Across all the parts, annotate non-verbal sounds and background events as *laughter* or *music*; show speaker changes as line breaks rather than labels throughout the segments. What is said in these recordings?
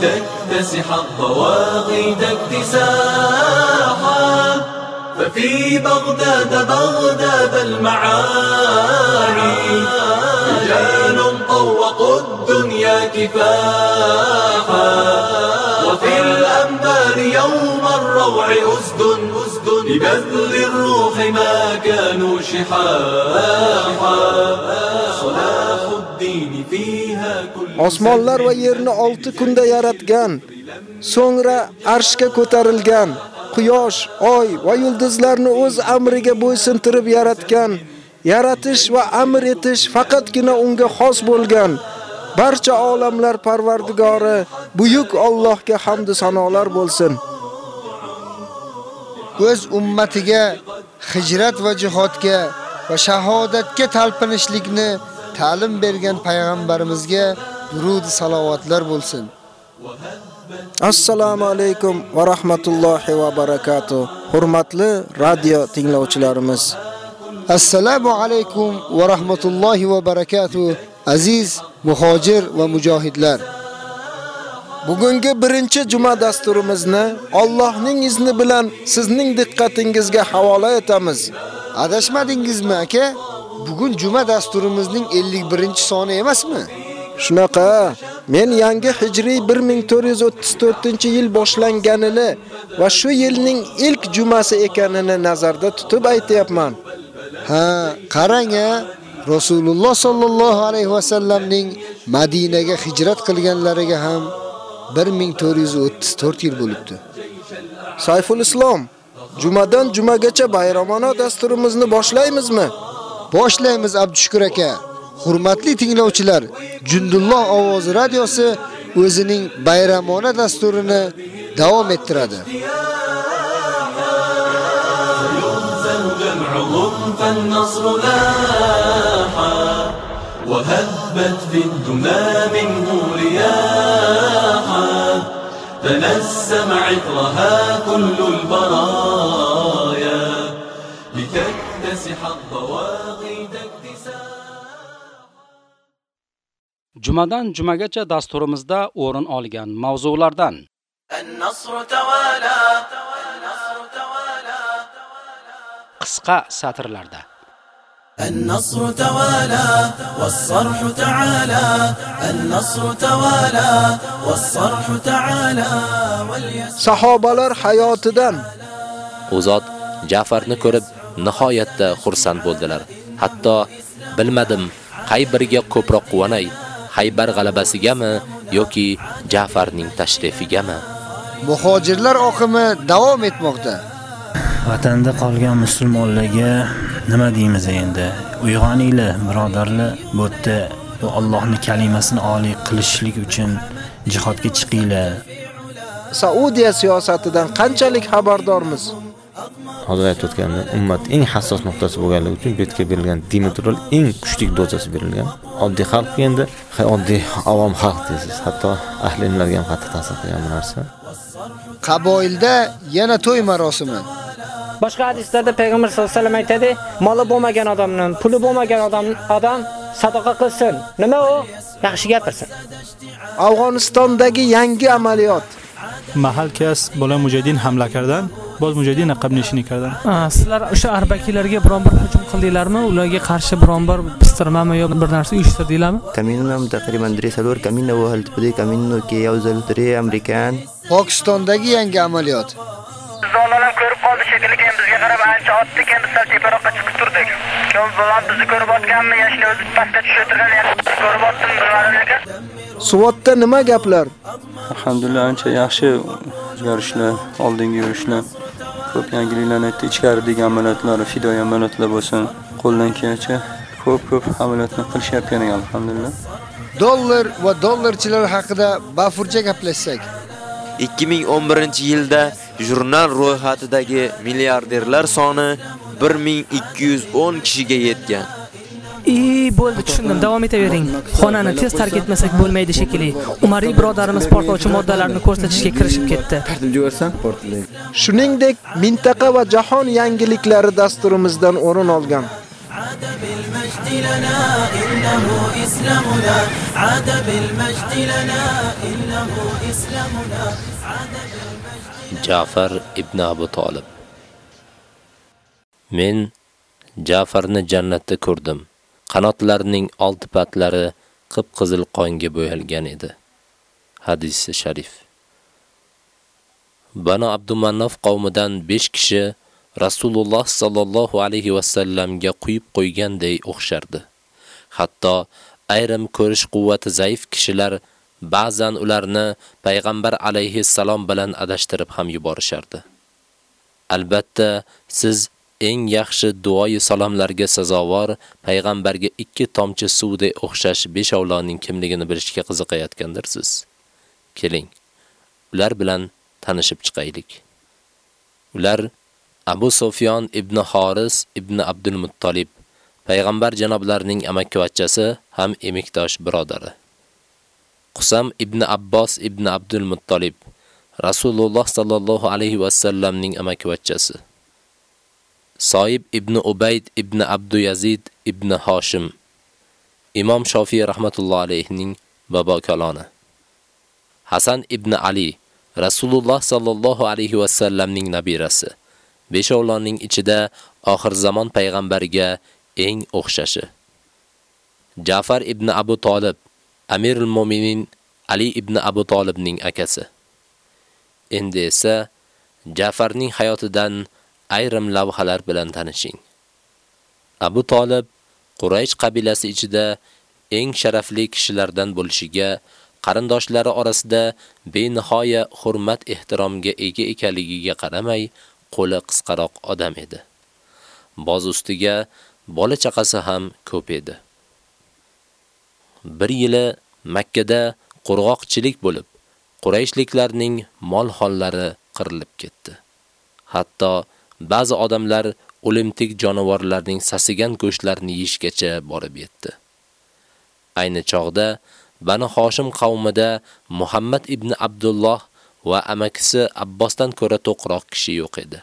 لتكتسح الضواغد اكتساحا. ففي بغداد بغداد المعاني رجال طوقوا الدنيا كفاحا. وفي الأنبار يوم الروع أسد أسد لبذل الروح ما كانوا شحاحا. صلاح الدين كل
Osmonlar va yerni 6 kunda yaratgan, so'ngra arshga ko'tarilgan, quyosh, oy va yulduzlarni o'z amriga bo'ysuntirib yaratgan, yaratish va amr etish faqatgina unga xos bo'lgan. Barcha olamlar parvardigori buyuk Allohga hamd va sanolar bo'lsin.
o'z ummatiga hijrat va jihodga va shahodatga talpinishlikni ta'lim bergan payg'ambarimizga durud salovatlar bo'lsin.
Assalomu alaykum va rahmatullohi va barakatuh. Hurmatli radio tinglovchilarimiz.
Assalomu alaykum va rahmatullohi va barakatuh. Aziz muhojir va mujohidlar.
Bugungi birinchi juma dasturimizni Allohning izni bilan sizning diqqatingizga havola etamiz.
Adashmadingizmi aka? Bugun juma dasturimizning 51-soni emasmi?
Shunaqa. Men yangi hijriy 1434-yil boshlanganini va shu yilning ilk jumasi ekanini nazarda tutib aytayapman.
Ha, qarang Rasululloh sallallohu alayhi va sallamning Madinaga hijrat qilganlariga ham 1434 yil bo'libdi.
Sayful Islom, jumadan jumagacha bayramona dasturimizni boshlaymizmi?
Boshlaymiz Abdushukur aka. Hurmatli tinglovchilar, Jundulloh ovozi radiosi o'zining bayramona dasturini davom ettiradi.
فالنصر لاحا وهبت في الدنا منه رياحا تنسم عطرها كل البرايا
Jumadan jumagacha dasturimizda o'rin olgan mavzulardan
النصر توالى
qisqa satrlarda
النصر توالى والصرح تعالى النصر توالى والصرح تعالى
sahobalar hayotidan
U zot Jafarni ko'rib nihoyatda xursand bo'ldilar. Hatto bilmadim qay biriga ko'proq quvonay, Haybar g'alabasigami yoki Jafarning tashrifigami?
Muhojirlar oqimi davom etmoqda.
Vatanda qolgan musulmonlarga nima deymiz endi? Uyg'oninglar, birodarlar, bu yerda Allohning kalimasini oliy qilishlik uchun jihodga chiqinglar.
Saudiya siyosatidan qanchalik xabardormiz?
hozir o'tganimda ummat eng hassos nuqtasi bo'lganligi uchun betga berilgan dimetrol eng kuchli dozasi berilgan. Oddiy xalq endi? Oddiy avom xalq deysiz. Hatto ahli ilmlarga ham qattiq ta'sir qilgan bu narsa?
Qaboilda yana to'y marosimi.
Boshqa hadislarda payg'ambar sollallohu alayhi vasallam aytadi moli bo'lmagan odamni puli bo'lmagan odam odam sadaqa qilsin. Nima u? Yaxshi gapirsin.
Afg'onistondagi yangi amaliyot.
Mahal kas bola mujahidin hamla kardan iqbol mujahidin laqabini eshitgan ekandim
sizlar o'sha arbakilarga biron bir hujum qildinglarmi? Ularga qarshi biron bir pistirmami yo bir narsa uyushtirdinglarmi?
Kaminuna taqriban dre salor kamino va al tipo de camino que yauzal dre amerikan.
Pokistondagi yangi amaliyot.
Zonalar ko'rib qoldi shekilli keyin bizga qarab ancha otdi keyin biz sal teparoqqa chiqib turdik. Keyin bular bizni ko'rib otganmi? Yashil o'zi pastga tushib o'tirgan ko'rib otdim bilmadim lekin
nima gaplar?
Alhamdulillah ancha yaxshi o'zgarishlar, oldingi yurishlar. Ko'p yangiliklarni aytdi ichkaridagi amaliyotlar fidoyi amaliyotlar bo'lsin qo'ldan kelgancha ko'p ko'p amaliyotlar qilishyapti alhamdulillah
Dollar va dollarchilar haqida bafurcha gaplashsak.
2011-yilda jurnal ro'yxatidagi milliarderlar soni 1210 kishiga yetgan.
Ey, bo'ldi, tushundim. Davom etavering. Xonani tez tark etmasak bo'lmaydi shekilli. Umariy birodarimiz portlovchi moddalarni ko'rsatishga kirishib ketdi.
Shuningdek, mintaqa va jahon yangiliklari dasturimizdan o'rin olgan.
عاد بالمجد لنا إنه إسلامنا عاد بالمجد لنا إنه إسلامنا عاد
Ja'far ibn Abu Talib Men Ja'farni jannatda ko'rdim. Qanotlarining olti patlari qip-qizil qonga bo'yalgan edi. Hadisi sharif. Banu Abdumannaf qavmidan 5 kishi Rasululloh sallallohu alayhi va sallamga quyib qo'yganday o'xshardi. Hatto ayrim ko'rish quvvati zaif kishilar ba'zan ularni payg'ambar alayhi salom bilan adashtirib ham yuborishardi. Albatta, siz eng yaxshi duoyi salomlarga sazovor payg'ambarga ikki tomchi suvdek o'xshash beshovlonning kimligini bilishga qiziqayotgandirsiz. Keling, ular bilan tanishib chiqaylik. Ular Abu Sufyon ibn Haris ibn Abdul Muttolib, payg'ambar janoblarining amakivachchasi ham emikdosh birodari. Qusam ibn Abbos ibn Abdul Muttolib, Rasululloh sallallohu alayhi va sallamning amakivachchasi. Soib ibn Ubayd ibn Abduyazid ibn Hoshim, Imom Shofiy rahmatullohi alayhining bobo kaloni. Hasan ibn Ali, Rasululloh sallallohu alayhi va sallamning nabirasi. Beshovlonning ichida oxir zamon payg'ambariga eng o'xshashi. Ja'far ibn Abu Talib, Amirul Mu'minin Ali ibn Abu Talibning akasi. Endi esa Jafarning hayotidan ayrim lavhalar bilan tanishing. Abu Talib Quraysh qabilasi ichida eng sharafli kishilardan bo'lishiga, qarindoshlari orasida benihoya hurmat ehtiromga ega ekanligiga qaramay, qo'li qisqaroq odam edi. Boz ustiga bola chaqasi ham ko'p edi. Bir yili Makka da qurg'oqchilik bo'lib, Qurayshliklarning mol hollari qirilib ketdi. Hatto ba'zi odamlar o'limtik jonivorlarning sasigan go'shtlarini yeyishgacha borib yetdi. Ayni chog'da Bani Hoshim qavmida Muhammad ibn Abdulloh va amakisi Abbosdan ko'ra to'qroq kishi yo'q edi.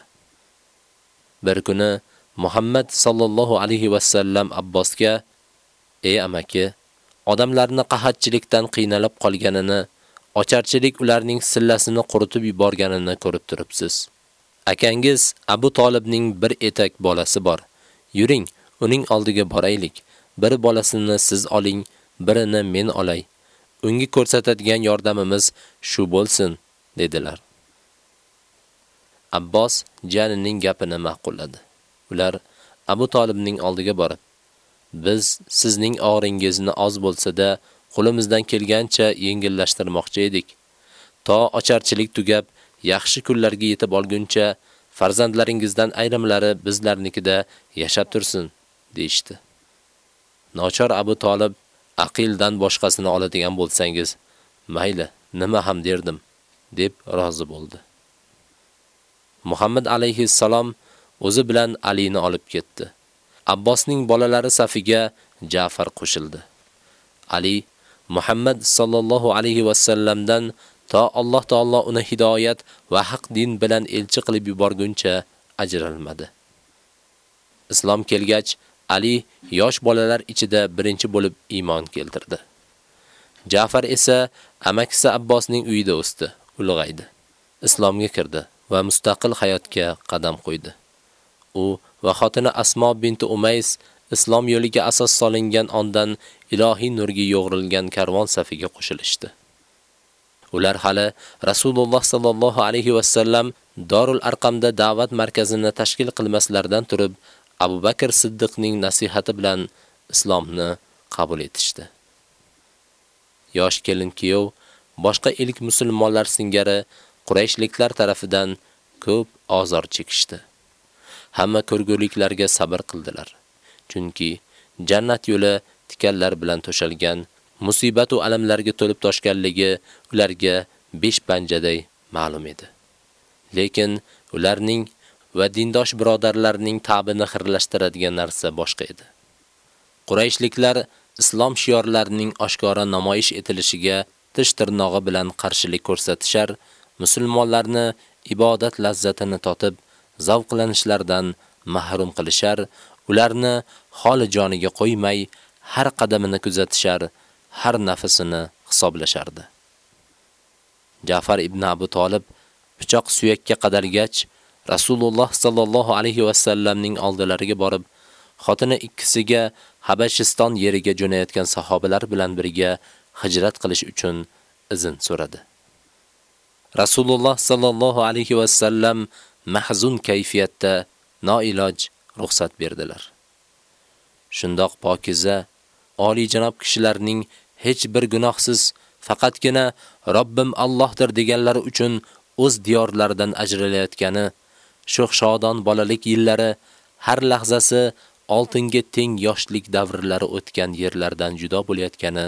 Bir kuni Muhammad sallallohu alayhi va sallam Abbosga: "Ey amaki, odamlarni qahatchilikdan qiynalib qolganini, ocharchilik ularning sillasini quritib yuborganini ko'rib turibsiz. Akangiz Abu Talibning bir etak bolasi bor. Yuring, uning oldiga boraylik. Bir bolasini siz oling, birini men olay. Unga ko'rsatadigan yordamimiz shu bo'lsin, dedilar. Abbos janining gapini ma'qulladi. Ular Abu Talibning oldiga borib, biz sizning og'ringizni oz bo'lsa-da, qo'limizdan kelgancha yengillashtirmoqchi edik. To ocharchilik tugab, yaxshi kunlarga yetib olguncha farzandlaringizdan ayrimlari bizlarnikida yashab tursin, deyishdi. Nochor Abu Talib aqildan boshqasini oladigan bo'lsangiz, mayli, nima ham derdim, deb rozi bo'ldi. Muhammad alayhi salom o'zi bilan Alini olib ketdi. Abbosning bolalari safiga Ja'far qo'shildi. Ali Muhammad sallallohu alayhi va sallamdan to Alloh taolo uni hidoyat va haq din bilan elchi qilib yuborguncha ajralmadi. Islom kelgach, Ali yosh bolalar ichida birinchi bo'lib iymon keltirdi. Ja'far esa amakisi Abbosning uyida o'sdi, ulg'aydi. Islomga kirdi va mustaqil hayotga qadam qo'ydi. U va xotini Asmo binti Umays islom yo'liga asos solingan ondan ilohiy nurga yo'g'rilgan karvon safiga qo'shilishdi. Ular hali Rasululloh sallallohu alayhi va sallam Dorul Arqamda da'vat markazini tashkil qilmaslardan turib, Abu Bakr Siddiqning nasihati bilan islomni qabul etishdi. Yosh kelin kiyov boshqa ilk musulmonlar singari Qurayshliklar tarafidan ko'p azor chekishdi. Hamma ko'rguliklarga sabr qildilar. Chunki jannat yo'li tikanlar bilan to'shalgan, musibat va alamlarga to'lib toshganligi ularga besh panjaday ma'lum edi. Lekin ularning va dindosh birodarlarning ta'bini xirlashtiradigan narsa boshqa edi. Qurayshliklar islom shiorlarining oshkora namoyish etilishiga tish tirnog'i bilan qarshilik ko'rsatishar, musulmonlarni ibodat lazzatini totib, zavqlanishlardan mahrum qilishar, ularni holi joniga qo'ymay, har qadamini kuzatishar, har nafasini hisoblashardi. Ja'far ibn Abu Talib pichoq suyakka qadalgach, Rasululloh sallallohu alayhi va sallamning oldilariga borib, xotini ikkisiga Habashiston yeriga jo'nayotgan sahobalar bilan birga hijrat qilish uchun izn so'radi. Rasululloh sallallohu alayhi va sallam mahzun kayfiyatda noiloj ruxsat berdilar. Shundoq pokiza, oliy janob kishilarning hech bir gunohsiz faqatgina Robbim Allohdir deganlari uchun o'z diyorlaridan ajralayotgani, sho'x-shodon bolalik yillari har lahzasi oltinga teng yoshlik davrlari o'tgan yerlardan judo bo'layotgani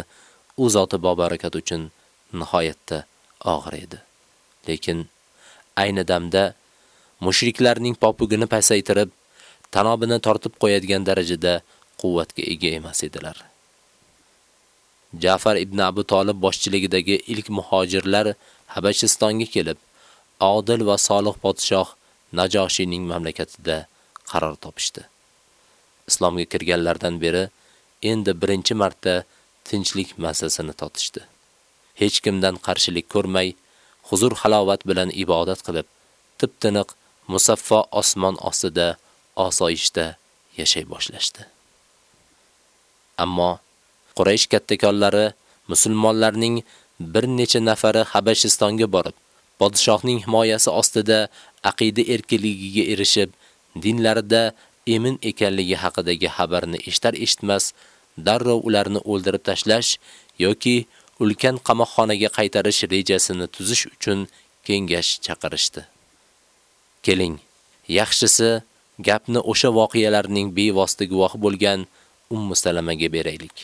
u zoti bobarakat uchun nihoyatda og'ir edi. Lekin ayni damda mushriklarning popugini pasaytirib, tanobini tortib qo'yadigan darajada quvvatga ega emas edilar. Ja'far ibn Abu Talib boshchiligidagi ilk muhojirlar Habashistonga kelib, odil va solih podshoh Najoshining mamlakatida qaror topishdi. Islomga kirganlardan beri endi birinchi marta tinchlik masalasini totishdi. Hech kimdan qarshilik ko'rmay, huzur halovat bilan ibodat qilib, tip-tiniq musaffo osmon ostida osoyishta yashay boshlashdi. Ammo Quraysh kattakonlari musulmonlarning bir necha nafari Habashistonga borib, podshohning himoyasi ostida aqida erkinligiga erishib, dinlarida emin ekanligi haqidagi xabarni eshtar eshitmas darrov ularni o'ldirib tashlash yoki ulkan qamoqxonaga qaytarish rejasini tuzish uchun kengash chaqirishdi. Keling, yaxshisi gapni o'sha voqealarning bevosita guvohi bo'lgan Ummu Salamaga beraylik.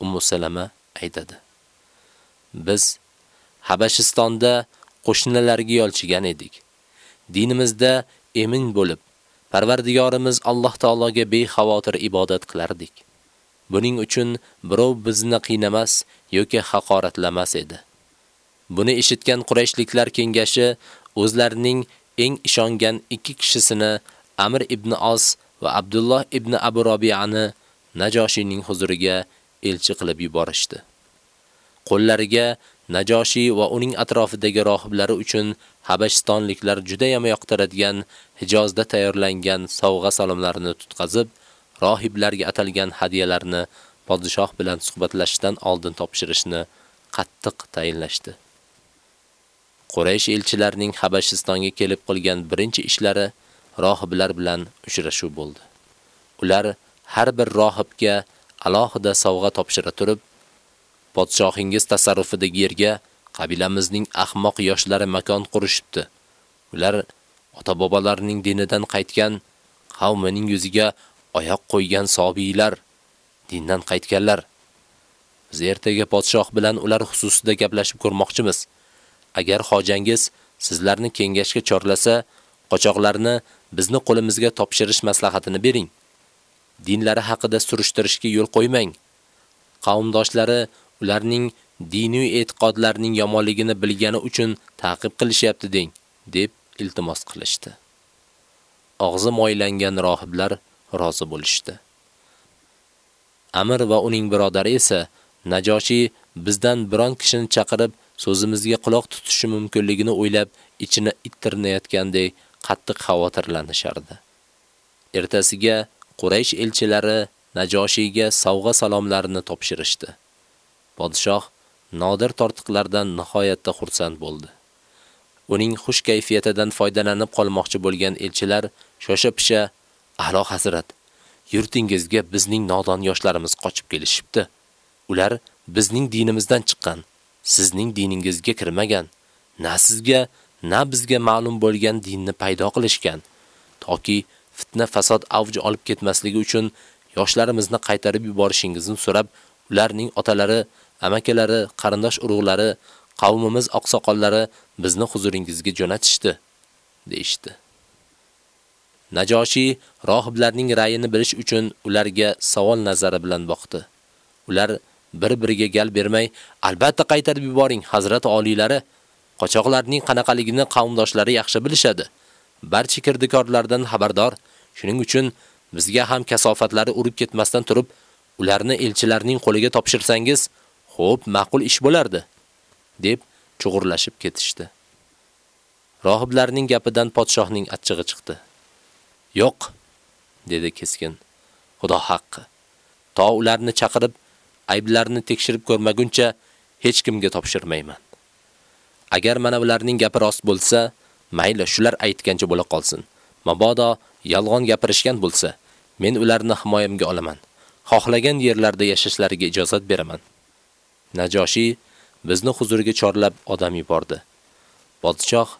Ummu Salama aytadi: Biz Habashistonda qo'shnilarga yolchigan edik. Dinimizda emin bo'lib, Parvardigorimiz Alloh taologa bexavotir ibodat qilardik. Buning uchun birov bizni qiynamas yoki haqoratlamas edi. Buni eshitgan Qurayshliklar kengashi o'zlarining eng ishongan ikki kishisini Amr ibn Os va Abdulloh ibn Abu Robi'ani Najoshining huzuriga elchi qilib yuborishdi. Qo'llariga Najoshi va uning atrofidagi rohiblari uchun Habashistonliklar juda ham yoqtiradigan Hijozda tayyorlangan sovg'a salomlarini tutqazib, rohiblarga atalgan hadiyalarni podshoh bilan suhbatlashishdan oldin topshirishni qattiq tayinlashdi. Quraysh elchilarining Habashistonga kelib qilgan birinchi ishlari rohiblar bilan uchrashuv bo'ldi. Ular har bir rohibga alohida sovg'a topshira turib, podshohingiz tasarrufidagi yerga qabilamizning ahmoq yoshlari makon qurishibdi. Ular ota-bobolarining dinidan qaytgan qavmining yuziga oyoq qo'ygan sobiylar, dindan qaytganlar. Biz ertaga podshoh bilan ular xususida gaplashib ko'rmoqchimiz. Agar hojangiz sizlarni kengashga chorlasa, qochoqlarni bizni qo'limizga topshirish maslahatini bering. Dinlari haqida surishtirishga yo'l qo'ymang. Qavmdoshlari ularning diniy e'tiqodlarining yomonligini bilgani uchun ta'qib qilishyapti deng, deb iltimos qilishdi. Og'zi moylangan rohiblar rozi bo'lishdi. Amir va uning birodari esa Najoshi bizdan biron kishini chaqirib so'zimizga quloq tutishi mumkinligini o'ylab ichini ittirnayotgandek qattiq xavotirlanishardi. Ertasiga Quraysh elchilari Najoshiyga sovg'a salomlarini topshirishdi. Podshoh nodir tortiqlardan nihoyatda xursand bo'ldi. Uning xush kayfiyatidan foydalanib qolmoqchi bo'lgan elchilar shosha-pisha "Ahlo hazrat, yurtingizga bizning nodon yoshlarimiz qochib kelishibdi. Ular bizning dinimizdan chiqqan, sizning diningizga kirmagan. Na sizga, na bizga ma'lum bo'lgan dinni paydo qilishgan. Toki fitna fasod avj olib ketmasligi uchun yoshlarimizni qaytarib yuborishingizni so'rab, ularning otalari, amakalari, qarindosh urug'lari, qavmimiz oqsoqollari bizni huzuringizga jo'natishdi, deyshti. Najoshi rohiblarning ra'yini bilish uchun ularga savol nazari bilan boqdi. Ular bir-biriga gal bermay, albatta qaytarib yuboring, hazrat oliylari. Qochoqlarning qanaqaligini qavmdoshlari yaxshi bilishadi. Barcha kirdikorlardan xabardor. Shuning uchun bizga ham kasofatlari urib ketmasdan turib, ularni elchilarning qo'liga topshirsangiz, xo'p, ma'qul ish bo'lardi, deb chug'urlashib ketishdi. Rohiblarning gapidan podshohning achchig'i chiqdi. Yo'q, dedi keskin. Xudo haqqi. To ularni chaqirib, ayblarini tekshirib ko'rmaguncha hech kimga topshirmayman. Agar mana ularning gapi rost bo'lsa, mayli shular aytgancha bo'la qolsin. Mabodo yolg'on gapirishgan bo'lsa, men ularni himoyamga olaman. Xohlagan yerlarda yashashlariga ijozat beraman. Najoshi bizni huzuriga chorlab odam yubordi. Podshoh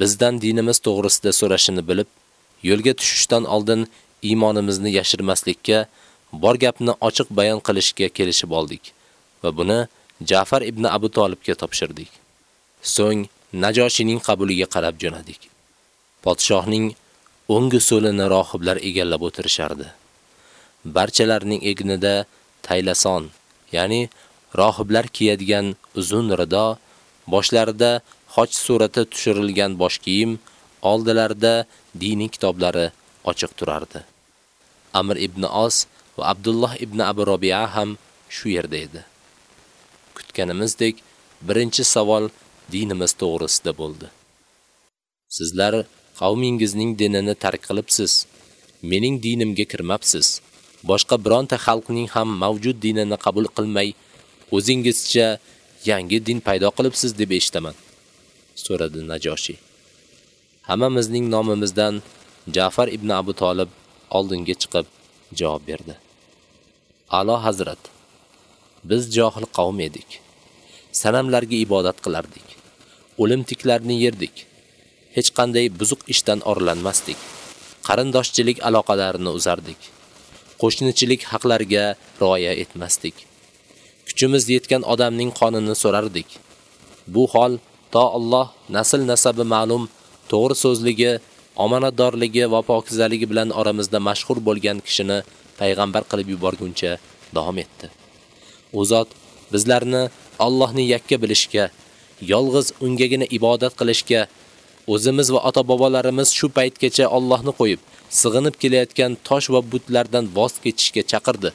bizdan dinimiz to'g'risida so'rashini bilib, yo'lga tushishdan oldin iymonimizni yashirmaslikka, bor gapni ochiq bayon qilishga kelishib oldik va buni Ja'far ibn Abu Talibga topshirdik. So'ng Najoshining qabuliga qarab jo'nadik. Podshohning o'ngi so'lini rohiblar egallab o'tirishardi. Barchalarining egnida taylason, ya'ni rohiblar kiyadigan uzun rido, boshlarida xoch surati tushirilgan bosh kiyim, oldilarida diniy kitoblari ochiq turardi. Amr ibn Os va Abdulloh ibn Abu Robi'a ham shu yerda edi. Kutganimizdek, birinchi savol dinimiz to'g'risida bo'ldi. Sizlar qavmingizning dinini tark qilibsiz. Mening dinimga kirmabsiz. Boshqa bironta xalqning ham mavjud dinini qabul qilmay, o'zingizcha yangi din paydo qilibsiz deb eshitaman, so'radi Najoshi. Hammamizning nomimizdan Ja'far ibn Abu Talib oldinga chiqib javob berdi. A'lo hazrat, biz johil qavm edik. Sanamlarga ibodat qilardik. O'limtiklarni yerdik. Hech qanday buzuq ishdan orlanmasdik. Qarindoshchilik aloqalarini uzardik. Qo'shnichilik haqlariga rioya etmasdik. Kuchimiz yetgan odamning qonini so'rardik. Bu hol to Alloh nasl nasabi ma'lum, to'g'ri so'zligi, omonatdorligi va pokizaligi bilan oramizda mashhur bo'lgan kishini payg'ambar qilib yuborguncha davom etdi. U zot bizlarni Allohni yakka bilishga, yolg'iz ungagina ibodat qilishga, o'zimiz va ota-bobolarimiz shu paytgacha Allohni qo'yib, sig'inib kelayotgan tosh va butlardan voz kechishga chaqirdi.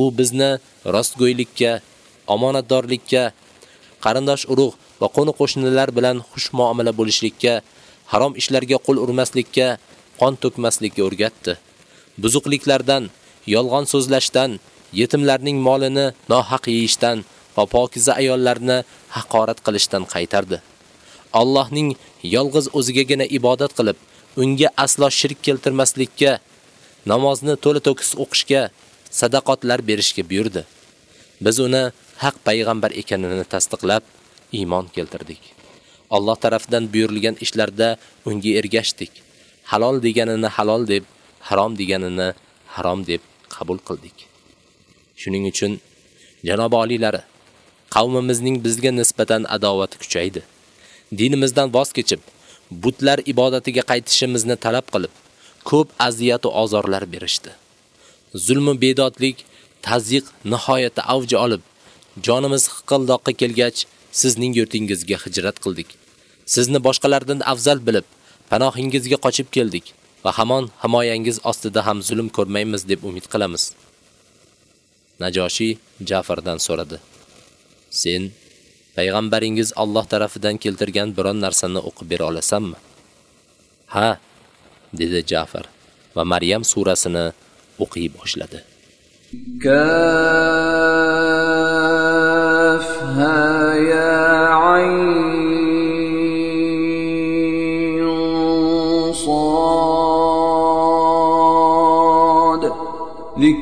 U bizni rostgo'ylikka, omonatdorlikka, qarindosh urug' va qo'ni qo'shnilar bilan xush muomala bo'lishlikka, harom ishlarga qo'l urmaslikka, qon to'kmaslikka o'rgatdi. Buzuqliklardan, yolg'on so'zlashdan, yetimlarning molini nohaq yeyishdan va pokiza ayollarni haqorat qilishdan qaytardi. Allohning yolg'iz o'zigagina ibodat qilib, unga aslo shirk keltirmaslikka, namozni to'la to'kis o'qishga, sadaqotlar berishga buyurdi. Biz uni haq payg'ambar ekanini tasdiqlab iymon keltirdik. Alloh tarafidan buyurilgan ishlarda unga ergashdik. Halol deganini halol deb, harom deganini harom deb qabul qildik. Shuning uchun janob oliylari qavmimizning bizga nisbatan adovati kuchaydi. Dinimizdan voz kechib, butlar ibodatiga qaytishimizni talab qilib, ko'p aziyat va azorlar berishdi. Zulm va bedodlik, tazyiq nihoyatda avj olib, jonimiz hiqildoqqa kelgach, sizning yurtingizga hijrat qildik. Sizni boshqalardan afzal bilib, panohingizga qochib keldik va hamon himoyangiz ostida ham zulm ko'rmaymiz deb umid qilamiz. Najoshi Ja'fardan so'radi. Sen payg'ambaringiz Alloh tomonidan keltirgan biror narsani o'qib bera olasanmi? Ha, dedi Ja'far va Maryam surasini o'qiy boshladi.
Kaf ha ya ayn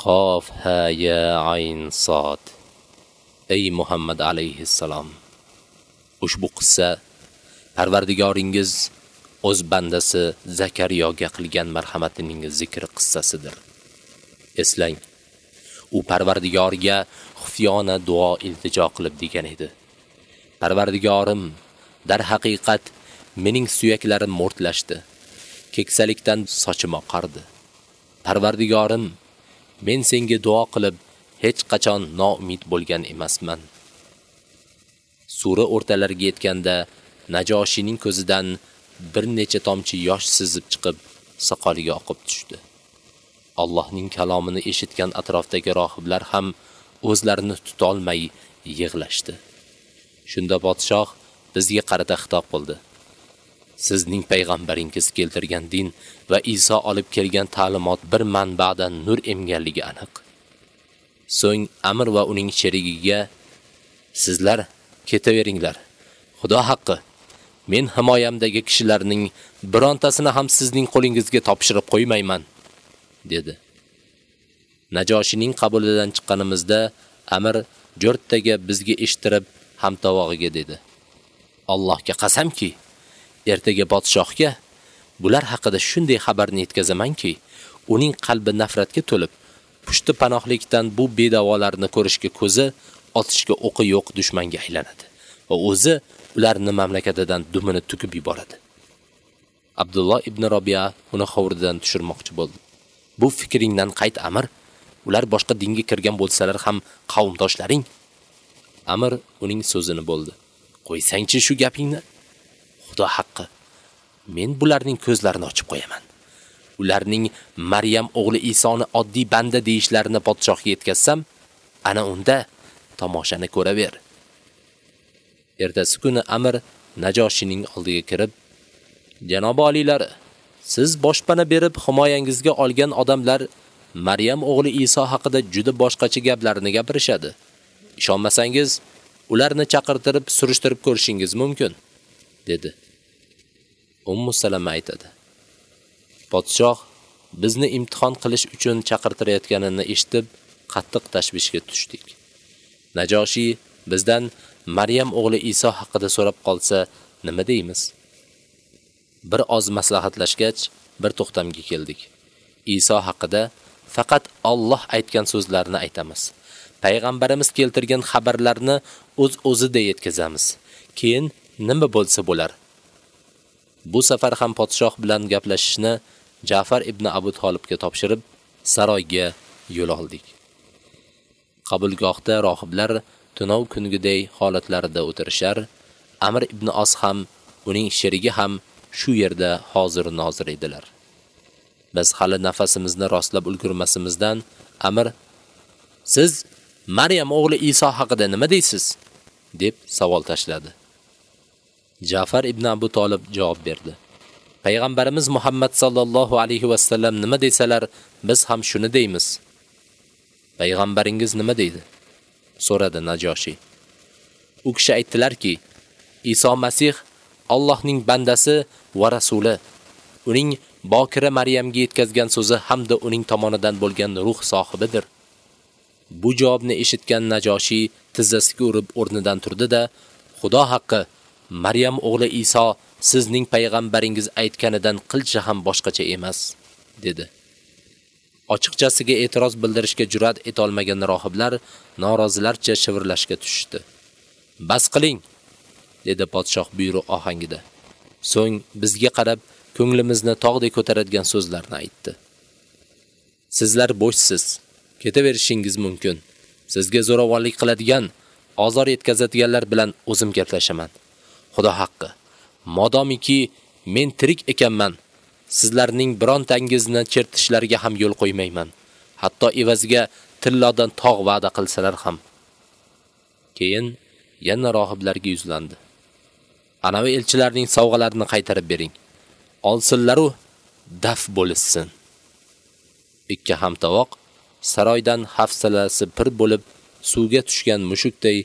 Qof ha ya ayn sod Ey Muhammad alayhissalom. Ushbu qissa Parvardigoringiz o'z bandasi Zakariyoga qilgan marhamatining zikri qissasidir. Eslang, u Parvardigoriga xufyona duo iltijo qilib degan edi. Parvardigorim, dar haqiqat mening suyaklarim mo'rtlashdi. Keksalikdan sochim oqardi. Parvardigorim, men senga duo qilib hech qachon noumid bo'lgan emasman. Sura o'rtalariga yetganda Najoshining ko'zidan bir necha tomchi yosh sizib chiqib, soqoliga oqib tushdi. Allohning kalomini eshitgan atrofdagi rohiblar ham o'zlarini tutolmay yig'lashdi. Shunda podshoh bizga qarata xitob qildi. Sizning payg'ambaringiz keltirgan din va Iso olib kelgan ta'limot bir manbadan nur emganligi aniq. So'ng Amr va uning sherigiga sizlar ketaveringlar. Xudo haqqi men himoyamdagi kishilarning birontasini ham sizning qo'lingizga topshirib qo'ymayman, dedi. Najoshining qabulidan chiqqanimizda Amr jo'rttaga bizga eshtirib hamtovog'iga dedi. Allohga qasamki, ertaga podshohga bular haqida shunday xabarni yetkazamanki, uning qalbi nafratga to'lib, pushti panohlikdan bu bedavolarni ko'rishga ko'zi, otishga o'qi yo'q dushmanga aylanadi va o'zi ularni mamlakatidan dumini tukib yuboradi. Abdulloh ibn Robiya uni hovridan tushirmoqchi bo'ldi. Bu fikringdan qayt Amir, ular boshqa dinga kirgan bo'lsalar ham qavmdoshlaring. Amir uning so'zini bo'ldi. Qo'ysangchi shu gapingni. Xudo haqqi. Men bularning ko'zlarini ochib qo'yaman. Ularning Maryam o'g'li Isoni oddiy banda deyishlarini podshohga yetkazsam, ana unda tomoshani ko'raver. Ertasi kuni Amir Najoshining oldiga kirib, "Janob oliylari, siz boshpana berib himoyangizga olgan odamlar Maryam o'g'li Iso haqida juda boshqacha gaplarni gapirishadi. Ishonmasangiz, ularni chaqirtirib surishtirib ko'rishingiz mumkin." Dedi. Ummu Salama aytadi. Podshoh bizni imtihon qilish uchun chaqirtirayotganini eshitib, qattiq tashvishga tushdik. Najoshi bizdan Maryam o'g'li Iso haqida so'rab qolsa, nima deymiz? Bir oz maslahatlashgach, bir to'xtamga keldik. Iso haqida faqat Alloh aytgan so'zlarni aytamiz. Payg'ambarimiz keltirgan xabarlarni o'z-o'zida yetkazamiz. Keyin nima bo'lsa bo'lar. Bu safar ham podshoh bilan gaplashishni Ja'far ibn Abu Talibga topshirib, saroyga yo'l oldik. Qabulgohda rohiblar tunov kungiday holatlarida o'tirishar, Amr ibn Os ham, uning sherigi ham shu yerda hozir nozir edilar. Biz hali nafasimizni rostlab ulgurmasimizdan Amr Siz Maryam o'g'li Iso haqida nima deysiz? deb savol tashladi. Ja'far ibn Abu Talib javob berdi. Payg'ambarimiz Muhammad sallallohu alayhi va sallam nima desalar, biz ham shuni deymiz. Payg'ambaringiz nima deydi? so'radi Najoshi. U kishi aytdilarki, Iso Masih Allohning bandasi va rasuli. Uning bokira Maryamga yetkazgan so'zi hamda uning tomonidan bo'lgan ruh sohibidir. Bu javobni eshitgan Najoshi tizzasiga urib o'rnidan turdi-da, Xudo haqqi, Maryam o'g'li Iso sizning payg'ambaringiz aytganidan qilcha ham boshqacha emas, dedi. Ochiqchasiga e'tiroz bildirishga jur'at etolmagan rohiblar norozilarcha shivirlashga tushdi. "Bas qiling", dedi podshoh buyruq ohangida. So'ng bizga qarab ko'nglimizni tog'dek ko'taradigan so'zlarni aytdi. Sizlar bo'shsiz, ketaverishingiz mumkin. Sizga zo'ravonlik qiladigan, ozor yetkazadiganlar bilan o'zim gaplashaman. Xudo haqqi, modomiki men tirik ekanman, sizlarning birontangizni chertishlariga ham yo'l qo'ymayman. Hatto evaziga tillodan tog' va'da qilsalar ham. Keyin yana rohiblarga yuzlandi. Anavi elchilarning sovg'alarini qaytarib bering. Olsinlar-u daf bo'lsin. Ikki hamtovoq saroydan hafsalasi pir bo'lib suvga tushgan mushukday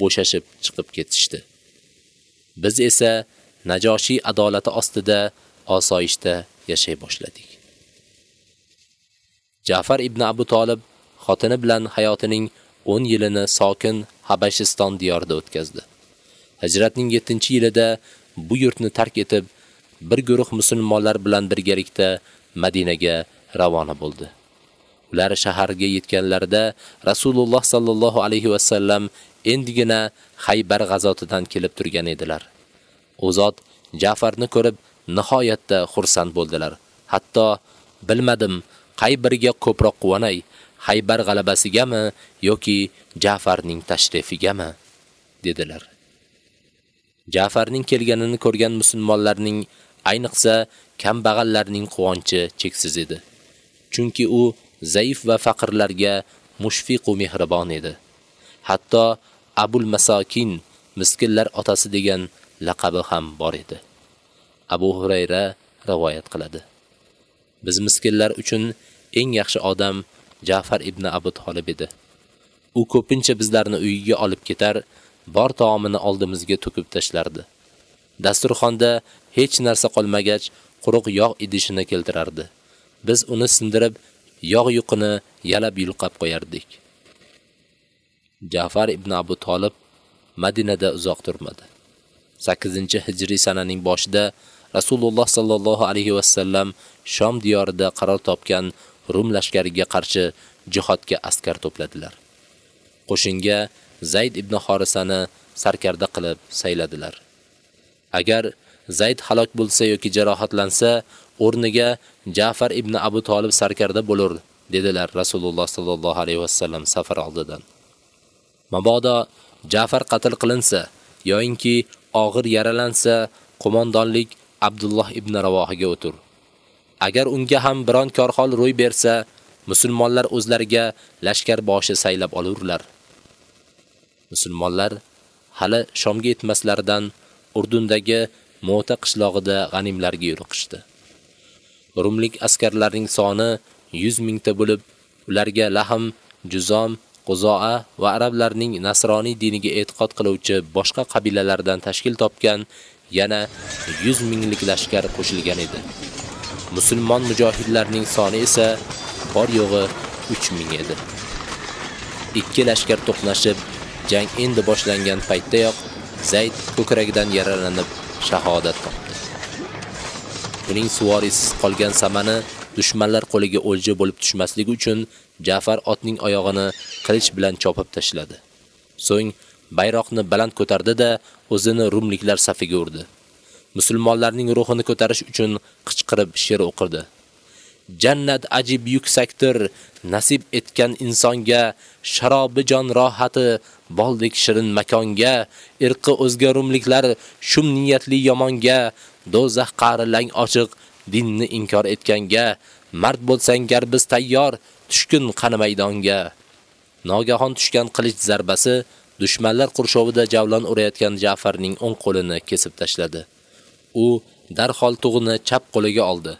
bo'shashib chiqib ketishdi. Biz esa Najoshi adolati ostida osoyishta yashay boshladik. Ja'far ibn Abu Talib xotini bilan hayotining 10 yilini sokin Habashiston diyorida o'tkazdi. Hijratning 7-yilida bu yurtni tark etib, bir guruh musulmonlar bilan birgalikda Madinaga ravona bo'ldi. Ular shaharga yetganlarida Rasululloh sallallohu alayhi va sallam endigina Haybar g'azotidan kelib turgan edilar. O'zot Ja'farni ko'rib nihoyatda xursand bo'ldilar. Hatto bilmadim, qay biriga ko'proq quvonay, Haybar g'alabasigami yoki Ja'farning tashrifigami dedilar. Ja'farning kelganini ko'rgan musulmonlarning, ayniqsa kambag'allarning quvonchi cheksiz edi. Chunki u zaif va faqirlarga mushfiq va mehribon edi. Hatto Abul Masakin, miskinlar otasi degan laqabi ham bor edi. Abu Hurayra rivoyat qiladi. Biz miskinlar uchun eng yaxshi odam Ja'far ibn Abu Talib edi. U ko'pincha bizlarni uyiga olib ketar, bor taomini oldimizga to'kib tashlardi. Dasturxonda hech narsa qolmagach, quruq yog' idishini keltirardi. Biz uni sindirib, yog' yuqini yalab yulqab qo'yardik. Ja'far ibn Abu Talib Madinada uzoq turmadi. 8-hijriy sananing boshida Rasululloh sallallohu alayhi va sallam Shom diyorida qaror topgan Rum lashkariga qarshi jihodga askar to'pladilar. Qo'shinga Zayd ibn Xorisani sarkarda qilib sayladilar. Agar Zayd halok bo'lsa yoki jarohatlansa, o'rniga Ja'far ibn Abu Talib sarkarda bo'lur, dedilar Rasululloh sallallohu alayhi va sallam safar oldidan. Mabodo Ja'far qatl qilinsa yoinki og'ir yaralansa, qo'mondonlik Abdulloh ibn Ravohiga o'tur. Agar unga ham biron korxol ro'y bersa, musulmonlar o'zlariga lashkar boshi saylab olurlar. Musulmonlar hali Shomga yetmaslaridan Urdundagi Mota qishlog'ida g'animlarga yo'liqishdi. Rumlik askarlarining soni 100 mingta bo'lib, ularga lahm, juzom, Quzoa va arablarning nasroniy diniga e'tiqod qiluvchi boshqa qabilalardan tashkil topgan yana 100 minglik lashkar qo'shilgan edi. Musulmon mujohidlarning soni esa bor yo'g'i 3 ming edi. Ikki lashkar to'qnashib, jang endi boshlangan paytdayoq Zayd ko'kragidan yaralanib shahodat topdi. Uning suvorisiz qolgan samani dushmanlar qo'liga o'lja bo'lib tushmasligi uchun Ja'far otning oyog'ini qilich bilan chopib tashladi. So'ng bayroqni baland ko'tardi-da, o'zini rumliklar safiga urdi. Musulmonlarning ruhini ko'tarish uchun qichqirib she'r o'qirdi. Jannat ajib yuksakdir, nasib etgan insonga sharobi jon rohati boldek shirin makonga, irqi o'zga rumliklar shum niyatli yomonga, do'zax qari lang ochiq dinni inkor etganga, mard bo'lsang gar biz tayyor, tushkun qani maydonga. Nogahon tushgan qilich zarbasi dushmanlar qurshovida javlon urayotgan Ja'farning o'ng qo'lini kesib tashladi. U darhol tug'ini chap qo'liga oldi.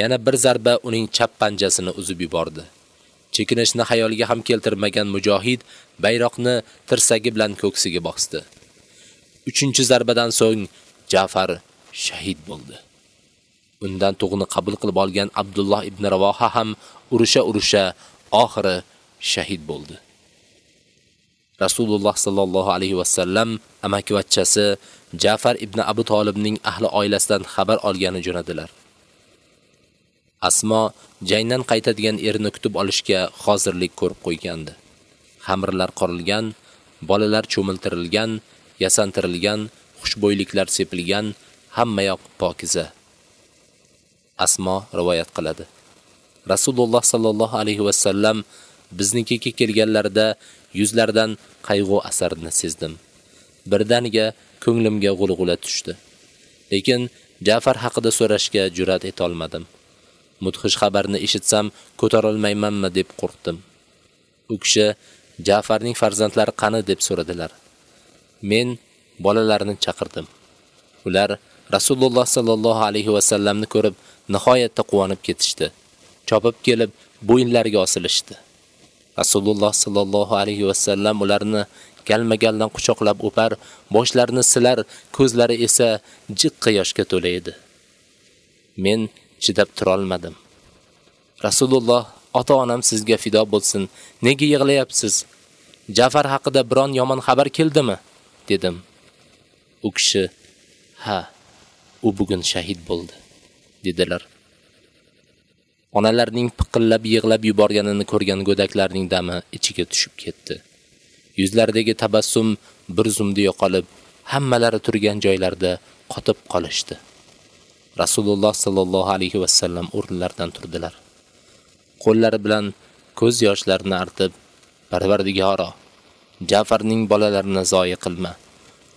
Yana bir zarba uning chap panjasini uzib yubordi. Chekinishni xayoliga ham keltirmagan mujohid bayroqni tirsagi bilan ko'ksiga bosdi. 3-zarbadan so'ng Ja'far shahid bo'ldi. Undan tug'ni qabul qilib olgan Abdulloh ibn Ravoha ham urusha-urusha oxiri shahid bo'ldi. Rasululloh sallallohu alayhi va sallam amakivachchasi Ja'far ibn Abu Talibning ahli oilasidan xabar olgani jo'nadilar. Asmo jangdan qaytadigan erini kutib olishga hozirlik ko'rib qo'ygandi. Xamirlar qorilgan, bolalar cho'miltirilgan, yasantirilgan, xushbo'yliklar sepilgan, hamma yoq pokiza. Asmo rivoyat qiladi. Rasululloh sallallohu alayhi va sallam biznikiga kelganlarida yuzlardan qayg'u asarini sezdim. Birdaniga ko'nglimga g'ulg'ula tushdi. Lekin Ja'far haqida so'rashga jur'at eta olmadim. Mudhish xabarni eshitsam ko'tarolmaymanmi deb qo'rqdim. U kishi Ja'farning farzandlari qani deb so'radilar. Men bolalarni chaqirdim. Ular Rasululloh sallallohu alayhi va sallamni ko'rib nihoyatda quvonib ketishdi. Chopib kelib bo'yinlariga osilishdi. Rasululloh sallallohu alayhi va sallam ularni galma-galdan quchoqlab o'par, boshlarini silar, ko'zlari esa jiqqa yoshga to'la edi. Men chidab tura olmadim. Rasululloh, ota-onam sizga fido bo'lsin. Nega yig'layapsiz? Jafar haqida biron yomon xabar keldimi? dedim. U kishi, "Ha, u bugun shahid bo'ldi." dedilar. Onalarning piqillab yig'lab yuborganini ko'rgan go'daklarning dami ichiga tushib ketdi. Yuzlaridagi tabassum bir zumda yo'qolib, hammalari turgan joylarda qotib qolishdi. Rasululloh sollallohu alayhi va sallam o'rinlaridan turdilar. Qo'llari bilan ko'z yoshlarini artib, Parvardigoro, Jafarning bolalarini zoyi qilma.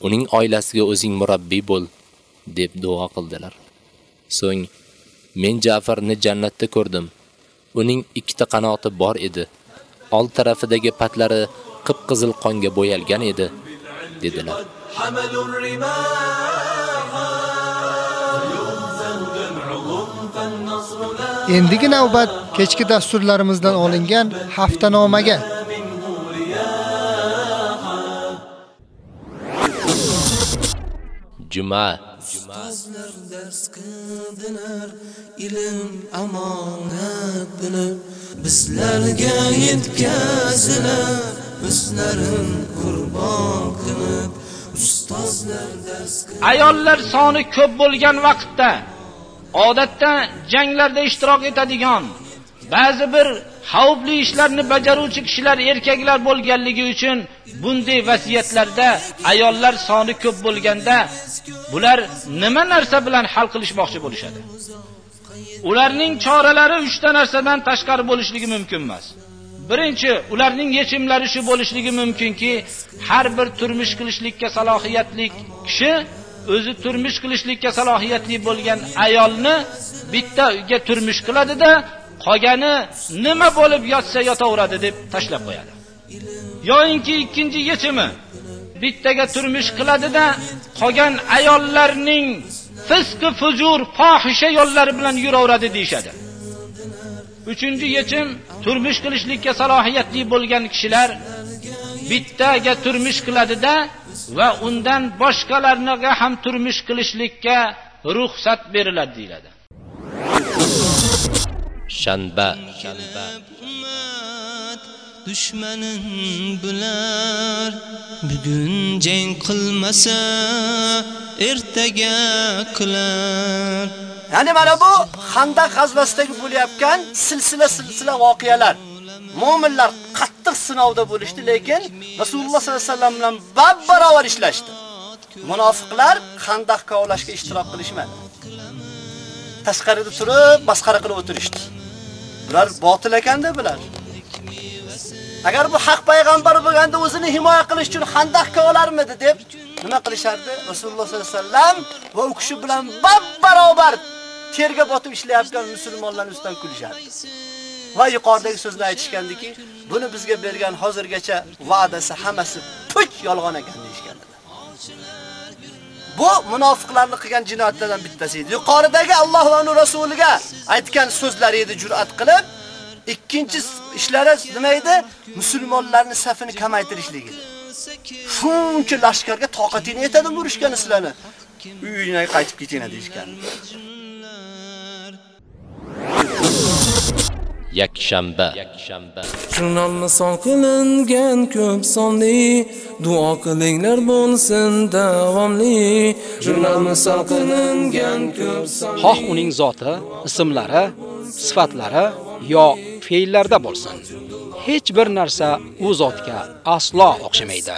Uning oilasiga o'zing murabbiy bo'l, deb duo qildilar. So'ng men Jafarni jannatda ko'rdim. Uning ikkita qanoti bor edi. Old tarafidagi patlari qip-qizil qonga bo'yalgan edi, dedilar.
Endigi navbat kechki dasturlarimizdan olingan haftanomaga.
Juma
Ustozlar dars qildilar, ilm amonat bilib, bizlarga yetkazilar, bizlarin qurbon qilib, ustozlar dars
Ayollar soni ko'p bo'lgan vaqtda odatda janglarda ishtirok etadigan ba'zi bir xavfli ishlarni bajaruvchi kishilar erkaklar bo'lganligi uchun bunday vasiyatlarda ayollar soni ko'p bo'lganda bular nima narsa bilan hal qilishmoqchi bo'lishadi? Ularning choralari 3 ta narsadan tashqari bo'lishligi mumkin emas. Birinchi, ularning yechimlari shu bo'lishligi mumkinki, har bir turmush qilishlikka salohiyatli kishi o'zi turmush qilishlikka salohiyatli bo'lgan ayolni bitta uyga turmush qiladida, qolgani nima bo'lib yotsa yotaveradi deb tashlab qo'yadi. Yo'inki ikkinchi yechimi bittaga turmush qiladida, qolgan ayollarning fisqi fujur, fohisha yo'llari bilan yuraveradi deyshadi. Uchinchi yechim turmush qilishlikka salohiyatli bo'lgan kishilar bittaga turmush qiladida va undan boshqalarga ham turmush qilishlikka ruxsat beriladi deyiladi.
shanba
dushmanin bular bugun jang qilmasa ertaga qilar
Ya'ni mana bu Xandaq g'azvasidagi bo'layotgan silsila silsila voqealar. Mu'minlar qattiq sinovda bo'lishdi, lekin Rasululloh sollallohu alayhi vasallam bilan bab-barobar ishlashdi. Munofiqlar Xandaq kovlashga ishtirok qilishmadi. Tashqarida turib, masxara qilib o'tirishdi. Bular botil ekanda bular. Agar bu haq payg'ambar bo'lganda o'zini himoya qilish uchun Xandaqqa olarmidi deb nima qilishardi? Rasululloh sollallohu alayhi vasallam va u kishi bilan bab-barobar terga botib ishlayotgan musulmonlarning ustidan kulishardi. Va yuqoridagi so'zni aytishgandiki, buni bizga bergan hozirgacha va'dasi hammasi puch yolg'on ekan deyshgandilar. Bu munofiqlarning qilgan jinoyatlardan bittasi edi. Yuqoridagi Alloh va uning rasuliga aytgan so'zlari edi jur'at qilib, ikkinchi ishlari nima edi? Musulmonlarning safini kamaytirishligi. Shuncha lashkarga toqating yetadimi urushgani sizlarni? Uyingizga qaytib ketinglar deyshgan.
yakshanba
Jurnal misol qilingan ko'p sonli duo qilinglar bo'lsin davomli Jurnal misol qilingan ko'p sonli
xoh uning zoti, ismlari, sifatlari yo fe'llarda bo'lsin. Hech bir narsa u zotga aslo o'xshamaydi.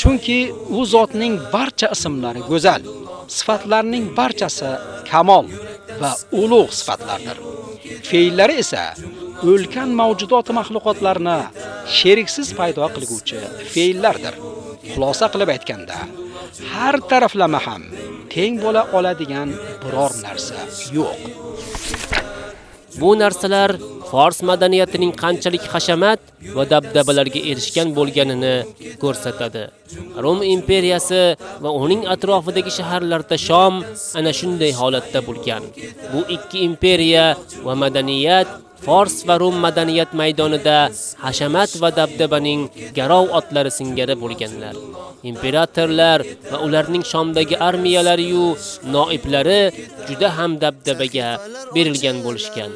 Chunki u zotning barcha ismlari go'zal, sifatlarining barchasi kamol va ulug' sifatlardir. Fe'llari esa o'lkan mavjudot mahluqotlarni sheriksiz paydo qilguvchi fe'llardir. Xulosa qilib aytganda, har taraflama ham teng bo'la oladigan biror narsa yo'q.
Bu narsalar Fors madaniyatining qanchalik hashamat va dabdabalarga erishgan bo'lganini ko'rsatadi. Rom imperiyasi va uning atrofidagi shaharlarda Shom ana shunday holatda bo'lgan. Bu ikki imperiya va madaniyat Fors va Rum madaniyat maydonida hashamat va dabdabaning garov otlari singari bo'lganlar. Imperatorlar va ularning Shomdagi armiyalari yu noiblari juda ham dabdabaga berilgan bo'lishgan.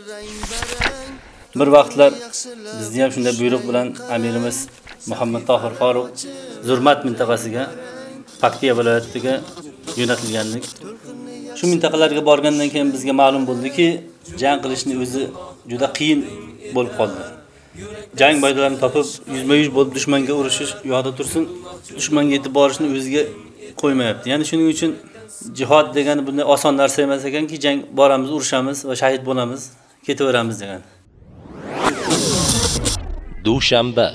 Bir vaqtlar bizni ham shunday buyruq bilan amirimiz Muhammad Tohir Faruq Zurmat mintaqasiga Paktiya viloyatiga jo'natilganlik. Shu mintaqalarga borgandan keyin bizga ma'lum bo'ldiki, jang qilishni o'zi juda qiyin bo'lib qoldi. Jang maydonlarini topib, yuzma-yuz bo'lib dushmanga urushish yo'da tursin, dushmanga yetib borishni o'ziga qo'ymayapti. Ya'ni shuning uchun jihad degani bunday oson narsa emas ekanki, jang boramiz, urushamiz va shahid bo'lamiz, ketaveramiz degan.
Dushanba.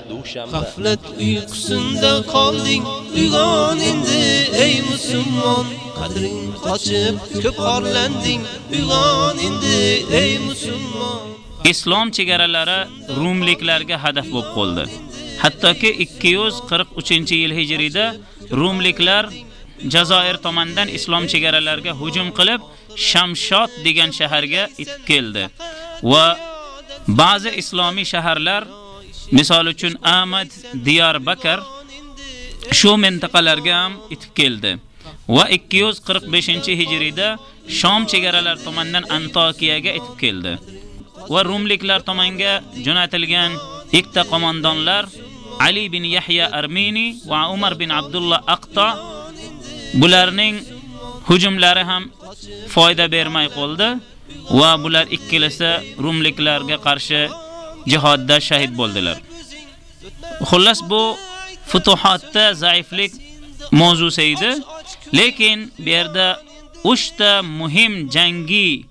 G'aflat uyqusinda qolding uyg'on endi ey musulmon. Qadring qochib ko'p orlanding uyg'on endi ey musulmon.
Islom chegaralari rumliklarga hadaf bo'lib qoldi. Hattoki 243-yil hijriyda rumliklar Jazoir tomonidan islom chegaralariga hujum qilib, Shamshot degan shaharga yetib keldi. Va ba'zi islomiy shaharlar Misol uchun Ahmad Diyarbakr shu mintaqalarga ham yetib keldi va 245-hijriyda Shom chegaralari tomonidan Antokiyaga yetib keldi. Va rumliklar tomonga jo'natilgan ikkita qo'mondonlar Ali bin Yahya Armini va Umar bin Abdullah Aqta bularning hujumlari ham foyda bermay qoldi va bular ikkilasi rumliklarga qarshi jihodda shahid bo'ldilar. Xullas bu futuhatda zaiflik mavzusi edi, lekin bu yerda 3 ta muhim jangi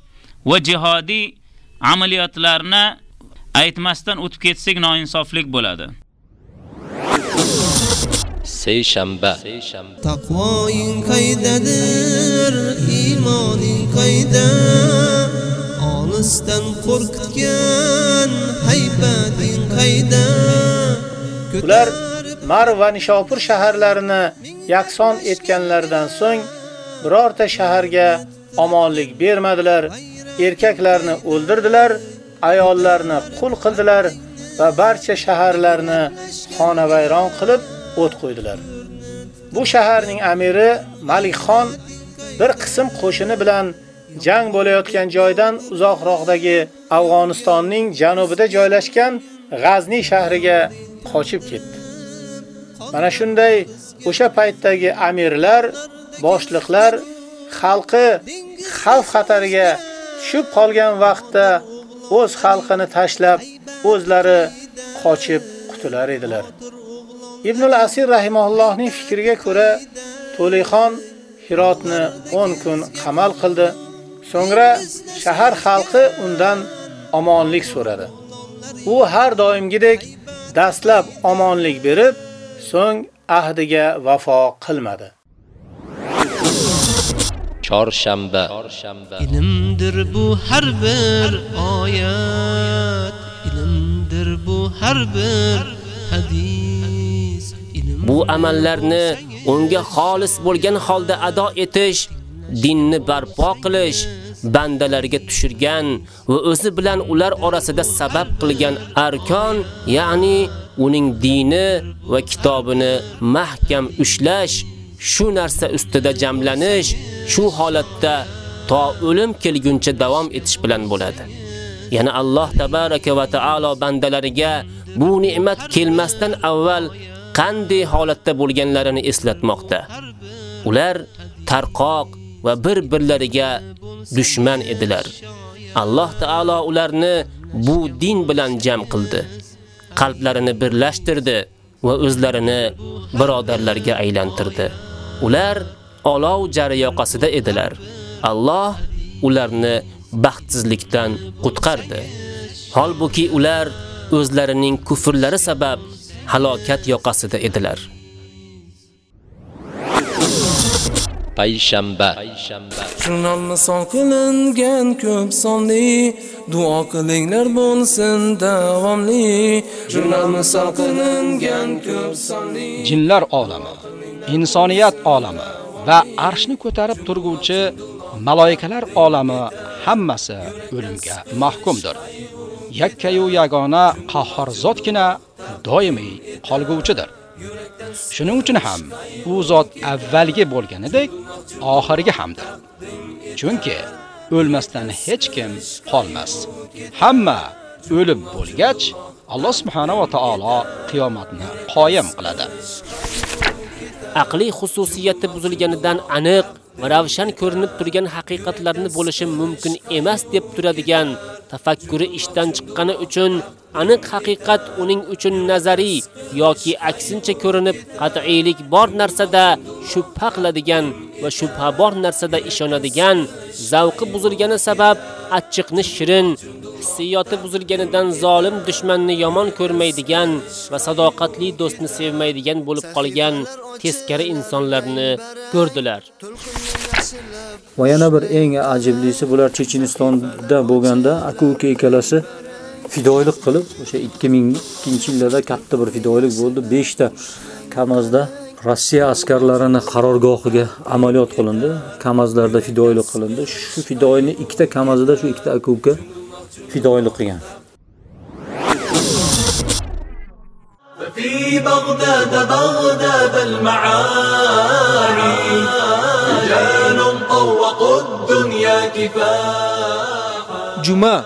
va jihodiy amaliyotlarni Aytmasdan o'tib ketsak noinsoflik bo'ladi.
Seyshanba.
Taqvoing qaydadir, iymoning qayda? Olisdan qo'rqitgan haybating qayda?
Ular Mar va Nishopur shaharlarini yakson etganlaridan so'ng birorta shaharga omonlik bermadilar, erkaklarni o'ldirdilar, ayollarni qul qildilar va barcha shaharlarni xonavayron qilib o't qo'ydilar. Bu shaharning amiri Malikxon bir qism qo'shini bilan jang bo'layotgan joydan uzoqroqdagi Afg'onistonning janubida joylashgan G'azni shahriga qochib ketdi. Mana shunday o'sha paytdagi amirlar, boshliqlar xalqi xavf xatariga tushib qolgan vaqtda o'z xalqini tashlab, o'zlari qochib qutular edilar. Ibn al-Asir rahimahullohning fikriga ko'ra, To'lixon Hirotni 10 kun qamal qildi. So'ngra shahar xalqi undan omonlik so'radi. U har doimgidek dastlab omonlik berib, so'ng ahdiga vafo qilmadi.
Chorshanba.
Ilmdir bu har bir oyat, ilmdir bu har bir hadis.
Bu amallarni unga xolis bo'lgan holda ado etish, dinni barpo qilish, bandalarga tushirgan va o'zi bilan ular orasida sabab qilgan arkon, ya'ni uning dini va kitobini mahkam ushlash, shu narsa ustida jamlanish, shu holatda to o'lim kelguncha davom etish bilan bo'ladi. Yana Alloh tabaraka va taolo bandalariga bu ne'mat kelmasdan avval qanday holatda bo'lganlarini eslatmoqda. Ular tarqoq va bir-birlariga dushman edilar. Alloh taolo ularni bu din bilan jam qildi. Qalblarini birlashtirdi va o'zlarini birodarlarga aylantirdi. Ular olov jariyoqasida edilar. Alloh ularni baxtsizlikdan qutqardi. Holbuki ular o'zlarining kufrlari sabab halokat yoqasida edilar.
Payshanba.
Jurnalni son qilingan ko'p sonli duo qilinglar bo'lsin davomli. Jurnalni son qilingan ko'p sonli
jinlar olami, insoniyat olami va arshni ko'tarib turguvchi maloikalar olami hammasi o'limga mahkumdir. Yakkayu yagona qahhor zotgina doimiy qolguvchidir. Shuning uchun ham u zot avvalgi bo'lganidek oxirgi hamdir. Chunki o'lmasdan hech kim qolmas. Hamma o'lib bo'lgach, Alloh subhanahu va taolo qiyomatni qoyim qiladi.
aqliy xususiyati buzilganidan aniq ravshan ko'rinib turgan haqiqatlarni bo'lishi mumkin emas deb turadigan tafakkuri ishdan chiqqani uchun aniq haqiqat uning uchun nazariy yoki aksincha ko'rinib qat'iylik bor narsada shubha qiladigan va shubha bor narsada ishonadigan zavqi buzilgani sabab achchiqni shirin hissiyoti buzilganidan zolim dushmanni yomon ko'rmaydigan va sadoqatli do'stni sevmaydigan bo'lib qolgan teskari insonlarni ko'rdilar.
Va yana bir eng ajiblisi bular Chechenistonda bo'lganda aka-uka ikkalasi fidoilik qilib, o'sha 2002-yillarda katta bir fidoilik bo'ldi. 5 ta Kamazda Rossiya askarlarini qarorgohiga amaliyot qilindi. Kamazlarda fidoilik qilindi. Shu fidoini ikkita Kamazda shu ikkita aka-uka fidoilik qilgan.
في بغداد بغداد المعاني رجال طوقوا الدنيا كفاحا
Juma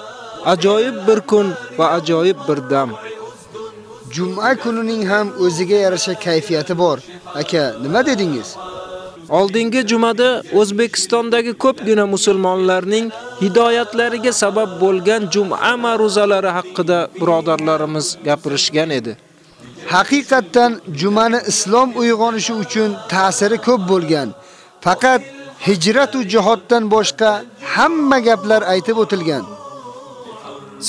ajoyib bir kun va ajoyib bir dam.
Juma kunining ham o'ziga yarasha kayfiyati bor. Aka, nima dedingiz?
Oldingi jumada O'zbekistondagi ko'pgina musulmonlarning hidoyatlariga sabab bo'lgan juma ma'ruzalari haqida birodarlarimiz gapirishgan edi.
Haqiqatdan jumani islom uyg'onishi uchun ta'siri ko'p bo'lgan. Faqat hijrat va jihoddan boshqa hamma gaplar aytib o'tilgan.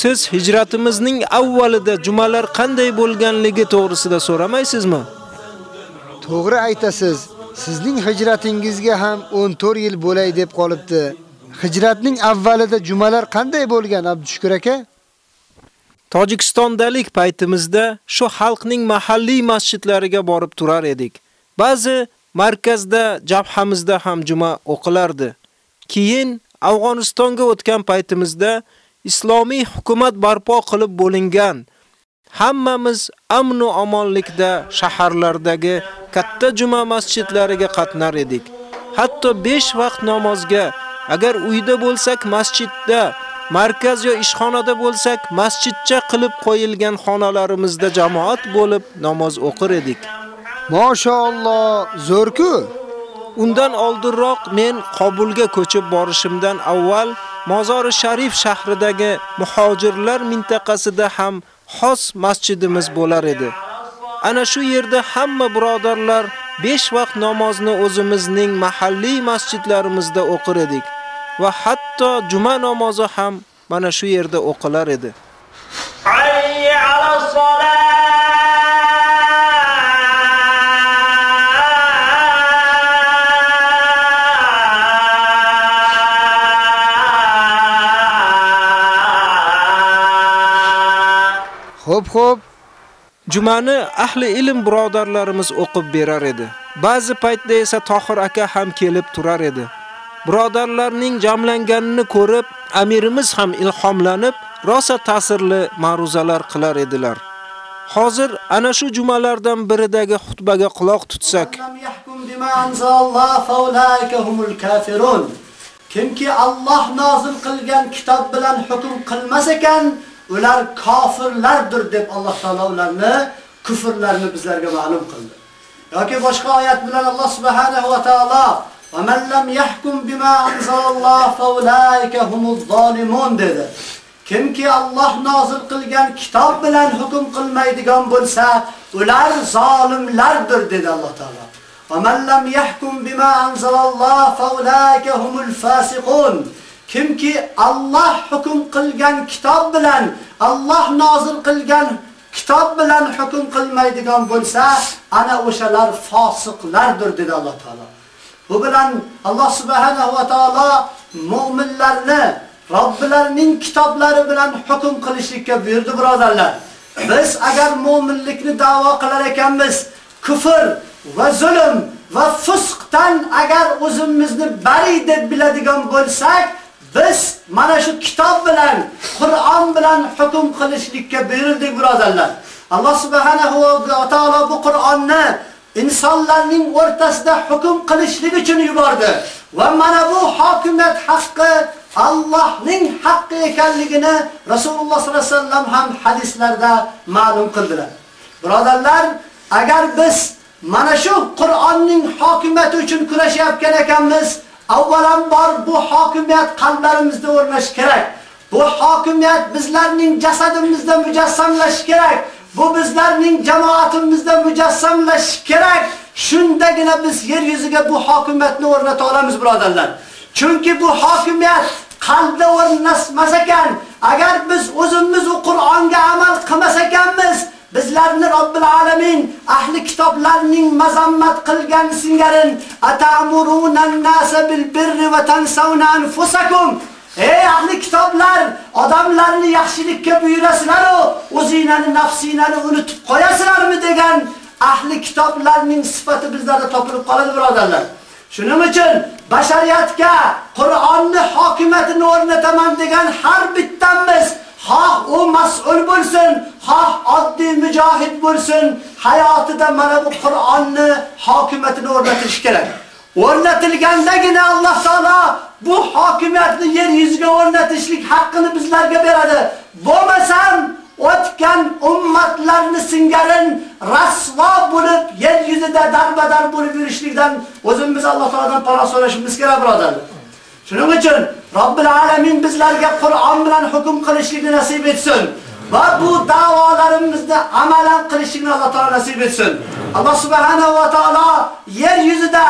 Siz hijratimizning avvalida jumalar qanday bo'lganligi to'g'risida so'ramaysizmi?
To'g'ri aytasiz. Sizning hijratingizga ham 14 yil bo'lay deb qolibdi. Hijratning avvalida jumalar qanday bo'lgan Abdushukur aka?
Tojikistondalik paytimizda shu xalqning mahalliy masjidlariga borib turar edik. Ba'zi markazda, jabhamizda ham juma o'qilardi. Keyin Afg'onistonga o'tgan paytimizda islomiy hukumat barpo qilib bo'lingan. Hammamiz amn va omonlikda shaharlardagi katta juma masjidlariga qatnar edik. Hatto 5 vaqt namozga agar uyda bo'lsak masjidda, markaz yo ishxonada bo'lsak masjidcha qilib qo'yilgan xonalarimizda jamoat bo'lib namoz o'qir edik.
Mashaalloh, zo'r-ku.
Undan oldinroq men Qobulga ko'chib borishimdan avval Mozori Sharif shahridagi muhojirlar mintaqasida ham xos masjidimiz bo'lar edi. Ana shu yerda hamma birodarlar 5 vaqt namozni o'zimizning mahalliy masjidlarimizda o'qir edik va hatto juma namozi ham mana shu yerda o'qilar edi.
Xo'p, xo'p.
Jumani ahli ilm birodarlarimiz o'qib berar edi. Ba'zi paytda esa Tohir aka ham kelib turar edi. Birodarlarning jamlanganini ko'rib, amirimiz ham ilhomlanib, rosa ta'sirli ma'ruzalar qilar edilar. Hozir ana shu jumalardan biridagi xutbaga quloq tutsak,
Kimki Alloh nozil qilgan kitob bilan hukm qilmas ekan, ular kofirlardir deb Alloh taolo ularni kufrlarini bizlarga ma'lum qildi. yoki boshqa oyat bilan Alloh subhanahu va taolo "Va man lam yahkum bima anzalalloh fa ulaika humuz zolimun" dedi. Kimki Alloh nozil qilgan kitob bilan hukm qilmaydigan bo'lsa, ular zolimlardir dedi Alloh taolo. "Va man lam yahkum bima anzalalloh fa ulaika humul fasiqun" Kimki Alloh hukm qilgan kitob bilan, Alloh nozil qilgan kitob bilan hukm qilmaydigan bo'lsa, ana o'shalar fosiqlardir dedi Alloh taolo. Bu bilan Alloh subhanahu va taolo mu'minlarni Robbilarining kitoblari bilan hukm qilishlikka buyurdi, birodarlar. Biz agar mu'minlikni da'vo qilar ekanmiz, kufr va zulm va fusqdan agar o'zimizni bari deb biladigan bo'lsak, Biz mana shu kitob bilan, Qur'on bilan hukm qilishlikka berildik birodarlar. Alloh subhanahu va taolo bu Qur'onni insonlarning o'rtasida hukm qilishlik uchun yubordi. Va mana bu hokimiyat haqqi Allohning haqqi ekanligini Rasululloh sollallohu alayhi vasallam ham hadislarda ma'lum qildilar. Birodarlar, agar biz mana shu Qur'onning hokimiyati uchun kurashayotgan ekanmiz, Avvalambor bu hokimiyat qalblarimizda o'rnash kerak. Bu hokimiyat bizlarning jasadimizda mujassamlash kerak. Bu bizlarning jamoatimizda mujassamlash kerak. Shundagina biz yer yuziga bu hokimiyatni o'rnata olamiz, birodarlar. Chunki bu hokimiyat qalbda o'rnashmas ekan, agar biz o'zimiz u Qur'onga amal qilmas ekanmiz, bizlarni Robbil alamin ahli kitoblarning mazammat qilgan singarin atamurunan nasa bil birri va tansawna anfusakum Ey ahli kitoblar, odamlarni yaxshilikka buyurasizlar u o'zinglarni nafsingizni unutib qo'yasizlarmi degan ahli kitoblarning sifati bizlarda topilib qoladi birodarlar. Shuning uchun bashariyatga Qur'onni hokimiyatini o'rnataman degan har bittamiz Hah u mas'ul bo'lsin, xoh oddiy mujohid bo'lsin, hayotida mana bu Qur'onni hokimiyatini o'rnatish kerak. O'rnatilgandagina Alloh taolo bu hokimiyatni yer yuziga o'rnatishlik haqqini bizlarga beradi. Bo'lmasam o'tgan ummatlarni singarin rasvo bo'lib yer yuzida darbadar bo'lib yurishlikdan o'zimiz Alloh taoladan panoh so'rashimiz kerak, birodarlar. Shuning uchun Robbil alamin bizlarga Qur'on bilan hukm qilishlikni nasib etsin va bu da'volarimizni amalan qilishlikni Alloh taolo nasib etsin. Alloh subhanahu va taolo yer yuzida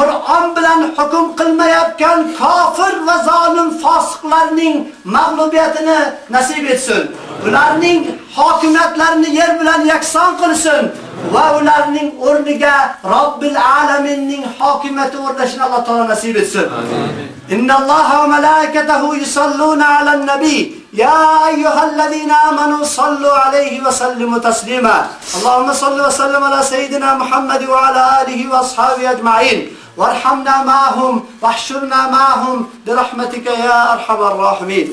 Qur'on bilan hukm qilmayotgan kofir va zolim fosiqlarning mag'lubiyatini nasib etsin. Ularning hokimiyatlarini yer bilan yakson qilsin va ularning o'rniga Robbil alaminning hokimiyati o'rnashini Alloh taolo nasib etsin. Innalloha va malaikatahu yusalluna alan nabiy يا أيها الذين آمنوا صلوا عليه وسلموا تسليما اللهم صل وسلم على سيدنا محمد وعلى آله وأصحابه أجمعين وارحمنا معهم واحشرنا معهم برحمتك يا أرحم الراحمين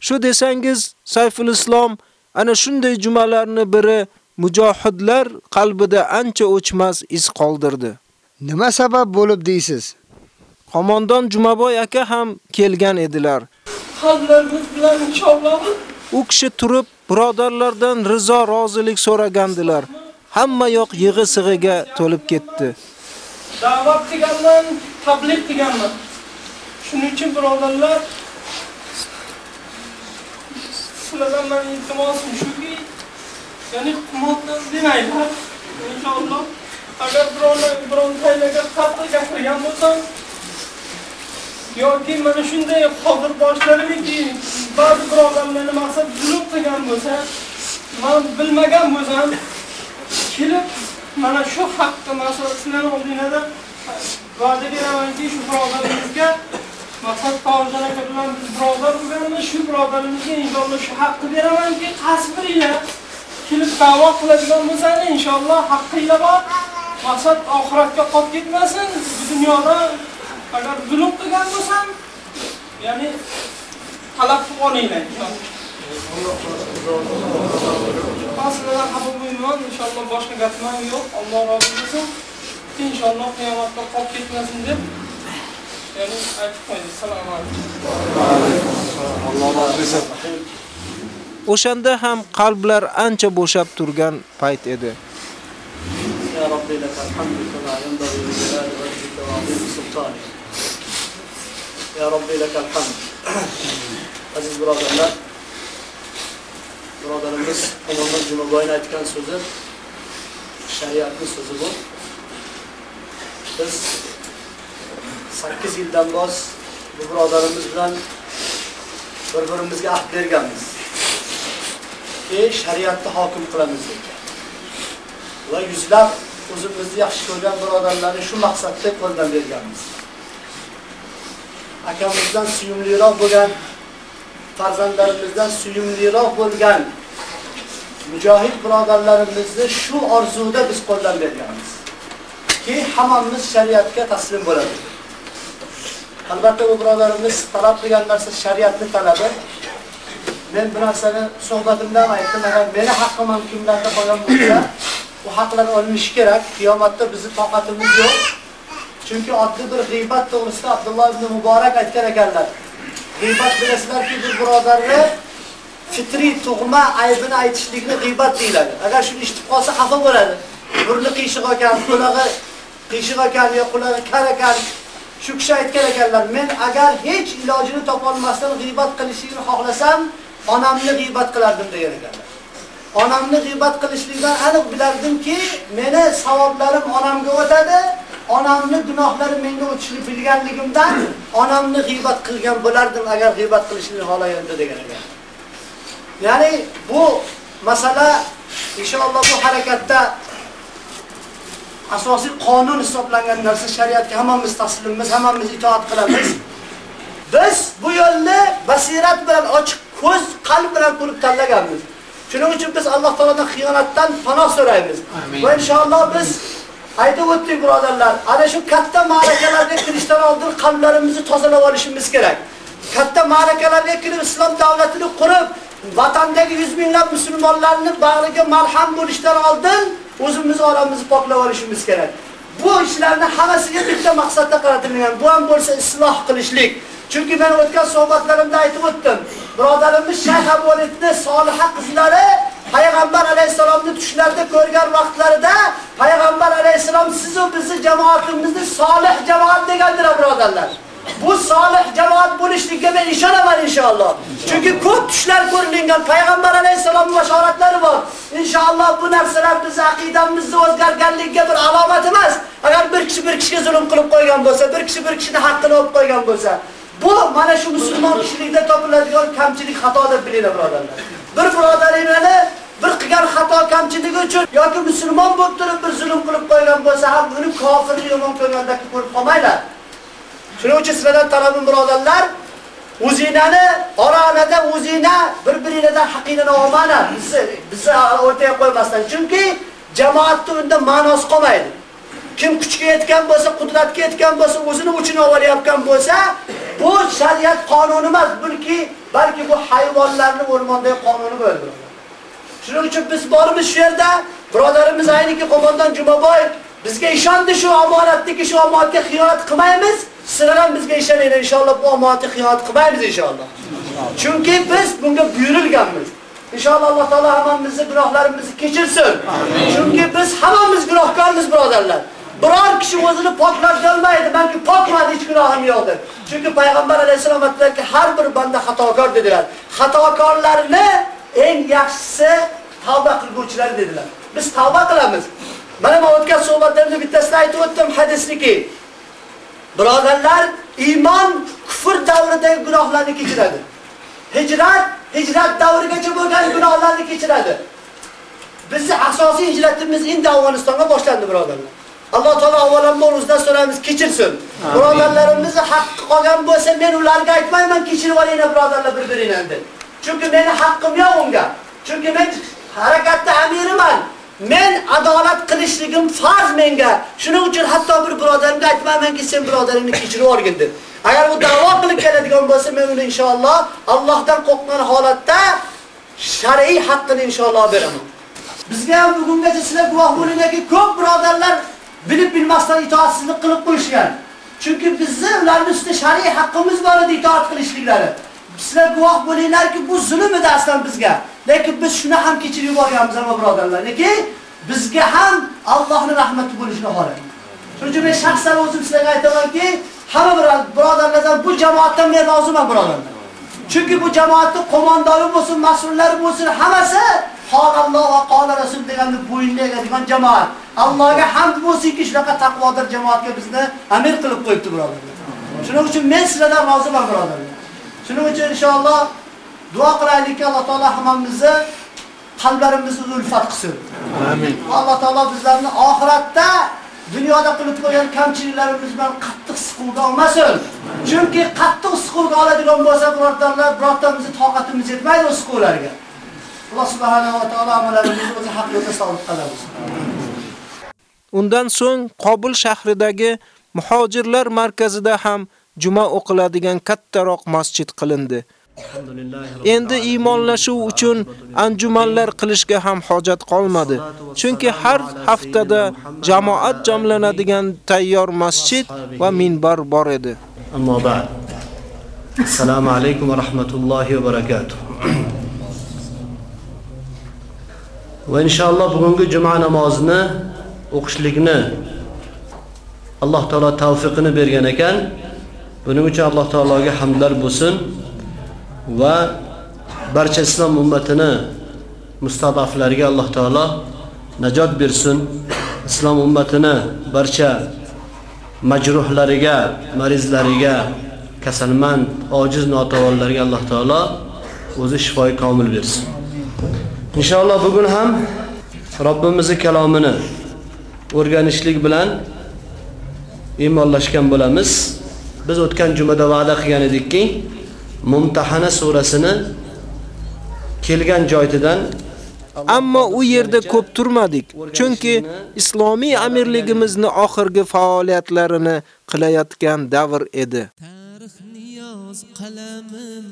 Shu desangiz, Sayful Islom ana shunday jumalarni biri mujohidlar qalbida ancha o'chmas iz qoldirdi.
Nima sabab bo'lib deysiz?
Qo'mondon Jumaboy aka ham kelgan edilar.
Qalblarimiz bilan inshaalloh
U kishi turib birodarlardan rizo rozilik so'ragandilar. Hamma yoq yig'i-sig'iga to'lib ketdi.
da'vat deganman, tabliq deganman. Shuning uchun birodarlar sizlardan men iltimosim shuki, ya'ni hukumatdan demanglar. Inshaalloh agar birovlar birontaylarga qattiq gapirgan bo'lsam, yoki mana shunday hozir boshlarimki ba'zi birodarlarni maqsad zulm qilgan bo'lsa, men bilmagan bo'lsam, kelib mana shu haqda sizlarni oldinglarda va'da beramanki shu birodarimizga maqsad Tojijon aka bilan biz birodar bo'lganmiz shu birodarimizga inshaalloh shu haqqi beramanki qasbinglar kelib da'vo qiladigan bo'lsangiz inshaalloh haqqinglar bor maqsad oxiratga qolib ketmasin bu dunyoda agar zulm qilgan bo'lsam ya'ni talab qilib olinglar Aslida qabul bo'lmayman, inshaalloh boshqa gapim yo'q. Alloh rozi bo'lsin. Inshaalloh qiyomatda qolib ketmasin deb ya'ni aytib qo'ydi. Assalomu alaykum.
Alloh rozi bo'lsin. O'shanda ham qalblar ancha bo'shab turgan payt edi.
Ya Rabbi lakal hamdu kama yanbaghi li jalali wajhika wa 'azimi sultanik. Ya Rabbi lakal hamd. Aziz birodarlar, birodarimiz qo'mondon Jumaboyni aytgan so'zi shariatning so'zi bu. Biz 8 yildan boz bu birodarimiz bilan bir-birimizga ahd berganmiz. Ki shariatni hokim qilamiz degan. Va yuzlab o'zimizni yaxshi ko'rgan birodarlarni shu maqsadda qo'ldan berganmiz. Akamizdan suyumliroq bo'lgan farzandlarimizdan suyumliroq bo'lgan mujohid birodarlarimizni shu orzuda biz qo'ldan berganmiz. Ki hammamiz shariatga taslim bo'ladi. Albatta bu birodarimiz talab qilgan narsa shariatni talabi. Men bir narsani suhbatimdan aytdim, agar meni haqqim ham kimlarda qolgan bo'lsa, bu haqlar olinishi kerak. Qiyomatda bizni toqatimiz yo'q. Chunki oddiy bir g'iybat to'g'risida Abdulloh ibn Muborak aytgan ekanlar. G'iybat bilasizlarki, bir birodarni fitriy tug'ma aybini aytishlikni g'iybat deyiladi. Agar shuni eshitib qolsa xafa bo'ladi. Burni qiyshiq ekan, qulog'i qiyshiq ekan, yo qulog'i kar ekan. Shu kishi aytgan ekanlar, men agar hech ilojini topolmasdan g'iybat qilishni xohlasam, onamni g'iybat qilardim degan ekanlar. Onamni g'iybat qilishlikdan aniq bilardimki, meni savoblarim onamga o'tadi, onamni gunohlari menga o'tishini bilganligimdan onamni g'iybat qilgan bo'lardim agar g'iybat qilishni xohlaganimda degan ekan. Ya'ni bu masala inshaalloh bu harakatda asosiy qonun hisoblangan narsa shariatga hammamiz taslimmiz, hammamiz itoat qilamiz. Biz bu yo'lni basirat bilan ochiq ko'z, qalb bilan ko'rib tanlaganmiz. Shuning uchun biz Alloh taolodan xiyonatdan panoh so'raymiz. Va inshaalloh biz aytib o'tdik birodarlar, ana shu katta ma'rakalarga kirishdan oldin qalblarimizni tozalab olishimiz kerak. Katta ma'rakalarga kirib islom davlatini qurib, vatandagi yuz minglab musulmonlarni bag'riga malham bo'lishdan oldin o'zimiz oramizni poklab olishimiz kerak. Bu ishlarni hammasiga bitta maqsadda qaratilgan. Bu ham bo'lsa isloh qilishlik. Chunki men o'tgan suhbatlarimda aytib o'tdim. Birodarimiz Shayx Abualitni soliha qizlari Payg'ambar alayhisalomni tushlarida ko'rgan vaqtlarida Payg'ambar alayhisalom siz va bizni jamoatimizni solih jamoat degandir birodarlar. bu solih jamoat bo'lishligiga men ishonaman inshaalloh. Chunki ko'p tushlar ko'rilgan payg'ambar alayhisolam bashoratlari bor. Inshaalloh bu narsalar biz aqidamizni o'zgarganligiga bir alomat emas. Agar bir kishi bir kishiga zulm qilib qo'ygan bo'lsa, bir kishi bir kishining haqqini olib qo'ygan bo'lsa, bu mana shu musulmon kishilikda topiladigan kamchilik xato deb bilinglar birodarlar. Bir birodaringlarni bir qilgan xato kamchiligi uchun yoki musulmon bo'lib turib bir zulm qilib qo'ygan bo'lsa ham buni kofirni yomon ko'rganda ko'rib qolmanglar. Shuning uchun sizlardan talabim birodarlar, o'zinani ora-onada o'zina bir-biringizdan haqingizdan olmanglar. Bizni bizni o'rtaga qo'ymasdan. Chunki jamoatda unda ma'nosi qolmaydi. Kim kuchga yetgan bo'lsa, qudratga yetgan bo'lsa, o'zini uchun olayotgan bo'lsa, bu shariat qonuni emas, balki balki bu hayvonlarning o'rmondagi qonuni bo'ladi. Shuning uchun biz borimiz shu yerda birodarimiz ayniki qo'mondon Jumaboy bizga ishondi shu omonatniki shu omonatga xiyonat qilmaymiz. Sizlar ham bizga ishoninglar inshaalloh bu omonatga xiyonat qilmaymiz inshaalloh. Chunki biz bunga buyurilganmiz. Inshaalloh Alloh taolo hammamizni gunohlarimizni kechirsin. Chunki biz hammamiz gunohkormiz birodarlar. Biror kishi o'zini poklab olmaydi. Menki pokman, hech gunohim yo'q deb. Chunki payg'ambar alayhisalom aytdilarki, har bir banda xatokor dedilar. Xatokorlarni eng yaxshisi tavba qilguvchilar dedilar. Biz tavba qilamiz. Mana men o'tgan suhbatlarimda bittasini aytib o'tdim hadisniki. Birodarlar, iymon kufr davridagi gunohlarni kechiradi. Hijrat, hijrat davrigacha bo'lgan gunohlarni kechiradi. Bizning asosiy hijratimiz endi Afg'onistonga boshlandi, birodarlar. Alloh taolo avvalambor o'zidan so'raymiz, kechirsin. Birodarlarimizni haqqi qolgan bo'lsa, men ularga aytmayman, kechirib olinglar birodarlar bir-biringlarni deb. Chunki meni haqqim yo'q unga. Chunki men harakatda amiriman. Men adolat qilishligim farz menga. Shuning uchun hatto bir birodarimga aytmaymanki, sen birodaringni kechirib olgin deb. Agar u da'vo qilib keladigan bo'lsa, men uni inshaalloh Allohdan qo'rqgan holatda shar'iy haqqini inshaalloh beraman. Bizga ham bugungacha sizlar guvoh bo'linglarki, ko'p birodarlar bilmasdan itoatsizlik qilib qo'yishgan. Chunki bizni ularning ustida shar'iy haqqimiz bor edi itoat qilishliklari. Sizlar guvoh bo'linglarki, bu zulm edi aslan bizga. Lekin biz shuni ham kechirib yuborganmiz, amma birodarlar. Lekin bizga ham Allohning rahmati bo'lishini xohlaymiz. Shuning uchun men shaxsan o'zim sizlarga aytamanki, hamma birodarlardan bu jamoatdan men roziman birodarlar. Chunki bu jamoatning qo'mondoni bo'lsin, mas'ullari bo'lsin, hammasi qol Alloh va qol Rasul deganni bo'yinga egadigan jamoat. Allohga hamd bo'lsinki, shunaqa taqvodir jamoatga bizni amir qilib qo'yibdi birodarlar. Shuning uchun men sizlardan roziman birodarlar. Shuning uchun inshaalloh duo qilaylikki Alloh taolo hammamizni qalblarimizni ulfat qilsin. Amin. Alloh taolo bizlarni oxiratda dunyoda qilib qo'ygan kamchiliklarimiz bilan qattiq siquvga olmasin. Chunki qattiq siquvga oladigan bo'lsa, birodarlar, birortamizni toqatimiz yetmaydi siquvlarga. Alloh subhanahu va taolo amallarimizni o'zi haq yo'lda sabit qiladi.
Undan so'ng Qobul shahridagi muhojirlar markazida ham juma o'qiladigan kattaroq masjid qilindi. Endi iymonlashuv uchun anjumanlar qilishga ham hojat qolmadi. Chunki har haftada jamoat jamlanadigan tayyor masjid va minbar bor edi.
Ammo ba'd. Assalomu alaykum va rahmatullohi va barakatuh. Va inshaalloh bugungi juma namozini o'qishlikni Alloh taolo tavfiqini bergan ekan. Buning uchun Alloh taologa hamdlar bo'lsin va barcha islom ummatini mustadaflariga Alloh taolo najot bersin. Islom ummatini barcha majruhlariga, marizlariga, kasalmand, ojiz notavonlarga Alloh taolo o'zi shifoi komil bersin. Inshaalloh bugun ham Robbimizning kalomini o'rganishlik bilan iymonlashgan bo'lamiz. Biz o'tgan jumada va'da qilgan edikki, Mumtahana surasini kelgan joydan
Ammo u yerda ko'p turmadik, chunki islomiy amirligimizni oxirgi faoliyatlarini qilayotgan davr edi.
Tarix niyoz qalamim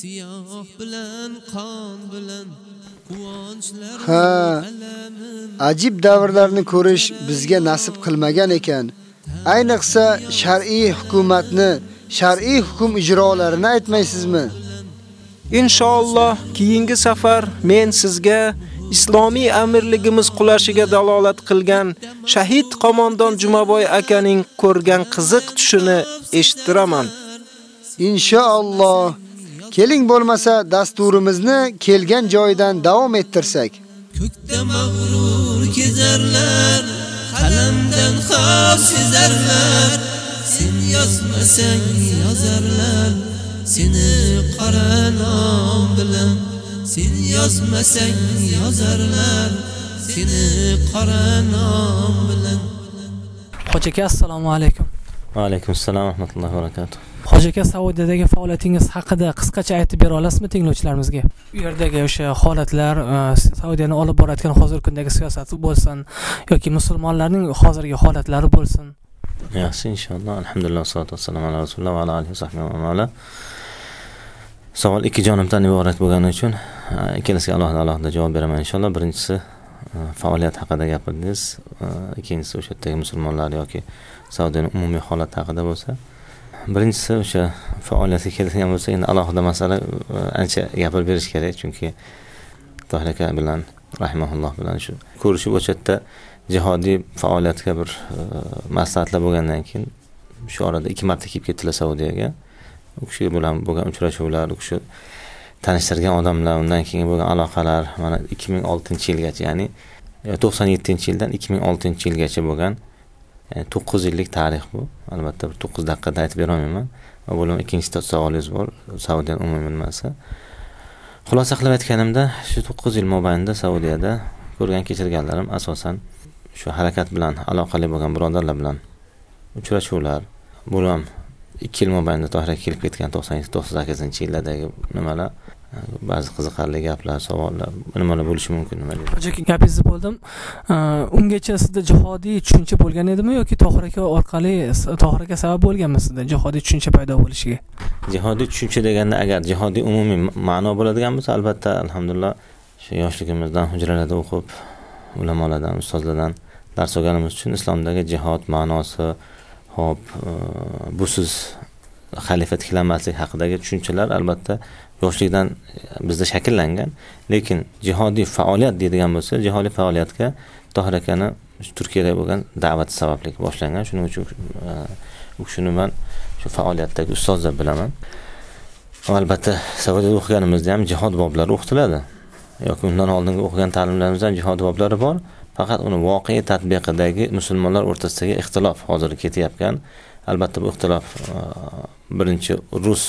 siyoh bilan qon bilan
Ha, ajib davrlarni ko'rish bizga nasib qilmagan ekan. Ayniqsa shar'iy hukumatni, shar'iy hukm ijrolarini aytmaysizmi?
Inshaalloh keyingi safar men sizga islomiy amirligimiz qulashiga dalolat qilgan shahid qo'mondon Jumaboy akaning ko'rgan qiziq tushini eshittiraman.
Inshaalloh. Keling bo'lmasa dasturimizni kelgan joyidan davom ettirsak.
Ko'kda mag'rur kezarlar, qalamdan xavf sezarlar. Sen yozmasang yozarlar, seni qora nom bilan. Sen yozmasang yozarlar, seni qora nom bilan.
Aka assalomu alaykum.
Va alaykum assalom va rahmatullohi va barakatuh.
Hoji aka Saudiyadagi faoliyatingiz haqida qisqacha aytib bera olasizmi tinglovchilarimizga? U yerdagi o'sha holatlar, e, Saudiyani olib borayotgan hozirgi kundagi siyosati bo'lsin yoki musulmonlarning hozirgi holatlari bo'lsin.
Yaxshi inshaalloh. Alhamdulillah salatu vassalamu ala rasulilloh va ala alihi va. Savol ikki jonibdan iborat bo'lgani uchun e, ikkalasiga alohida alohida javob beraman inshaalloh. Birinchisi e, faoliyat haqida gapirdingiz, ikkinchisi o'sha yerdagi musulmonlar yoki Saudiyaning umumiy holati haqida bo'lsa, birinchisi o'sha faoliyatga keladigan bo'lsa, endi alohida masala e, ancha gapirib berish kerak, chunki Tohir aka bilan rahimaulloh bilan shu ko'rishib o'sha yerda jihodiy faoliyatga bir e, maslahatlar bo'lgandan keyin shu orada ikki marta kelib ketdilar Saudiyaga. U kishi bilan bo'lgan uchrashuvlar, u kishi tanishtirgan odamlar, undan keyin bo'lgan aloqalar mana 2006-yilgacha, ya'ni e, 97-yildan 2006-yilgacha bo'lgan E, 9 yillik tarix bu. Albatta bir 9 daqiqada aytib bera olmayman. Va bo'lim ikkinchi savolingiz bor, Saudiya umumiy nimasi. Xulosa qilib aytganimda, shu 9 yil mobaynida Saudiyada ko'rgan kechirganlarim asosan shu harakat bilan aloqali bo'lgan birodarlar bilan uchrashuvlar, bo'lim 2 yil mobaynida Tohirga kelib ketgan 97-98-yillardagi nimalar ba'zi qiziqarli gaplar, savollar, nimalar bo'lishi mumkin nima deydi.
Hoji aka gapingizni bo'ldim. Ungacha sizda jihodiy tushuncha bo'lgan edimi yoki Tohir aka orqali Tohir aka sabab bo'lganmi sizda jihodiy tushuncha paydo bo'lishiga?
Jihodiy tushuncha deganda agar jihodiy umumiy ma'no bo'ladigan bo'lsa, albatta alhamdulillah shu yoshligimizdan hujralarda o'qib, ulamolardan, ustozlardan dars olganimiz uchun islomdagi jihod ma'nosi, hop, e, busiz xalifa tiklanmaslik haqidagi tushunchalar albatta yoshlikdan bizda shakllangan, lekin jihodiy faoliyat deydigan bo'lsa, jihodiy faoliyatga Tohir akani Turkiyada bo'lgan da'vati sababli boshlangan. Shuning uchun e, u kishini man shu faoliyatdagi ustoz deb bilaman. Albatta, Saudiyada o'qiganimizda ham jihod boblari o'qitiladi. yoki undan oldingi o'qigan ta'limlarimizda ham jihod boblari bor. Faqat uni voqea tatbiqidagi musulmonlar o'rtasidagi ixtilof hozir ketyapgan. Albatta bu ixtilof e, birinchi rus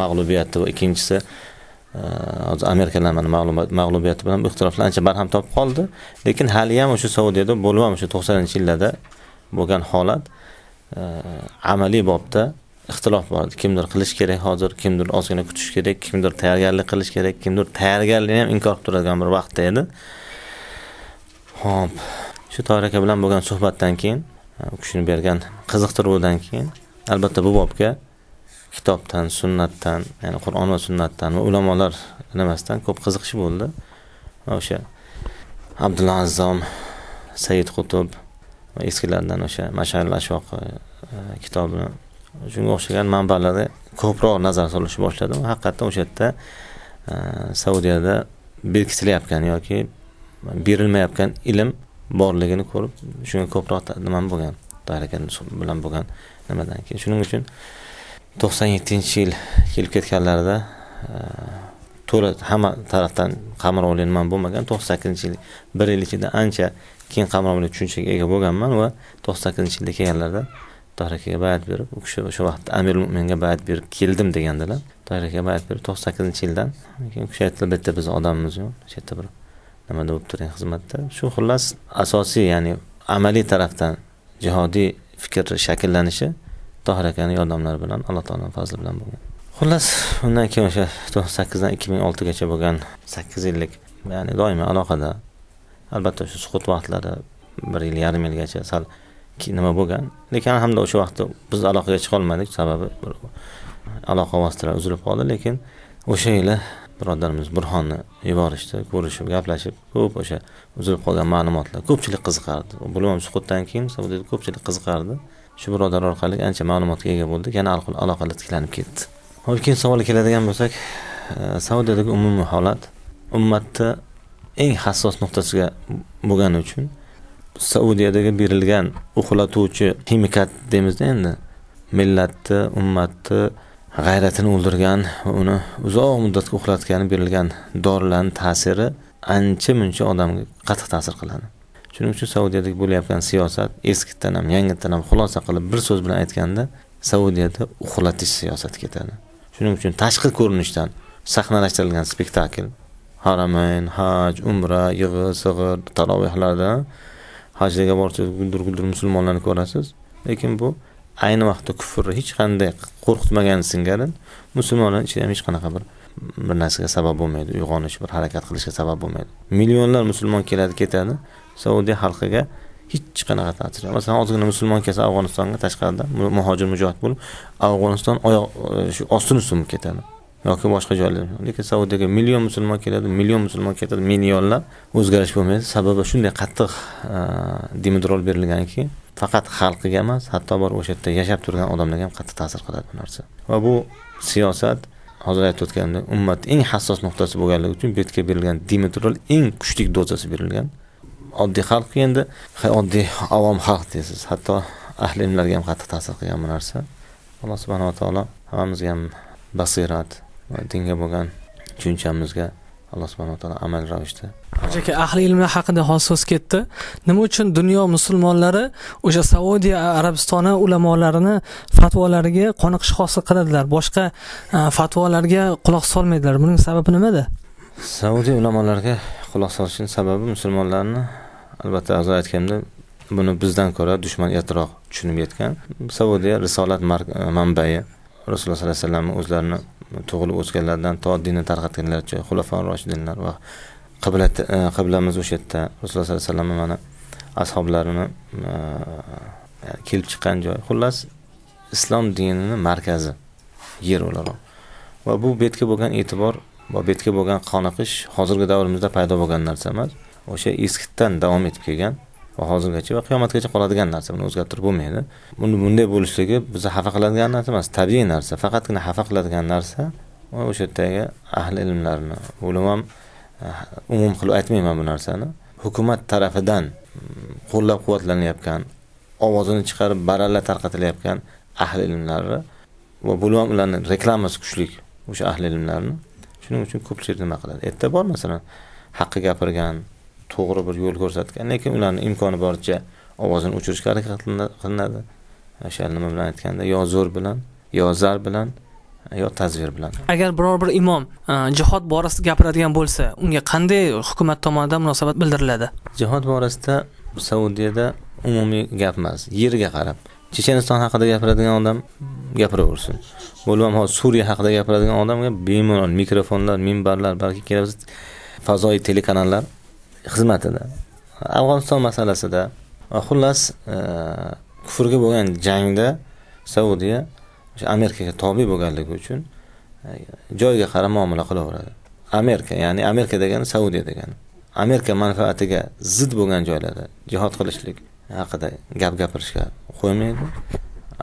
mag'lubiyati va ikkinchisi e, hozir amerikalarning mag'lubiyati bilan bu ixtiloflar ancha barham topib qoldi. Lekin hali ham o'sha saudiyada bo'lib ham o'sha to'qsoninchi yillarda bo'lgan holat eh, amaliy bobda ixtilof bor. Kimdir qilish kerak hozir kimdir ozgina kutish kerak kimdir tayyorgarlik qilish kerak kimdir tayyorgarlikni ham inkor qilib turadigan bir vaqtda edi. Ho'p shu tohir aka bilan bo'lgan suhbatdan keyin eh, u kishini bergan qiziqtiruvdan keyin albatta bu bobga kitobdan, sunnatdan, ya'ni Qur'on va sunnatdan va ulamolar nimasidan ko'p qiziqish bo'ldi. O'sha Abdulla Azzom, Said Qutub va eskilardan o'sha masharil Ashvoq e, kitobini shunga o'xshagan manbalarga ko'proq nazar solishni boshladim. Haqiqatdan o'sha yerda e, Saudiyada berkitilayotgan yoki berilmayotgan ilm borligini ko'rib, shunga ko'proq nima bo'lgan, tarikat bilan bo'lgan nimadan keyin. Shuning uchun 97 yil kelib ketganlarida e, to'la hamma tarafdan qamrovli man bo'lmagan 98 yil. Bir yil ichida ancha keng qamrovli tushunchaga ega bo'lganman va 98 yilda kelganlarda tohir bayat berib u kishi o'sha vaqtda amir mo'minga bayat berib keldim degandilar. Tohir bayat berib 98 yildan keyin u kishi aytdilar bitta biz odamimiz yo'q. O'sha yerda bir nimada bo'lib turgan xizmatda. Shu xullas asosiy ya'ni amaliy tarafdan jihodiy fikr shakllanishi Tohir akani yordamlari bilan Alloh taoloni fazli bilan bo'lgan. Xullas, undan keyin o'sha 98 dan 2006 gacha bo'lgan 8 yillik, ya'ni doimiy aloqada albatta o'sha suqut vaqtlari 1 yil, yarim yilgacha sal nima bo'lgan. Lekin hamda o'sha vaqtda biz aloqaga chiqa olmadik, sababi aloqa vositalari uzilib qoldi, lekin o'sha yili birodarimiz Burxonni yuborishdi, ko'rishib, gaplashib, ko'p o'sha uzilib qolgan ma'lumotlar ko'pchilik qiziqardi. Bo'lmam suqutdan keyin ko'pchilik qiziqardi. Shu birodar orqali ancha ma'lumotga ega bo'ldik yana aloqalar tiklanib ketdi. Hop keyin savolga keladigan bo'lsak e, saudiyadagi umumiy holat ummatni eng hassos nuqtasiga bo'lgani uchun saudiyadagi berilgan uxlatuvchi ximikat deymizda endi. Millatni ummatni g'ayratini o'ldirgan va uni uzoq muddatga uxlatgani berilgan dorilarni ta'siri ancha muncha odamga qattiq ta'sir qiladi. Shuning uchun saudiyada bo'layotgan siyosat eskidan ham yangidan ham xulosa qilib bir so'z bilan aytganda saudiyada uxlatish siyosati ketadi. Shuning uchun tashqi ko'rinishdan sahnalashtirilgan spektakl haramayn haj umra yig'i sig'ir tarovehlarda hajga borsangiz guldir guldir musulmonlarni ko'rasiz. Lekin bu ayni vaqtda kufrni hech qanday qo'rqitmagan singari musulmonlar ichida ham hech qanaqa bir bir narsaga sabab bo'lmaydi uyg'onish bir harakat qilishga sabab bo'lmaydi. Millionlar musulmon keladi ketadi. Saudiya xalqiga hech qanaqa ta'siri yo'q. Masalan ozgina musulmon kelsa afg'onistonga tashqarida muhojir mujohid bo'lib afg'oniston oyoq e, shu ostini sumib ketadi yoki boshqa joylar lekin saudiyaga million musulmon keladi million musulmon ketadi millionlab o'zgarish bo'lmaydi. Sababi shunday qattiq e, dimidrol berilganki faqat xalqiga emas hatto bor o'sha yerda yashab turgan odamlarga ham qattiq ta'sir qiladi bu narsa. Va bu siyosat hozir aytib o'tganimdek ummat eng hassos nuqtasi bo'lganligi uchun bu yerga berilgan dimidrol eng kuchli dozasi berilgan oddiy xalq endi. Oddiy avom xalq deysiz. Hatto ahli ilmlarga ham qattiq ta'sir qilgan bu narsa. Alloh subhanava taolo hammamizga ham basirat va dinga bo'lgan tushunchamizga alloh subhanava taolo amal ravishda.
Aka ahli ilmlar haqida hozir so'z ketdi nima uchun dunyo musulmonlari o'sha saudiya arabistoni ulamolarini fatvolariga qoniqish hosil qiladilar? Boshqa fatvolarga quloq solmaydilar. Buning sababi nimada?
Saudiya ulamolariga quloq solishini sababi musulmonlarni albatta avval aytganimda buni bizdan ko'ra dushman ertaroq tushunib yetgan. Saudiya risolat e, manbai rasululloh sollallohu alayhi vasallam o'zlarini tug'ilib o'sganlaridan to dinni tarqatganlarcha xulafa roshidinlar va qibla e, qiblamiz o'sha yerda. Rasululloh sollallohu alayhi vasallam mana ashoblarini e, kelib chiqqan joy. Xullas islom dinini markazi yer o'laroq. Va bu betga bo'lgan e'tibor va betga bo'lgan qoniqish hozirgi davrimizda paydo bo'lgan narsa emas. O'sha eskidan davom etib kelgan va hozirgacha va qiyomatgacha qoladigan narsa. Buni o'zgartirib bo'lmaydi. Buni bunday bo'lishligi bizni xafa qiladigan narsa emas tabiiy narsa. Faqatgina xafa qiladigan narsa o'sha yerdagi ahli ilmlarni ulim ham eh, umum qilib aytmayman bu narsani. Hukumat tarafidan mm, qo'llab quvvatlanayotgan ovozini chiqarib baralla tarqatilayotgan ahli ilmlari va bu ham ularni reklamasi kuchli o'sha ahli ilmlarni shuning uchun ko'pchilik nima qiladi? Erta bor masalan haqqi gapirgan to'g'ri bir yo'l ko'rsatgan lekin ularni imkoni boricha ovozini o'chirishga harakat qilinadi. O'sha nima bilan aytganda yo zo'r bilan yo zar bilan yo tazvir bilan.
Agar biror bir imom jihod borasida gapiradigan bo'lsa unga qanday hukumat tomonidan munosabat bildiriladi?
Jihod borasida saudiyada umumiy gap emas yeriga qarab. Checheniston haqida gapiradigan odam gapiraversin. Bo'lmam hozir suriya haqida gapiradigan odamga bemalol mikrofonlar minbarlar balki kelasi fazoiy telekanallar xizmatida. Afg'oniston masalasida xullas e, kufrga bo'lgan jangda saudiya o'sha amerikaga tobe bo'lganligi uchun e, joyiga qarab muomala qilaveradi. Amerika ya'ni amerika degani saudiya degani. Amerika manfaatiga zid bo'lgan joylarda jihod qilishlik haqida gap gapirishga qo'ymaydi.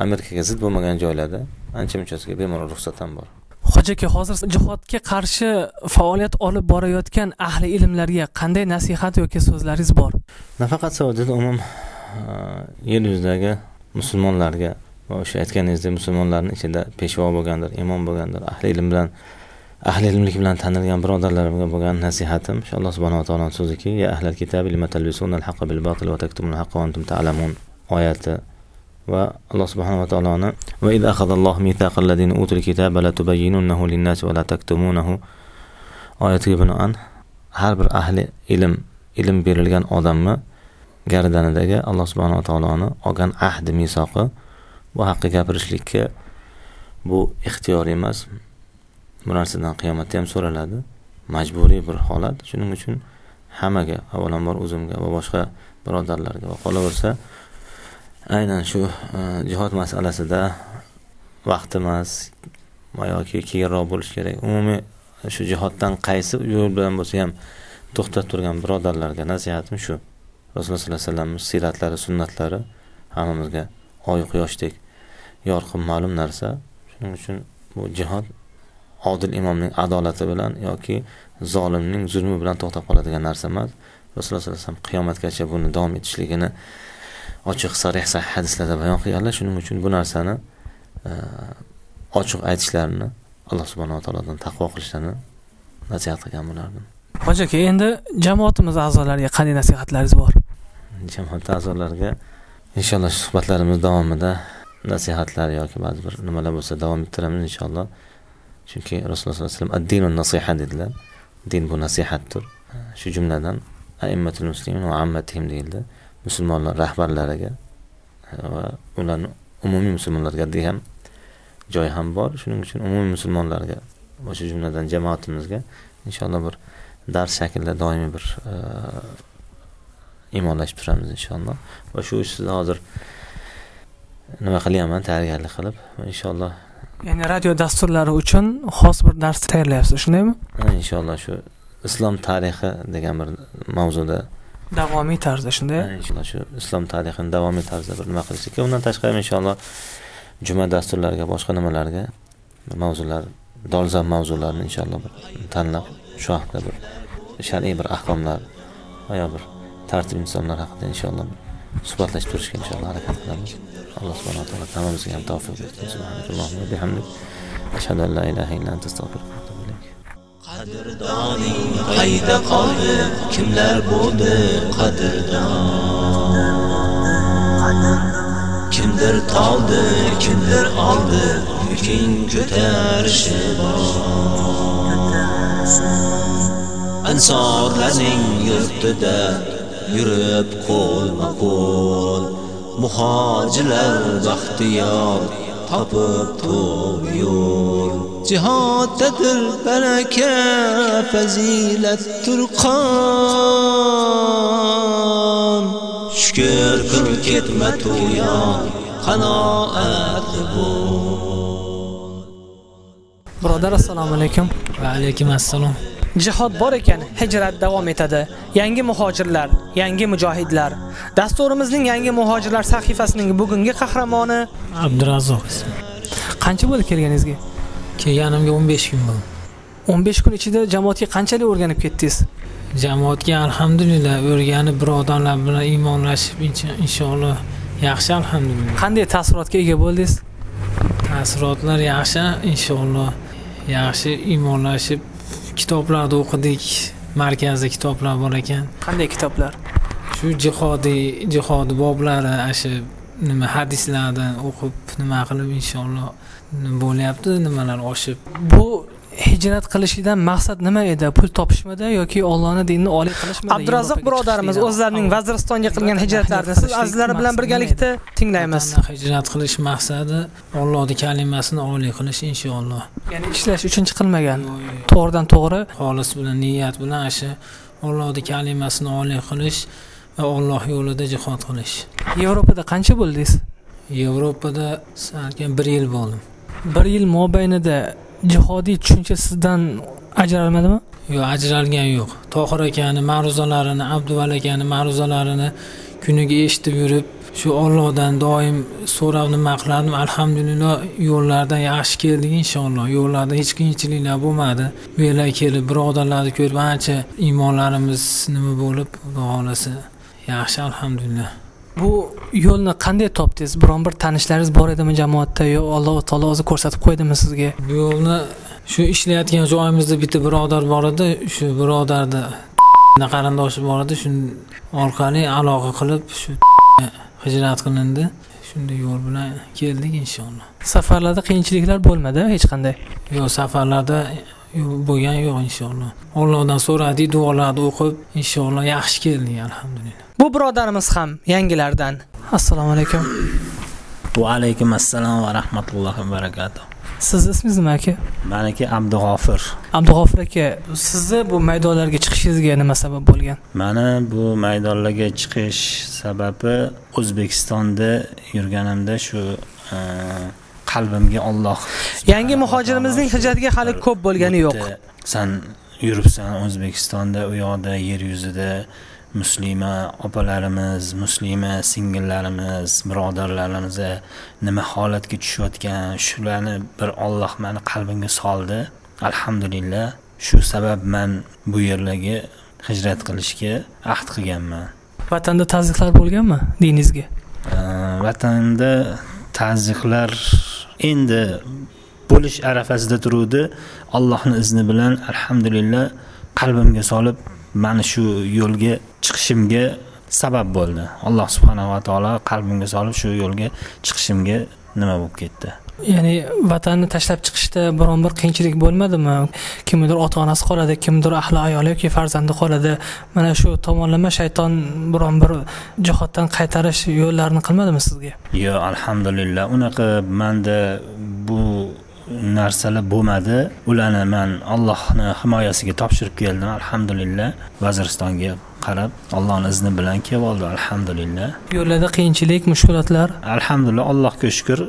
Amerikaga zid bo'lmagan joylarda ancha munchasiga bemalol ruxsat ham bor.
Hoji aka hozir jihodga qarshi faoliyat olib borayotgan ahli ilmlarga qanday nasihat yoki so'zlaringiz bor?
Nafaqat saudiyada umum e, yer yuzidagi musulmonlarga va o'sha aytganingizdek musulmonlarni ichida peshvo bo'lgandir imom bo'lgandir ahli ilm bilan ahli ilmlik bilan tanilgan birodarlarimga bo'lgan nasihatim shu alloh subhanava taoloni so'ziki ya ahlal kitabi lima talbisunal haqqa bil batil va taktumul haqqa va antum ta'lamun oyati. Va alloh subhanava taoloni va id akhadallohu mithaqal ladina utul kitaba la tubayyinunnahu lin-nasi va la taktumunahu. Oyatiga binoan har bir ahli ilm ilm berilgan odamni gardanidagi alloh subhanava taoloni olgan ahdi misoqi bu haqda gapirishlikka bu ixtiyor emas. Bu narsadan qiyomatda ham so'raladi. Majburiy bir holat. Shuning uchun hammaga avvalambor o'zimga va boshqa birodarlarga va qolaversa aynan shu e, jihod masalasida vaqtimiz yoki keyinroq bo'lishi kerak. Umumiy shu jihoddan qaysi yo'l bilan bo'lsa ham to'xtab turgan birodarlarga nasihatim shu. Rasululloh sollallohu alayhi vasallam siyratlari sunnatlari hammamizga oy quyoshdek yorqin ma'lum narsa. Shuning uchun bu jihod odil imomning adolati bilan yoki zolimning zulmi bilan to'xtab qoladigan narsa emas. Rasululloh sollallohu alayhi vasallam qiyomatgacha buni davom etishligini ochiq sarih sahih hadislarda bayon qilganlar. Shuning uchun bu narsani ochiq aytishlarini alloh subhanahu va taolodan taqvo qilishlarini nasihat qilgan bo'lardim.
Hoji aka endi jamoatimiz a'zolariga qanday nasihatlaringiz bor?
Jamoat a'zolariga inshaalloh suhbatlarimiz davomida nasihatlar yoki ba'zi bir nimalar bo'lsa davom ettiramiz inshaalloh. Chunki rasululloh sollallohu alayhi vasallam ad-dinu nasiha dedilar. Din bu nasihatdir. Shu jumladan aimmatul muslimin va ammatihim deyildi musulmonlar rahbarlariga va ularni umumiy musulmonlarga degan joy ham bor. Shuning uchun umumiy musulmonlarga shu jumladan jamoatimizga inshaalloh bir dars shaklida doimiy bir e, iymonlashib turamiz inshaalloh. Va shu ishni hozir nima qilyapman? Tayyorgarlik qilib inshaalloh.
Ya'ni radio dasturlari uchun xos bir dars tayyorlayapsiz shundaymi?
Ha, inshaalloh shu islom tarixi degan bir mavzuda
davomiy tarzda. Shunday
inshaalloh shu islom tarixini davomiy tarzda bir nima qilsak undan tashqari inshaalloh juma dasturlariga boshqa nimalarga mavzular dolzarb mavzularni inshaalloh bir tanlab shu haqida bir shar'iy bir ahkomlar yo bir tartib insonlar haqida inshaalloh suhbatlashib turishga inshaalloh harakat qilamiz. Alloh subhanahu taolo hammamizga ham tavfiq bersin. Subhanakallohumma bihamdik. Ashhadu an la ilaha illa anta astag'firuka va
qadrdoning qayda qoldi? Kimlar bo'ldi qadrdon kimdir toldi kimdir oldi yuking ko'tarishi ansorlarning yurtida yurib qo'lma qo'l muhojirlar baxtiyor topib to'g'ri yo'l jihoddadir baraka fazilat turqon shukr qil ketma to'yon qanoatli bo'l
birodar assalomu alaykum
va alaykum assalom
jihod bor ekan hijrat davom etadi. Yangi muhojirlar yangi mujohidlar. Dasturimizning yangi muhojirlar sahifasining bugungi qahramoni
abdurazzoq
qancha bo'ldi kelganingizga?
Kelganimga 15 kun bo'ldi.
15 kun ichida jamoatga qanchalik o'rganib ketdingiz?
Jamoatga alhamdulillah o'rganib birodarlar bilan iymonlashib insh- inshaalloh yaxshi alhamdulillah.
Qanday taassurotga ega bo'ldingiz?
Taassurotlar yaxshi inshaalloh yaxshi iymonlashib kitoblarni o'qidik. Markazda kitoblar bor ekan.
Qanday kitoblar?
Shu jihodiy jihodi boblari shu nima hadislardan o'qib nima qilib inshaalloh bo'lyapti nimalar oshib.
Bu hijrat qilishidan maqsad nima edi? Pul topishmidi yoki Allohning dinini oliy qilishmidi abdurazzoq birodarimiz o'zlarining vaziristonga qilgan hijratlarini siz azizlar bilan birgalikda tinglaymiz.
Hijrat qilish maqsadi Allohning kalimasini oliy qilish inshaalloh
ya'ni ishlash uchun chiqilmagan to'g'ridan to'g'ri.
Xolis bilan niyat bilan shu Allohning kalimasini oliy qilish va Alloh yo'lida jihod qilish.
Yevropada qancha bo'ldingiz?
Yevropada salkam bir yil bo'ldim
bir yil mobaynida jihodiy tushuncha sizdan ajralmadimi?
Yo'q ajralgan yo'q. Tohir akani ma'ruzalarini abduval akani ma'ruzalarini kuniga eshitib yurib shu ollohdan doim so'rab nima qilardim alhamdulillah yo'llardan yaxshi keldik inshaalloh. Yo'llarda hech qiyinchiliklar bo'lmadi. Bu yerga kelib birodarlarni ko'rib ancha iymonlarimiz nima bo'lib xudo xohlasa yaxshi alhamdulillah.
Bu yo'lni qanday topdingiz? Biron bir tanishlaringiz bor edimi jamoatda yo alloh taolo o'zi ko'rsatib qo'ydimi sizga?
Bu yo'lni shu ishlayotgan joyimizda bitta birodar bor edi. Shu birodarni *laughs* qarindoshi bor edi. Shu orqali aloqa qilib shu *laughs* hijrat qilindi. Shunday yo'l bilan keldik inshaalloh.
Safarlarda qiyinchiliklar bo'lmadi hech qanday?
Yo'q safarlarda yo'q, bo'lgan yo'q inshaalloh. Allohdan so'radik duolarni o'qib inshaalloh yaxshi keldik alhamdulillah
bu birodarimiz ham yangilardan. Assalomu alaykum.
Va alaykum assalom va rahmatullohi va barakatuh.
Sizni ismingiz nima aka
maniki abdug'ofir
abdug'ofir aka sizni bu maydonlarga chiqishingizga nima sabab bo'lgan?
Mani bu maydonlarga chiqish sababi o'zbekistonda yurganimda shu e, qalbimga Alloh
yangi muhojirimizning hijratiga hali ko'p bo'lgani yo'q.
San yuribsan o'zbekistonda u yoqda yer yuzida muslima opalarimiz muslima singillarimiz birodarlarimiz nima holatga tushayotgan shularni bir Alloh mani qalbimga soldi. Alhamdulillah. Shu sabab man bu yerlarga hijrat qilishga ahd qilganman.
Vatanda tazyiqlar bo'lganmi diningizga?
Ee, vatanda tazyiqlar endi bo'lish arafasida turuvdi. Allohni izni bilan alhamdulillah qalbimga solib mani shu yo'lga chiqishimga sabab bo'ldi. Alloh subhanahu va taolo qalbimga solib shu yo'lga chiqishimga nima bo'lib ketdi?
Ya'ni vatanni tashlab chiqishda biron bir qiyinchilik bo'lmadimi? Kimnidir ota onasi qoladi kimnidir ahli ayoli yoki farzandi qoladi. Mana shu tomonlama shayton biron bir jihatdan qaytarish yo'llarini qilmadimi sizga?
Yo alhamdulillah. Unaqa manda bu narsalar bo'lmadi. Ularni man allohni himoyasiga topshirib keldim. Alhamdulillah. Vaziristonga qarab allohni izni bilan kelib oldi. Alhamdulillah.
Yo'llarda qiyinchilik mushkulotlar?
Alhamdulillah. Allohga shukur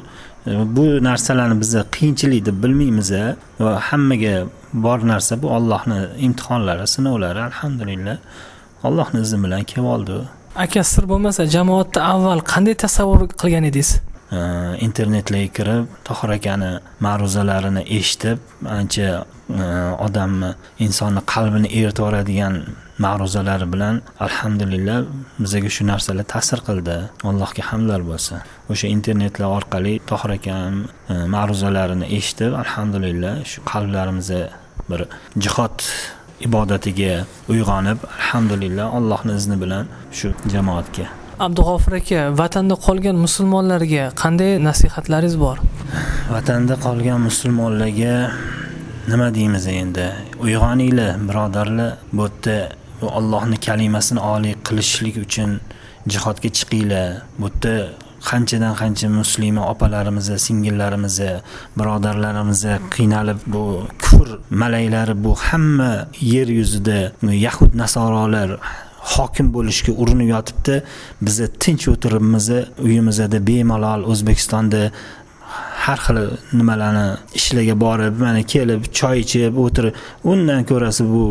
bu narsalarni biz qiyinchilik deb bilmaymiz va hammaga bor narsa bu allohni imtihonlari sinovlari. Alhamdulillah. Allohni izni bilan kelib oldi.
Aka sir bo'lmasa jamoatda avval qanday tasavvur qilgan edingiz Э,
internetlarga kirib tohir akani ma'ruzalarini eshitib ancha э, odamni insonni qalbini eritib yuboradigan ma'ruzalari bilan alhamdulillah bizaga shu narsalar ta'sir qildi. Allohga hamdlar bo'lsin. O'sha internetlar orqali tohir akam э, ma'ruzalarini eshitib alhamdulillah shu qalblarimizni bir jihod ibodatiga uyg'onib alhamdulillah allohni izni bilan shu jamoatga
abdug'ofur aka vatanda qolgan musulmonlarga qanday nasihatlaringiz bor?
Vatanda qolgan musulmonlarga nima deymiz endi? Uyg'oninglar birodarlar bu yerda bu allohni kalimasini oliy qilishlik uchun jihodga chiqinglar. Bu yerda qanchadan qancha muslima opalarimiz singillarimiz birodarlarimiz qiynalib bu kufr malaylari bu hamma yer yuzida yahud nasorolar hokim bo'lishga urinib yotibdi. Bizni tinch o'tiribmiz uyimizda bemalol o'zbekistonda har xil nimalarni ishlarga borib mana kelib choy ichib o'tirib undan ko'rasi bu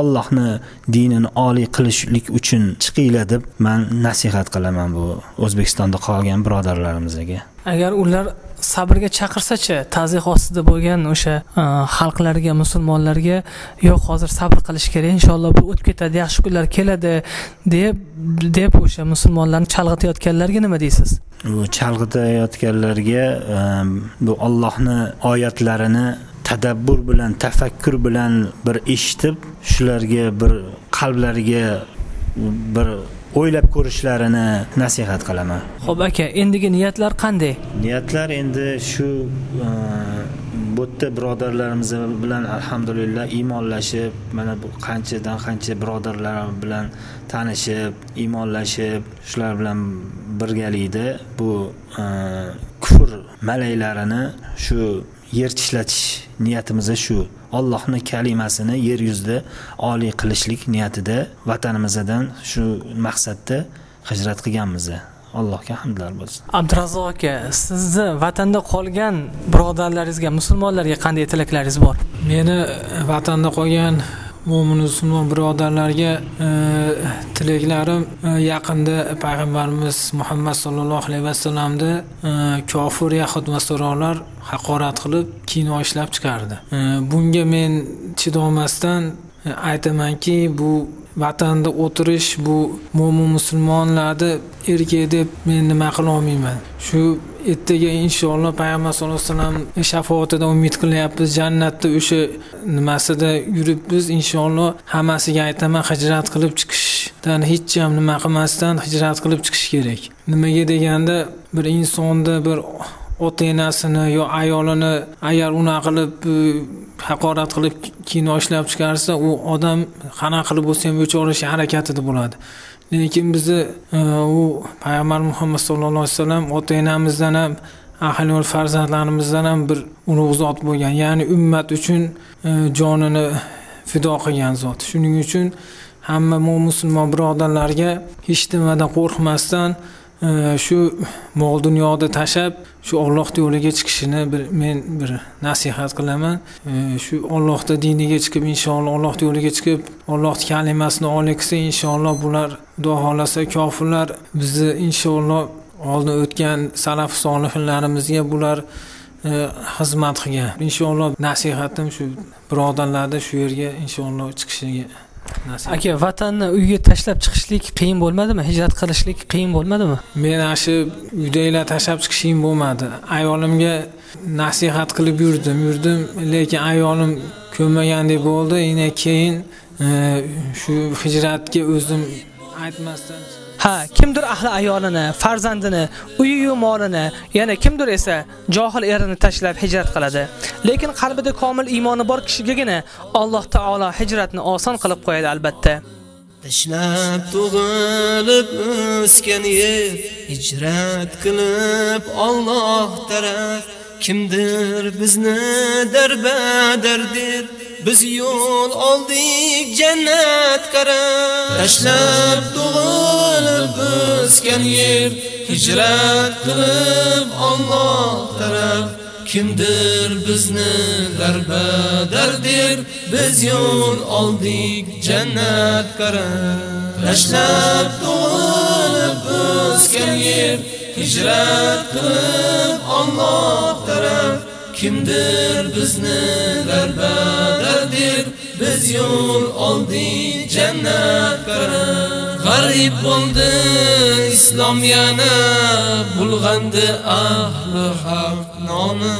ollohni dinini oliy qilishlik uchun chiqinglar deb man nasihat qilaman bu o'zbekistonda qolgan birodarlarimizga
agar ular sabrga chaqirsachi tazyiq ostida bo'lgan o'sha e, xalqlarga musulmonlarga yo'q hozir sabr qilish kerak inshaalloh bu o'tib ketadi yaxshi kunlar keladi deb deb o'sha musulmonlarni chalg'itayotganlarga nima deysiz?
Bu chalg'itayotganlarga e, bu ollohni oyatlarini tadabbur bilan tafakkur bilan bir eshitib shularga bir qalblariga bir o'ylab ko'rishlarini nasihat qilaman.
Ho'p aka endigi niyatlar qanday?
Niyatlar endi shu bu yerda birodarlarimiz bilan alhamdulillah iymonlashib mana bu qanchadan qancha birodarlar bilan tanishib iymonlashib shular bilan birgalikda bu kufr malaklarini shu yer tishlatish niyatimiz shu ollohni kalimasini yer yuzida oliy qilishlik niyatida vatanimizdan shu maqsadda hijrat qilganmiz. Allohga hamdlar bo'lsin.
Abdurazzoq aka sizni vatanda qolgan birodarlaringizga musulmonlarga qanday tilaklaringiz bor?
Meni vatanda qolgan mo'min musulmon birodarlarga e, tilaklarim e, yaqinda payg'ambarimiz muhammad sollallohu alayhi vasallamni e, kofir yahud nasorolar haqorat qilib kino ishlab chiqardi. Bunga men chidolmasdan aytamanki bu vatanda o'tirish bu mo'min musulmonlarni erki deb men nima qilolmayman shu ertaga inshaalloh payg'ambar sallallohu alayhi vasallam shafoatidan umid qilyapmiz jannatda o'sha nimasida yuribmiz inshaalloh hammasiga aytaman hijrat qilib chiqishdan hech ham nima qilmasdan hijrat qilib chiqish kerak. Nimaga deganda bir insonda bir ota enasini yo ayolini agar unaqa qilib e, haqorat qilib kino ishlab chiqarsa u odam qanaqa qilib bo'lsa ham o'chirish harakatida bo'ladi. Lekin bizni e, u payg'ambar muhammad sallallohu alayhi vasallam ota enamizdan ham ahli va farzandlarimizdan ham bir ulug' zot bo'lgan. Ya'ni ummat uchun e, jonini fido qilgan zot. Shuning uchun hamma mo'min musulmon birodarlarga hech nimadan qo'rqmasdan shu mol dunyoni tashlab shu ollohni yo'liga chiqishini bir men bir nasihat qilaman. Shu ollohni diniga chiqib inshaalloh ollohni yo'liga chiqib ollohni kalimasini oliy qilsa inshaalloh bular xudo xohlasa kofirlar bizni inshaalloh oldin o'tgan salaf solihinlarimizga bular e, xizmat qilgan. Inshaalloh nasihatim shu birodarlarni shu yerga inshaalloh chiqishiga
aka vatanni uyga tashlab chiqishlik qiyin bo'lmadimi? Hijrat qilishlik qiyin bo'lmadimi?
Men ana shu uydagilar tashlab chiqishim bo'lmadi. Ayolimga nasihat qilib yurdim yurdim lekin ayolim ko'nmagandek bo'ldi. Yana keyin e, shu hijratga o'zim aytmasdan
ha kimdir ahli ayolini farzandini uyi molini yana kimdir esa johil erini tashlab hijrat qiladi. Lekin qalbida komil iymoni bor kishigagina alloh taolo hijratni oson qilib qo'yadi albatta.
Tashlab tug'ilib o'sgan yer hijrat qilib Alloh taraf kimdir bizni darbadardir biz yo'l oldik jannat qarab tashlab tug'ilib o'sgan yer hijrat qilib Alloh taraf. Kimdir bizni darbadardir biz yo'l oldik jannat qarab tashlab tug'ilib o'sgan yer hijrat qilib Alloh taraf kimdir bizni darbadardir biz yo'l oldik jannat qarab g'arib bo'ldi islom yana bulg'andi ahli haq nomi.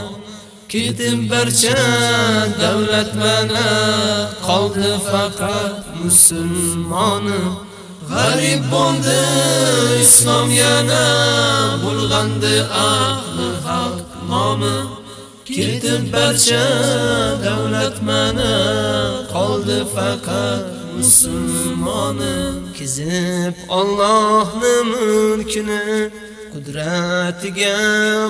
Ketib barcha davlat mana qoldi faqat musulmoni. G'arib bo'ldi islom yana bulg'andi ahli haq nomi. Ketib barcha davlat mana qoldi faqat musulmoni. Kizib Allohni mulkini qudratiga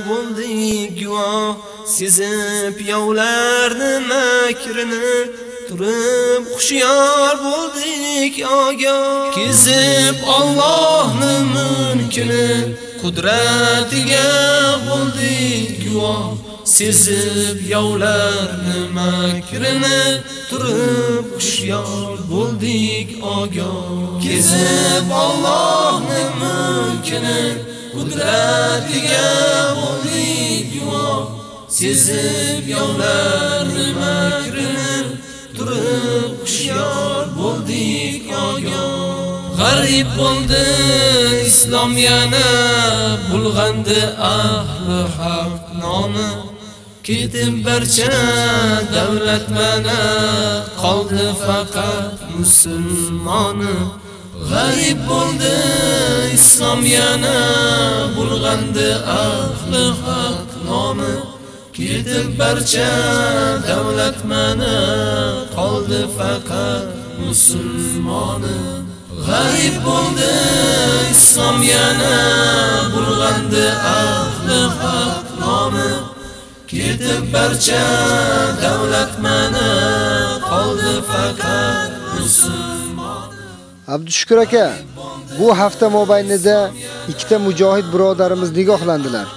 bo'ldik guvoh. Sezib yovlarni makrini turib hushyor bo'ldik ogoh. Kizib Allohni mulkini qudratiga bo'ldik guvoh. Sezib yovlarni makrini turib hushyor bo'ldik ogoh. Kezib Allohni mulkini qudratiga bo'ldik guvoh. Sezib yovlarni makrini turib hushyor bo'ldik ogoh. G'arib bo'ldi islom yana bulg'andi ahli haq nomi. Ketib barcha davlat mana qoldi faqat musulmoni. G'arib bo'ldi islom yana bulg'andi ahli haq nomi. Ketib barcha davlat mana qoldi faqat musulmoni g'arib bo'ldi islom yana bulg'andi ahli haq nomi ketib barcha davlat mana qoldi faqat musulmon
Abdushukur aka, bu hafta mobaynida ikkita mujohid birodarimiz nigohlandilar.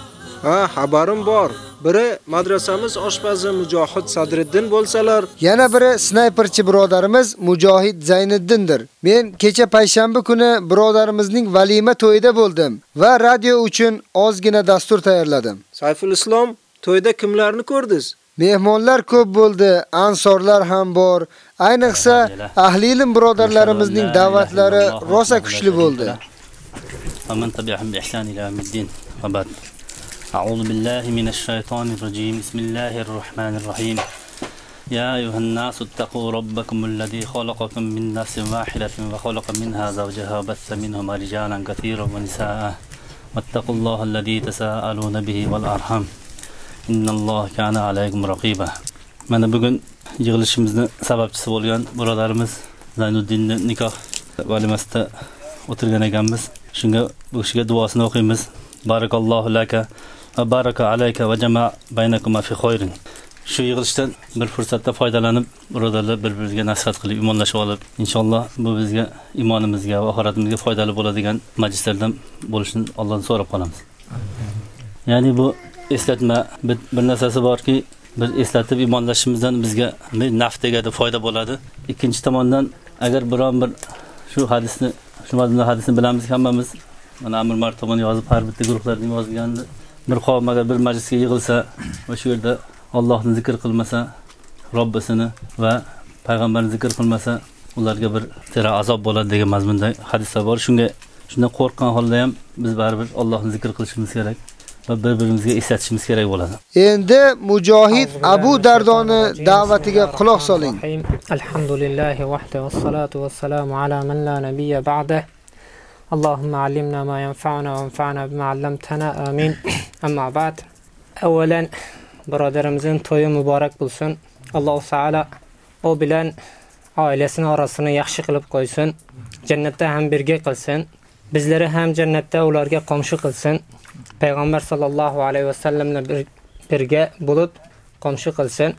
Ha, xabarim bor. Biri madrasamiz oshpazi Mujohid Sadriddin bo'lsalar,
yana biri snayperchi birodarimiz Mujohid Zayniddindir. Men kecha payshanba kuni birodarimizning valima to'yida bo'ldim va radio uchun ozgina dastur tayyorladim.
Sayful Islom, to'yda kimlarni ko'rdingiz?
Mehmonlar ko'p bo'ldi, ansorlar ham bor. Ayniqsa, ahli ilm birodarlarimizning da'vatlari rosa kuchli bo'ldi.
Amman tabi'ahum bi ihsan ila middin. Abad. أعوذ بالله من الشيطان الرجيم بسم الله الرحمن الرحيم يا أيها الناس اتقوا ربكم الذي خلقكم من نفس واحدة وخلق منها زوجها وبث منهما رجالا كثيرا ونساء واتقوا الله الذي تساءلون به والأرحام إن الله كان عليكم رقيبا mana bugun yig'ilishimizni sababchisi bo'lgan birodarimiz Zaynuddinni nikoh valimasida o'tirgan ekanmiz. Shunga bu kishiga duosini o'qiymiz. Barakallohu laka va Baraka alayka va jama baynakuma fi khayrin. Shu yig'ilishdan bir fursatda foydalanib, birodarlar bir-biriga nasihat qilib, iymonlashib olib, inshaalloh bu bizga iymonimizga va oxiratimizga foydali bo'ladigan majlislardan bo'lishini Allohdan so'rab qolamiz. Ya'ni bu eslatma bir, bir narsasi borki, biz eslatib iymonlashimizdan bizga naf tegadi, foyda bo'ladi. Ikkinchi tomondan agar biron bir shu hadisni, shu mazmun hadisni bilamiz hammamiz. Mana Amir Mar tomon yozib har bitta guruhlarning yozgandi. Bir qavm agar bir majlisga yig'ilsa va shu yerda Allohni zikr qilmasa, Robbisini va payg'ambarni zikr qilmasa, ularga bir tira azob bo'ladi degan mazmunda hadislar bor. Shunga shundan qo'rqqan holda ham biz baribir Allohni zikr qilishimiz kerak va bir-birimizga eslatishimiz kerak bo'ladi.
Endi mujohid Abu Dardoni da'vatiga quloq soling.
Alhamdulillahi wahda wassalatu wassalamu ala man la nabiyya ba'da. اللهم علمنا ما ينفعنا وانفعنا بما علمتنا آمين أما بعد أولا birodarimizning to'yi muborak bo'lsin alloh taolo u bilan oilasini orasini yaxshi qilib qo'ysin jannatda ham birga qilsin bizlari ham jannatda ularga qo'mshi qilsin payg'ambar sollallohu alayhi vasallam bilan birga bo'lib qo'mshi qilsin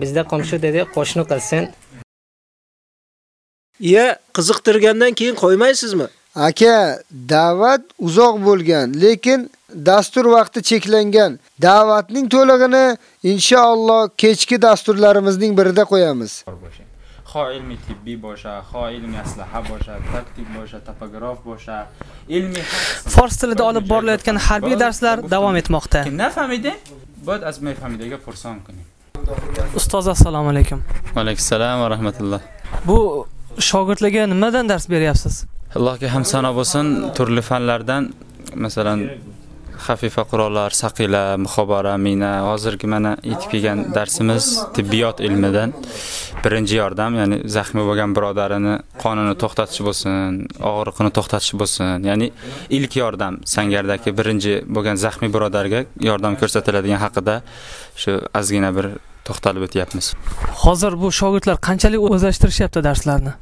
bizda qo'mshi dedi qo'shni qilsin
Iya, qiziqtirgandan keyin qo'ymaysizmi?
Aka, da'vat uzoq bo'lgan, lekin dastur vaqti cheklangan. Da'vatning to'lig'ini inshaalloh kechki dasturlarimizning birida qo'yamiz.
Xo ilmiy tibbiy bo'lsa, xo ilmiy aslaha bo'lsa, taktik bo'lsa, topograf bo'lsa, ilmiy
fors tilida olib borilayotgan harbiy darslar davom etmoqda.
Nafhamide bod az mefhamidaga purson qiling.
Ustoz assalomu alaykum.
Va alayhissalom va rahmatulloh.
Bu shogirdlarga nimadan dars beryapsiz
allohga ham sano bo'lsin. Turli fanlardan masalan xafifa qurollar saqila muhobara mina hozirgi mana yetib kelgan darsimiz tibbiyot ilmidan birinchi yordam ya'ni zaxmi bo'lgan birodarini qonini to'xtatish bo'lsin og'riqini to'xtatish bo'lsin. Ya'ni ilk yordam sangardagi birinchi bo'lgan zaxmi birodarga yordam ko'rsatiladigan haqida shu ozgina bir to'xtalib o'tyapmiz.
Hozir bu shogirdlar qanchalik o'zlashtirishyapti darslarni?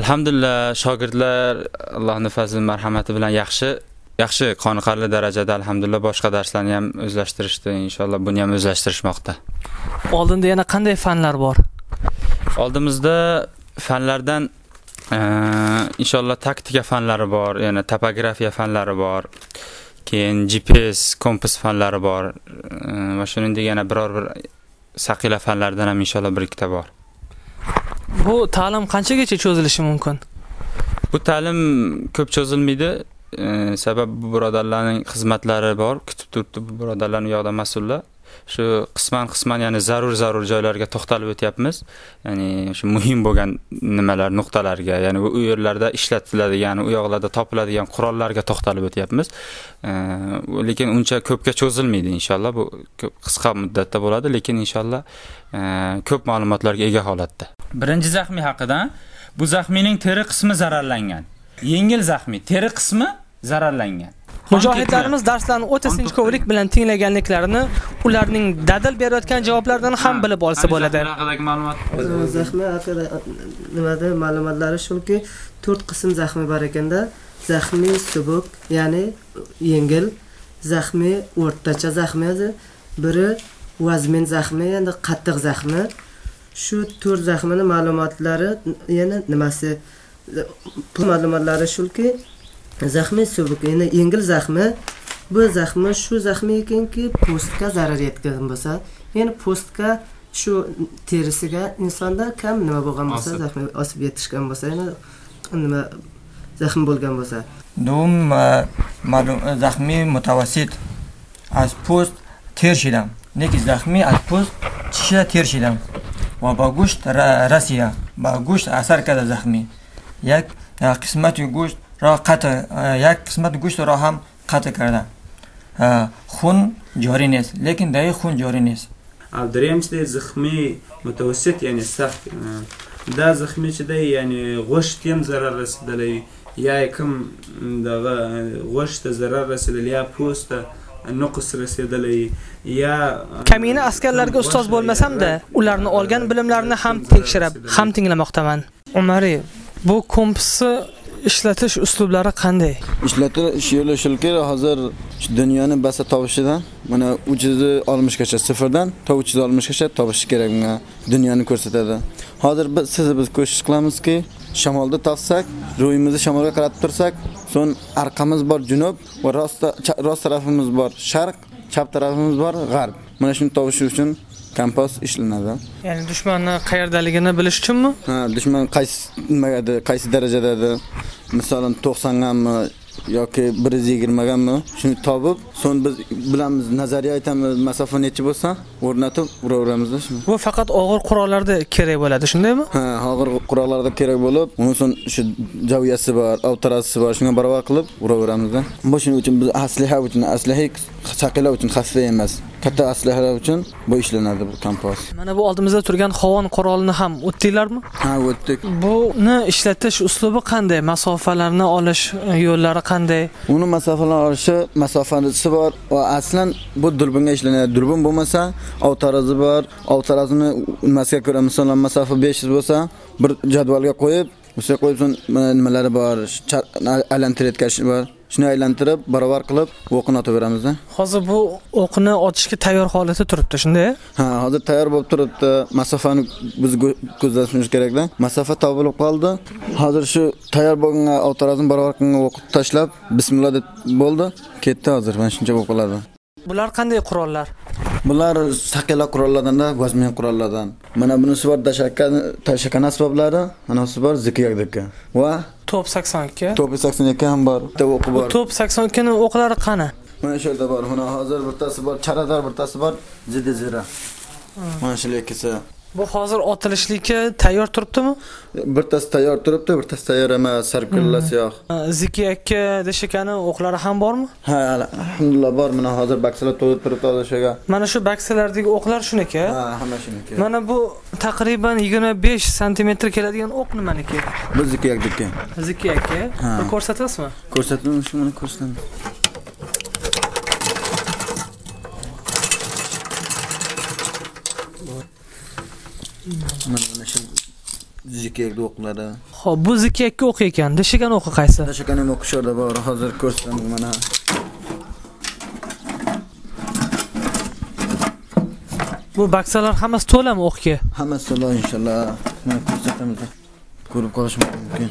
Alhamdulillah shogirdlar allohni fazli marhamati bilan yaxshi yaxshi qoniqarli darajada alhamdulillah boshqa darslarni ham o'zlashtirishdi. Inshaalloh buni ham o'zlashtirishmoqda.
Oldinda yana qanday fanlar bor?
Oldimizda fanlardan e, inshaalloh taktika fanlari bor yana topografiya fanlari bor keyin gps kompas fanlari bor e, va shuningdek yana biror bir saqila fanlaridan ham inshaalloh bir ikkita bor.
Bu ta'lim qanchagacha cho'zilishi mumkin?
Bu ta'lim ko'p cho'zilmaydi. E, sabab bu birodarlarning xizmatlari bor. Kutib turibdi bu birodarlar u yoqda mas'ullar shu qisman qisman ya'ni zarur zarur joylarga to'xtalib o'tyapmiz. Ya'ni shu muhim bo'lgan nimalar nuqtalarga ya'ni u yerlarda ishlatiladigan u yoqlarda topiladigan qurollarga to'xtalib o'tyapmiz. Lekin uncha ko'pga cho'zilmaydi inshaalloh. Bu qisqa muddatda bo'ladi lekin inshaalloh ko'p ma'lumotlarga ega holatda. Birinchi zaxmiy haqida bu zaxmiyning teri qismi zararlangan. Yengil zaxmiy teri qismi zararlangan.
Mujohidlarimiz darslarni o'ta sinchkovlik bilan tinglaganliklarini ularning dadil berayotgan javoblardan ham bilib olsa bo'ladi.
haqidagi ma'lumot.
Zaxmi haqida nimada ma'lumotlari shuki to'rt qism zaxmi bor ekanda zaxmi subuk ya'ni yengil. Zaxmi o'rtacha zaxmi edi. Biri vazmin zaxmi endi qattiq zaxmi shu to'rt zaxmini ma'lumotlari yana nimasi? Bu ma'lumotlari shuki zaxmi subuk ya'ni yengil zaxmi bu zaxmi shu zaxmi ekanki postga zarar yetgan bo'lsa ya'ni postga shu terisiga insonda kam nima bo'lgan bo'lsa zaxmi osib yetishgan bo'lsa yana nima zaxm bo'lgan bo'lsa
دوم معلوم زخمی متوسط از پوست تیر شدم یکی زخمی از پوست چشم تیر شدم و با گوشت ر- رسیده با گوشت اثر کرده زخمی یک اه، قسمت گوشت را قطع اه، یک قسمت گوشت را هم قطع کرده اه، خون جاری نیست لیکن در این خون جاری نیست
او دریم چې دی زخمی متوسط یعنی سخت اه، دا زخمی چې دی یعنی غوښت هم ضرر رسیدلی یا یې کوم دغه غوښت ته ضرر رسیدلی یا پوست ته nuqs رسیدلی یا
kamina askarlarga ustoz bo'lmasam-da, ularni olgan bilimlarini ham tekshirib, ham tinglamoqdaman. Umari, bu kompasni ishlatish uslublari qanday?
ishlatish yo'li shulki hozir dunyoni basa topishidan mana 360 gacha sıfırdan to 360 gacha topish kerak bunga dunyoni ko'rsatadi hozir biz siz biz ko'shish qilamizki shamolda topsak ro'yimizni shamolga qaratib tursak so'ng orqamiz bor junub va rost rost tarafimiz bor sharq chap tarafimiz bor g'arb mana shuni topish uchun kompas ishlanadi
Ya'ni dushmanni qayerdaligini bilish uchunmi?
Ha, dushman qaysi nimagada, qaysi darajada edi? Masalan, 90 gami, yoki 120 gami shuni topib so'ng biz bilamiz nazariya aytamiz masofa necha bo'lsa o'rnatib uraveramiz
Bu faqat og'ir qurollarda kerak bo'ladi, shundaymi?
ha og'ir qurollarda kerak bo'lib uni so'ng shu javiyasi bor avtarasi bor shunga barobar qilib uraveramizda bu shuning uchun biz asliha uchun asliha chaqilar uchun xavfli emas katta aslihalar uchun bu ishlanadi bu kompas
Mana bu oldimizda turgan Xovon qurolini ham o'tdinglarmi?
ha o'tdik
Buni ishlatish uslubi qanday? Masofalarni olish e, yo'llari qanday?
uni masofalar olishi masofasi bor va aslan bu durbinga ishlanadi durbin bo'lmasa avtarazi bor avtarazini nimasiga ko'ra masalan masofa 500 bo'lsa bir jadvalga qo'yib o'sha qo'yib mana nimalari bor aylantirayotgan bor shuni aylantirib barobar qilib o'qini otaveramizda
Hozir bu o'qni otishga tayyor holatda turibdi, shunday?
ha hozir tayyor bo'lib turibdi. Masofani biz ko'zlashimiz kerakda. Masofa topilib qoldi. Hozir shu tayyor bo'lgan avtarazni barobar qilgan o'qib tashlab bismillah deb bo'ldi. Ketdi hozir mana shuncha bo'lib qoladi.
Bular qanday qurollar?
Bular saqila qurollardan g'azmin qurollardan. Mana bunisi bor dashaka tashakana asboblari manasi bor zikiyakdiki va
Top 82.
to'pi 82 ham bor bitta o'qi bor.
Top 82 ning o'qlari qani?
mana shu yerda bor mana hozir bittasi bor charador bittasi bor zidi zira mana shu ikkisi
Bu hozir otilishlikka tayyor turibdimi?
bittasi tayyor turibdi bittasi tayyor emas sarkillasi yo'q
Ziki aka deshakani o'qlari ham bormi?
ha alhamdulillah bor mana hozir baksalar to'lib turibdi hozir
Mana shu baksalardagi o'qlar shuniki.
ha hamma shuniki
Mana bu taqriban 25 sm keladigan o'q nimaniki?
zikiyakdiki
Ziki aka,
Ha.
bir ko'rsatasizmi?
ko'rsatdim shu mana ko'rsatdim mana mana shu zikiyakni o'qlari
Xo'p, bu ziki aka o'q ekan. Deshagan o'qi qaysi?
Dashakani o'qish yerda bor hozir ko'rsataman mana
Bu baksalar hammasi to'lami o'qga?
hammasi to'la inshaalloh mana ko'rsatamiz ko'rib qolish mumkin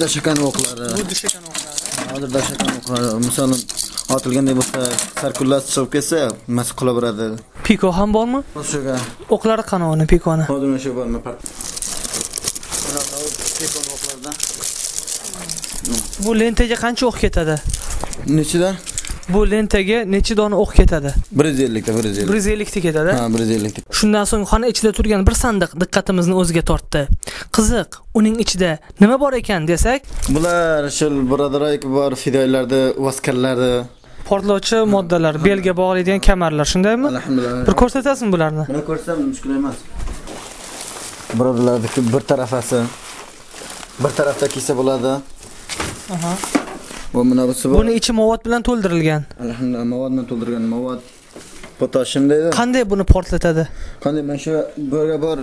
dashakani o'qlari
Bu deshagan o'qlari.
Hozir o'qlari masalan otilganday bo'lsa sarkullas chiqib ketsa nimasi qulaveradi
Piko ham bormi?
shuga
O'qlari uni pikoni?
hozir mana shu bormi
Bu lentaga qancha o'q ketadi?
nechida
Bu lentaga necha dona o'q ketadi?
150 ta 150
150 ta ketadi.
ha 150 ta
Shundan so'ng xona ichida turgan bir sandiq diqqatimizni o'ziga tortdi. Qiziq, uning ichida nima bor ekan desak,
bular shu birodaroyk bor fidoylarda vaskarlarda
portlovchi moddalar, belga bog'laydigan kamarlar, shundaymi?
alhamdulillah
Bir ko'rsatasizmi bularni?
Buni ko'rsam mushkul emas. Birodarlarniki bir tarafasi bir tarafda kiysa bo'ladi. Va mana busi bor.
Buni ichi movod bilan to'ldirilgan.
Alhamdulillah movod bilan to'ldirgan movod potassium deydi.
Qanday buni portlatadi?
Qanday mana shu go'rga bor.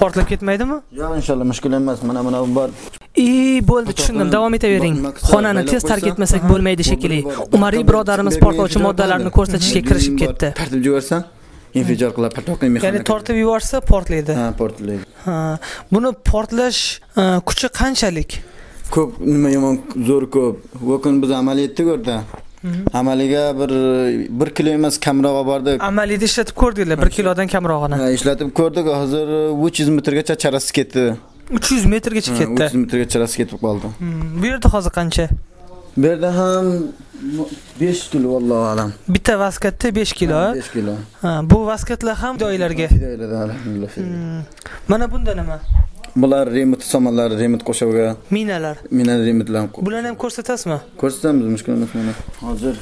Portlab ketmaydimi?
Yo'q, inshaalloh mushkul emas. Mana mana bu bor.
I bo'ldi, tushundim. Davom etavering. Xonani tez tark etmasak bo'lmaydi shekilli. Umariy birodarimiz portlovchi moddalarni ko'rsatishga kirishib ketdi.
Tartib yuborsan, infijar qilib patoqni mexanika.
Ya'ni tortib yuborsa portlaydi.
Ha, portlaydi.
Ha, buni portlash e, kuchi qanchalik?
Ko'p nima yomon zo'r ko'p. Lekin biz amaliyotda ko'rdi. Amaliga bir 1 kilo emas kamroq bordi.
Amaliyda ishlatib ko'rdinglar 1 kilodan kamrog'ini.
Ishlatib ko'rdik. Hozir 300 metrgacha charasi ketdi.
300 metrgacha
Ha,
ketdi.
300 metrga charasi ketib qoldi.
Hmm, Bu yerda hozir qancha?
Bu yerda ham 5 kilo vallohu alam.
Bitta vaskatda 5 kilo.
5 kilo.
Ha, bu vaskatlar ham doylarga.
Fidoylarda alhamdulillah.
Hmm. Mana bunda nima?
Bular remit samollari, remit qo'shovga,
Minalar.
mina remitlar.
Bularni ham ko'rsatasizmi?
Ko'rsatamiz, mushkul emas mana. Hozir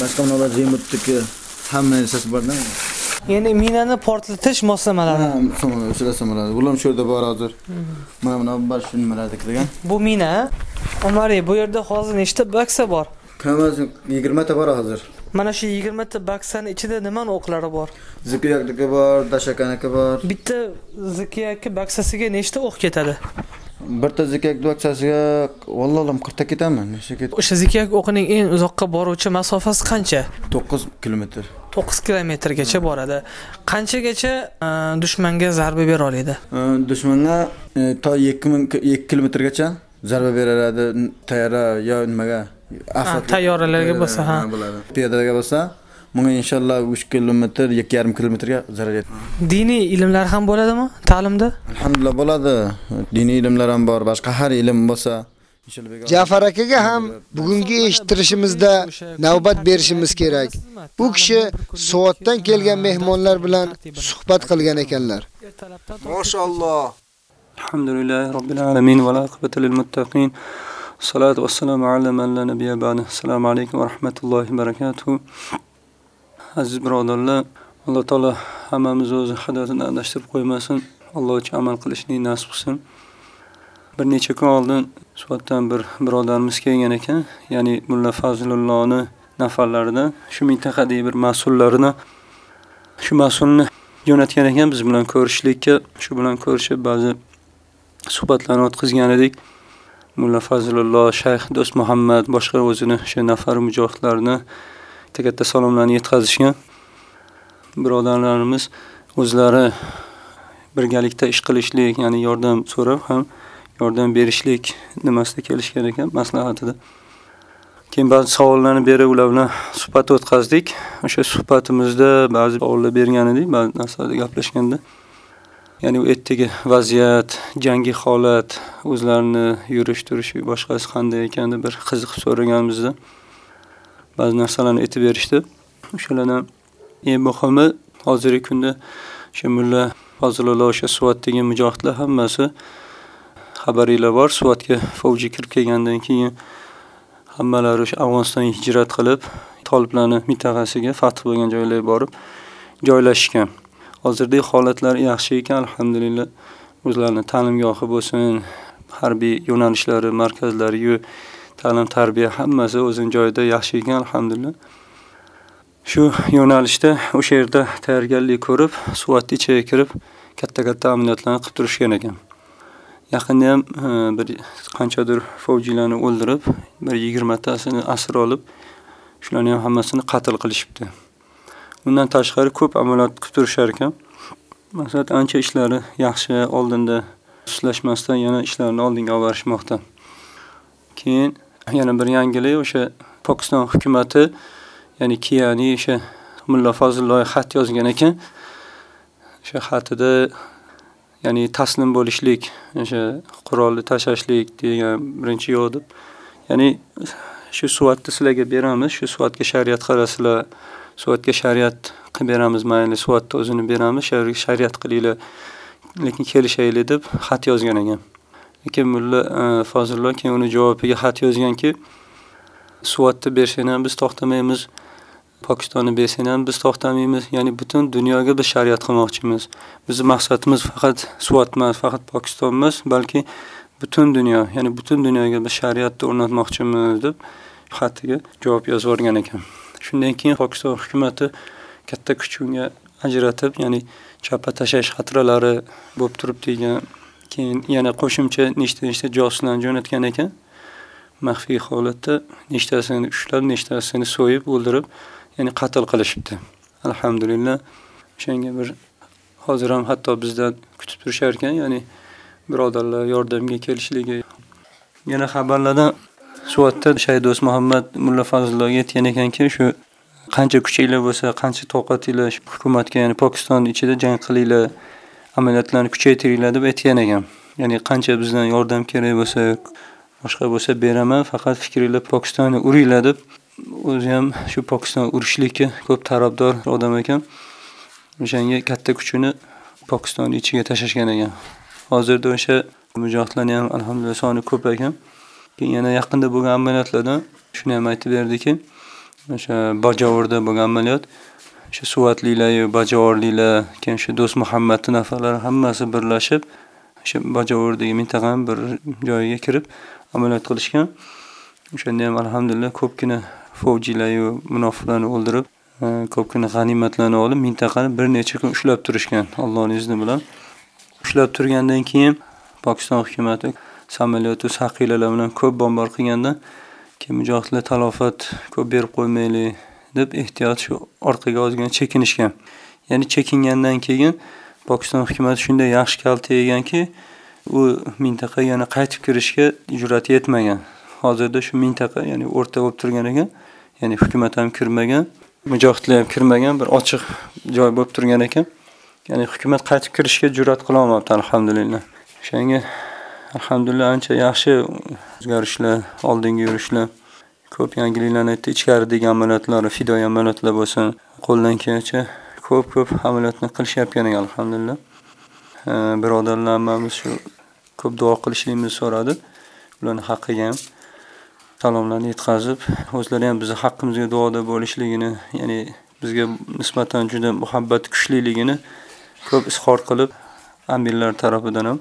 boshqa bunaqa remitniki hamma narsasi borda.
Ya'ni minani portlatish moslamalari.
Ha, samolar, o'shalar. Bular shu yerda bor hozir. Mana buni bor shu nimalardiki degan.
Bu mina. Amari, bu yerda hozir nechta baksa bor?
Kamasi 20 ta bor hozir.
Mana shu 20 ta baksani ichida nimani o'qlari bor?
Zikiyakniki bor, dashakaniki bor.
Bitta zikiyaki baksasiga nechta o'q ketadi?
Birta zikiyak duaksasiga vallohu alam 40 ta ketami? Necha ket?
O'sha zikiyak o'qining eng uzoqqa boruvchi masofasi qancha?
9 kilometr.
9 kilometrgacha boradi. Qanchagacha e, dushmanga zarba bera oladi?
Э, Dushmanga e, to 2000 2 kilometrgacha zarba beradi tayyora yo nimaga
tayyoralarga bo'lsa, ha.
Piyodalarga bo'lsa bunga inshaalloh 3 kilometr 2,5 kilometrga zarar yetmaydi
diniy ilmlar ham bo'ladimi ta'limda
alhamdulillah bo'ladi diniy ilmlar ham bor boshqa har ilm bo'lsa
Jafar akaga ham bugungi eshittirishimizda navbat berishimiz kerak. U kishi Suvatdan kelgan mehmonlar bilan suhbat qilgan ekanlar.
Mashalloh.
Alhamdulillahi robbil alamin va aqibatu lil muttaqin. Salatu vassalamu ala man la nabiyya ba'da. Assalomu alaykum va rahmatullohi va barakatuh. Aziz birodarlar, Alloh taolo hammamizni o'zi hidoyatini adashtirib qo'ymasin. Alloh uchun amal qilishni nasib qilsin. Bir necha kun oldin Suvatdan bir birodarimiz kelgan ekan, ya'ni Mulla Fazlullohni nafarlaridan shu mintaqadagi bir mas'ullarini shu mas'ulni jo'natgan ekan biz bilan ko'rishlikka, shu bilan ko'rishib ba'zi suhbatlarni o'tkazgan edik. Mulla Fazlulloh, Shayx Do'st Muhammad boshqa o'zini o'sha nafar mujohidlarni katta salomlarni yetkazishgan. Birodarlarimiz o'zlari birgalikda ish qilishlik, ya'ni yordam so'rab ham yordam berishlik nimasida kelishgan ekan maslahatida. Keyin ba'zi savollarni berib ular bilan suhbat o'tkazdik. O'sha suhbatimizda ba'zi savollar bergan edik, ba'zi narsalarda gaplashganda. Ya'ni u ertaga vaziyat, jangi holat, o'zlarini yurish turishi boshqasi qanday ekanini bir qiziqib so'raganimizda ba'zi narsalarni aytib berishdi. O'shalardan eng muhimi hozirgi kunda o'sha mulla Fazlulloh o'sha Suvatdagi mujohidlar hammasi xabaringlar bor. Suvatga fovji kirib kelgandan keyin hammalari o'sha Afg'onistonga hijrat qilib, toliblarning mintaqasiga fath bo'lgan joylarga borib joylashgan. Hozirdagi holatlar yaxshi ekan, alhamdulillah. O'zlarining ta'limgohi bo'lsin, harbiy yo'nalishlari, markazlari, ta'lim tarbiya hammasi o'zining joyida yaxshi ekan, alhamdulillah. Shu yo'nalishda o'sha yerda tayyorgarlik ko'rib, Suvat ichiga kirib, katta-katta amaliyotlarni qilib turishgan ekan. Yaqinda ham e, bir qanchadir fovjilarni o'ldirib, bir 20 tasini asir olib, shularni ham hammasini qatl qilishibdi. Undan tashqari ko'p amaliyot kutib turishar ekan. Masalan, ancha ishlari yaxshi, oldinda ishlashmasdan yana ishlarni oldinga olib borishmoqda. Keyin yana bir yangilik o'sha Pokiston hukumatı, ya'ni Kiyani o'sha Mulla Fazlulloh xat yozgan ekan. O'sha xatida ya'ni taslim bo'lishlik, o'sha qurolni tashlashlik degan birinchi yo'q deb. Ya'ni shu suvatni sizlarga beramiz, shu suvatga shariat qarasizlar, suvatga shariat qilib beramiz, mayli suvatni o'zini beramiz, shariat qilinglar, lekin kelishaylik deb xat yozgan ekan. Lekin mulla e, fozillo keyin uni javobiga xat yozganki, suvatni bersang ham biz to'xtamaymiz, Pokistonni bersang ham biz to'xtamaymiz, ya'ni butun dunyoga biz shariat qilmoqchimiz. Bizning maqsadimiz faqat suvat emas, faqat Pokiston emas, balki butun dunyo, ya'ni butun dunyoga biz shariatni o'rnatmoqchimiz deb xatiga javob yozib yuborgan ekan. Shundan keyin Pokiston hukumatı katta kuch unga ajratib, ya'ni chapa tashlash xatralari bo'lib turib degan, keyin yana qo'shimcha nechta-nechta josuslarni jo'natgan ekan. Maxfiy holatda nechtasini ushlab, nechtasini so'yib, o'ldirib, ya'ni qatl qilishibdi. Alhamdulillah. O'shanga bir hozir ham hatto bizdan kutib turishar ekan, ya'ni birodarlar yordamga kelishligi. Yana xabarlarda Suvatda Shaydos Muhammad Mulla Fazlullohga aytgan ekanki, shu qancha kuchinglar bo'lsa, qancha toqatinglar hukumatga, ya'ni Pokiston ichida jang qilinglar, amaliyotlarni kuchaytiringlar deb aytgan ekan. Ya'ni qancha bizdan yordam kerak bo'lsa, boshqa bo'lsa beraman, faqat fikringlar Pokistonni uringlar deb o'zi ham shu Pokiston urishlikka ko'p tarafdor odam ekan. O'shanga katta kuchini Pokiston ichiga tashlashgan ekan. Hozirda o'sha mujohidlarni ham alhamdulillah soni ko'p ekan. Keyin yana yaqinda bo'lgan amaliyotlardan shuni ham aytib berdiki, o'sha Bajovurda bo'lgan amaliyot, o'sha Suvatliklar, Bajovorliklar, keyin shu Do'st Muhammad nafarlari hammasi birlashib, o'sha Bajovurdagi mintaqaning bir joyiga kirib amaliyot qilishgan. O'shanda ham alhamdulillah ko'pgina fovjilar va munofiqlarni o'ldirib, e, ko'pgina g'animatlarni olib, mintaqani bir necha kun ushlab turishgan Allohning izni bilan. Ushlab turgandan keyin Pokiston hukumatı samolyot va saqilalar bilan ko'p bombard qilganda, keyin mujohidlar talofat ko'p berib qo'ymaylik deb ehtiyot shu orqaga ozgina chekinishgan. Ya'ni chekingandan keyin Pokiston hukumati shunday yaxshi kalta yeganki, u mintaqa yana qaytib kirishga jur'at yetmagan. Hozirda shu mintaqa, ya'ni o'rta bo'lib turgan ekan, ya'ni hukumat ham kirmagan, mujohidlar ham kirmagan bir ochiq joy bo'lib turgan ekan ya'ni hukumat qaytib kirishga jur'at qilolmabdi alhamdulillah o'shanga alhamdulillah ancha yaxshi o'zgarishlar oldinga yurishlar. Ko'p yangiliklarni aytdi. Ichkaridagi amaliyotlar fidoyi amaliyotlar bo'lsin. Qo'ldan kelgancha ko'p ko'p amaliyotni qilishyapgan ekan alhamdulillah birodarlar hammamiz shu ko'p duo qilishligimizni so'radi. Ularni haqqiga ham salomlarni yetkazib o'zlari ham bizni haqqimizga duoda bo'lishligini ya'ni bizga nisbatan juda muhabbat kuchliligini ko'p izhor qilib amirlar tarafidan ham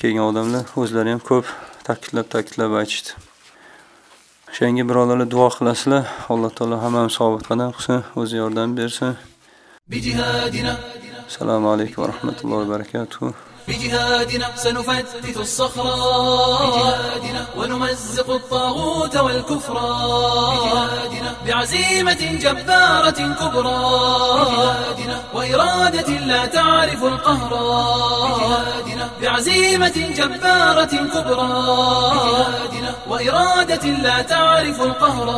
kelgan odamlar o'zlari ham ko'p ta'kidlab ta'kidlab aytishdi. O'shanga birodarlar duo qilasizlar alloh taolo hammani sobit qadam qilsin o'zi yordam bersin. Assalomu alaykum va rahmatullohi va barakatuh
بجهادنا سنفتت الصخرة. ونمزق الطاغوت والكفر. بعزيمة جبارة كبرى. وإرادة لا تعرف القهر. بعزيمة جبارة كبرى. وإرادة لا تعرف القهر.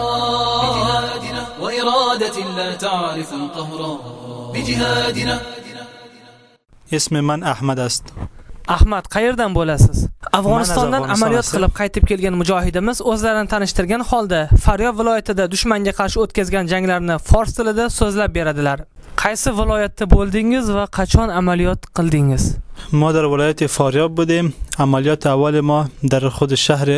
وإرادة لا تعرف القهر. بجهادنا.
اسم من احمد است
ahmad qayerdan bo'lasiz afg'onistondan
Afg'oniston
amaliyot
asli.
qilib qaytib kelgan mujohidimiz o'zlarini tanishtirgan holda faryob viloyatida dushmanga qarshi o'tkazgan janglarni fors tilida so'zlab beradilar qaysi viloyatda bo'ldingiz va qachon amaliyot qildingiz
ما در ولایت فاریاب بودیم عملیات اول ما در خود شهر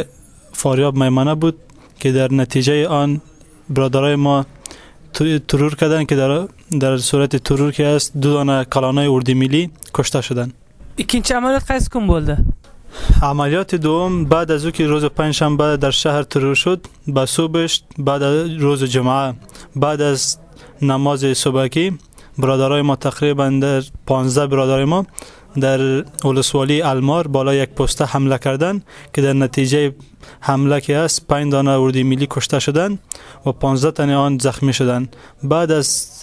فاریاب میمنه بود که در نتیجه آن برادرای ما تو- ترور کردن که در, در صورت ترور که است دو دانه کلانای اردی ملی کشته شدند
ikkinchi amaliyot qaysi kun bo'ldi
عملیات دوم بعد از او که روز پنجشنبه در شهر ترور شد به صبحش بعد از روز جمعه بعد از نماز صبحکی برادرای ما تقریبا در 15 برادرای ما در ولسوالی المار بالا یک پسته حمله کردند که در نتیجه حمله که است پنج دانه اردی ملی کشته شدند و 15 تن آن زخمی شدند بعد از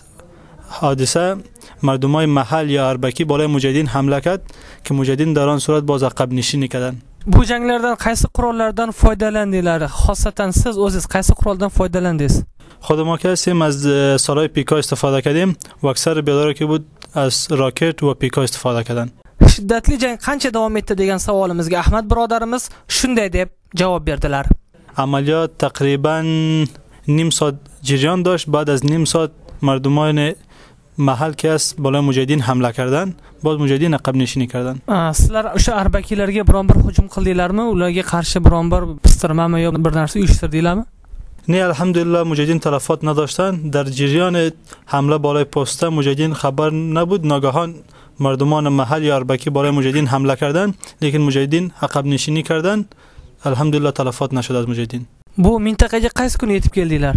حادثه مردم های محل یا اربکی بالای مجاهدین حمله کرد که مجاهدین در آن صورت باز عقب نشینی کردند
bu janglardan qaysi qurollardan foydaldinglar xosatan siz o'zingiz qaysi quroldan foydalandingiz
خود ما که هستیم از اه، سالای پیکا استفاده کردیم و اکثر بیادار که بود از راکت و پیکا استفاده کردن
shiddatli jang qancha davom etdi degan savolimizga ahmad birodarimiz shunday deb javob berdilar
عملیات تقریبا نیم ساعت جریان داشت بعد از نیم ساعت مردمان محل که است بالای مجاهدین حمله کردن باز مجاهدین عقب نشینی کردن.
Ah, sizlar o'sha arbakilarga biron bir hujum qildinglarmi ularga qarshi biron bir pistirmami yo bir narsa uyushtirdinglarmi
نه الحمدلله مجاهدین تلفات نداشتند در جریان حمله بالای پسته مجاهدین خبر نبود. ناگهان مردمان محل یا اربکی بالای مجاهدین حمله کردند لیکن مجاهدین عقب نشینی کردند الحمدلله تلفات نشد از مجاهدین.
mintaqaga qaysi kuni yetib keldinglar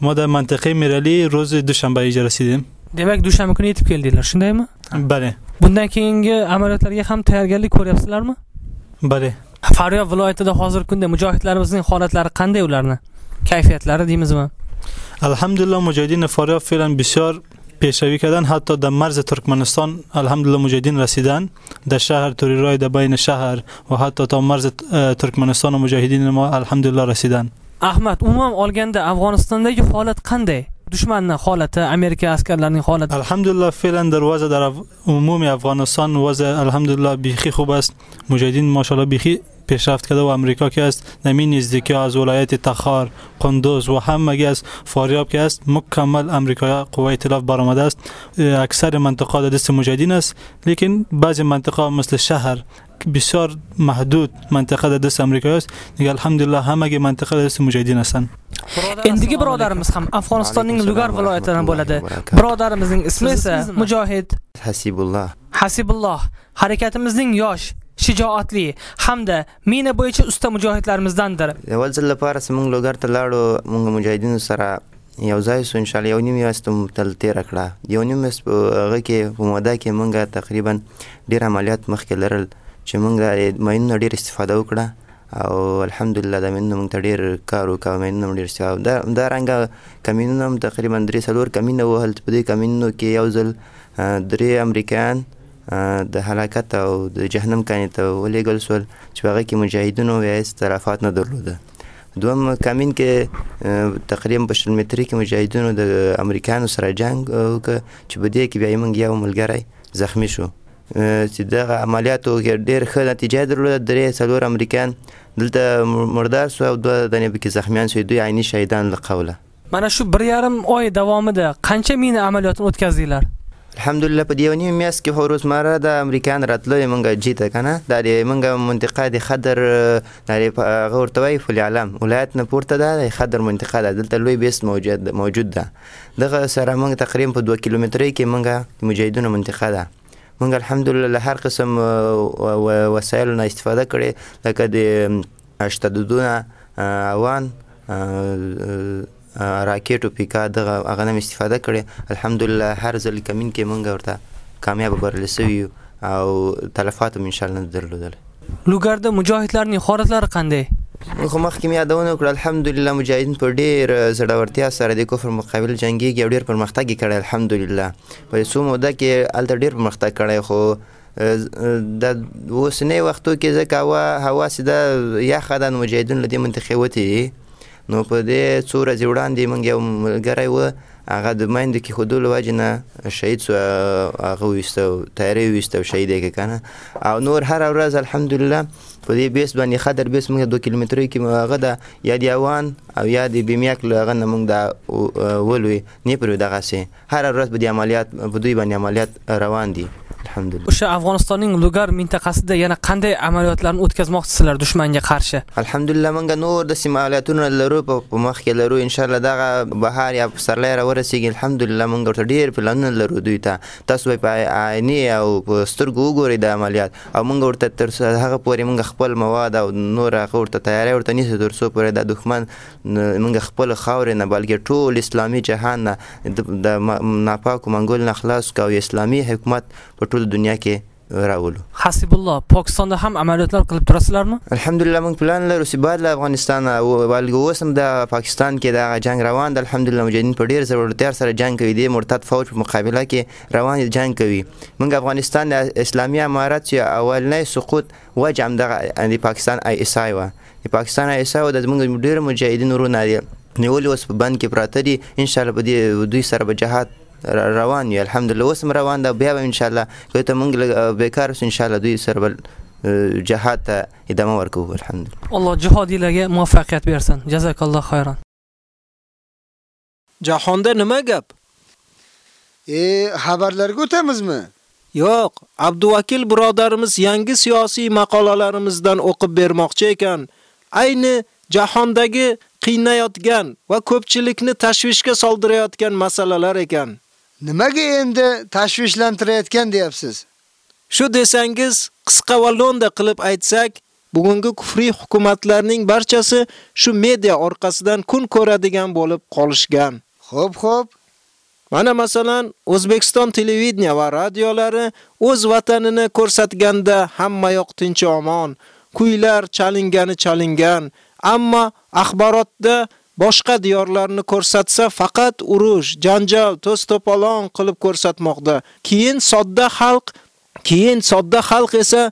ما در منطقه میرالی روز دوشنبه اینجا رسیدیم.
demak dushanba kuni yetib keldinglar. Shundaymi?
Bale.
Bundan keyingi amaliyotlarga ham tayyorgarlik ko'ryapsizlarmi?
Bale.
Faryob viloyatida hozirgi kunda mujohidlarimizning holatlari qanday ularni? Kayfiyatlari deymizmi?
Alhamdulillah mujohidin faryob fe'lan bisyor пешравӣ kadan hatto da marz turkmaniston alhamdulillah mujohidin rasidan da shahar турирой дар байни шаҳр ва ҳатто то марзи туркманистону муҷаҳидини alhamdulillah rasidan.
Ahmad аҳмад olganda afg'onistondagi holat qanday? dushmanni holati amerika askarlarining holati
الحمدلله فعلا در وضع در اف- عموم افغانستان وضع الحمدلله بیخی خوب است مجاهدین ماشاءالله بیخی پیشرفت کرده و امریکا که است نمی نزدیکی از ولایت تخار قندوز و همگی از فاریاب که است مکمل امریکا قوه ائتلاف برآمده است اه، اکثر منطقه در دست مجاهدین است لیکن بعضی منطقه مثل شهر که بسیار محدود منطقه در دست امریکا است دیگه الحمدلله همگی منطقه در دست مجاهدین هستند
endigi birodarimiz ham afg'onistonning lugar viloyatidan bo'ladi birodarimizning ismi esa mujohid
Hasibullah.
hasibulloh harakatimizning yosh shijoatli hamda mina bo'yicha usta mujohidlarimizdandir.
اول ځل لپاره موږ لوګر ته لاړو موږ مجاهدینو سره یو ځای سو ان شاء الله یو نیم میاشت تل تیر کړه یو نیم میاشت هغه کې په موده کې موږ تقریبا ډیر عملیات مخکې لرل چې موږ د ماینونو ډیر استفاده وکړه او الحمدلله د ماینونو موږ ډیر کار ماینونو موږ ډیر استفاده دا دا رنګه کمینونه هم تقریبا درې څلور کمینه وهل په دې کمینونو کې یو ځل درې امریکایان د هلاکت او د جهنم کانې ته ولېږل سول چې هغه کې مجاهدینو هېڅ تلفات نه درلوده دوم کامین کې تقریبا په شل متري کې مجاهدینو د امریکایانو سره جنگ وکړ چې دې کې بیا موږ یو ملګری زخمی شو. چې دغه عملیاتو کې ډېر ښه نتیجه درلوده درې څلور امریکایان دلته مردار شو او دوه دنې پکې زخمیان شوي دوی عیني شهیدان له قوله.
mana shu bir yarim oy davomida qancha mina amaliyotini o'tkazdilar
الحمدلله په دیو نیم میاس کې خو روزمره د امریکان راتلو مونږه جیته کنه د مونږه منطقه د خدر د وای فل علم ولایت نه پورته ده د خدر منطقه ده. دلته لوی بیس موجود موجود ده. دغه سره مونږ تقریبا په 2 کیلومترۍ کې مونږه مجاهدونو منطقه ده. مونږ الحمدلله له هر قسم وسایل نه استفاده کړې. لکه د اشتدودونه اوان راکټ او پیکا دغه هغه نه استفاده کړي الحمدلله هر ځل کمین کې مونږ ورته کامیاب برل سوي او تلفات ان شاء الله درلودل.
لوګر د مجاهدلارning حالتلari qanday
خو مخکې مې یادونه وکړه الحمدلله مجاهدین په ډیر زړورتیا سره د کفر مقابل جنگي او ډیر پرمختګ کړی الحمدلله. په څو موده کې الته ډیر پرمختګ کړی خو د اوسنۍ وختو کې ځکه هوا هوا سیده یخه د مجاهدین لدی منتخب وتی نو په دې څو ورځې وړاندې موږ یو ملګری و هغه د مایند کې خودلو وجه نه شهید سو هغه وستو تیاری وستو شهید کې کنه او نور هر ورځ الحمدلله په دې بیس باندې خطر بیس موږ 2 کیلومتر کې هغه د یا دی اوان او یا دی بیمیاک لغه نه موږ د ولوي نه پرو دغه سي هر ورځ په دې عملیات په دوی باندې عملیات روان دي alhamdulillah.
o'sha afg'onistonning lugar mintaqasida yana qanday amaliyotlarni o'tkazmoqchisizlar dushmanga qarshi?
Alhamdulillah منګه نور د سیمالیاتونو لرو په مخ کې لرو ان شاء الله دغه بهار یا پسرلی را ورسیږي الحمدلله موږ ورته ډیر پلانونه لرو دوی ته تاسو په عیني او په سترګو وګورئ د عملیات او موږ ورته تر هغه پورې موږ خپل مواد او نور هغه ورته تیاری ورته نیسو تر څو پورې د دښمن موږ خپل خاورې نه بلکې ټول اسلامي جهان نه د ناپاکو منګول نه خلاص کو اسلامي حکومت په ټول دنیا کې راولو
حسبالله پاکستانda ham amaliyotlar qilib turasizlarmi?
الحمدلله موږ پلان لرو بعد له افغانستان اوس هم د پاکستان کې د جنگ روان د الحمدلله مجاهدین په ډیر ضرورتیا سره جنگ کوي د مرتد فوج په مقابله کې روان جنگ کوي موږ افغانستان د اسلامي امارات چې اولنې سقوط وجه هم د پاکستان آی اس آی و د پاکستان آی اس آی د موږ ډیر مجاهدین ورونه دي نیولې اوس په بند کې پراته دي ان شاء الله به دوی سره به جهاد روان یو الحمدلله اوس روان ده بیا ان شاء الله که ته مونږ بیکار ان شاء الله دوی سره بل جهاد ته ادامه ورکوو الحمدلله
alloh jihodiylarga muvaffaqiyat bersin jazakalloh xayron
jahonda nima gap
e xabarlarga o'tamizmi
yo'q abduvakil birodarimiz yangi siyosiy maqolalarimizdan o'qib bermoqchi ekan ayni jahondagi qiynayotgan va ko'pchilikni tashvishga soldirayotgan masalalar ekan.
Nimaga endi tashvishlantirayotgan deyapsiz?
Shu desangiz, qisqa va lo'nda qilib aytsak, bugungi kufriy hukumatlarning barchasi shu media orqasidan kun ko'radigan bo'lib qolishgan.
Xo'p, xo'p.
Mana masalan, O'zbekiston televideniya va radiolari o'z vatanini ko'rsatganda hamma yoq tinch omon, kuylar chalingani chalingan, ammo axborotda boshqa diyorlarni ko'rsatsa faqat urush, janjal, to's-to'polon qilib ko'rsatmoqda. Keyin sodda xalq, keyin sodda xalq esa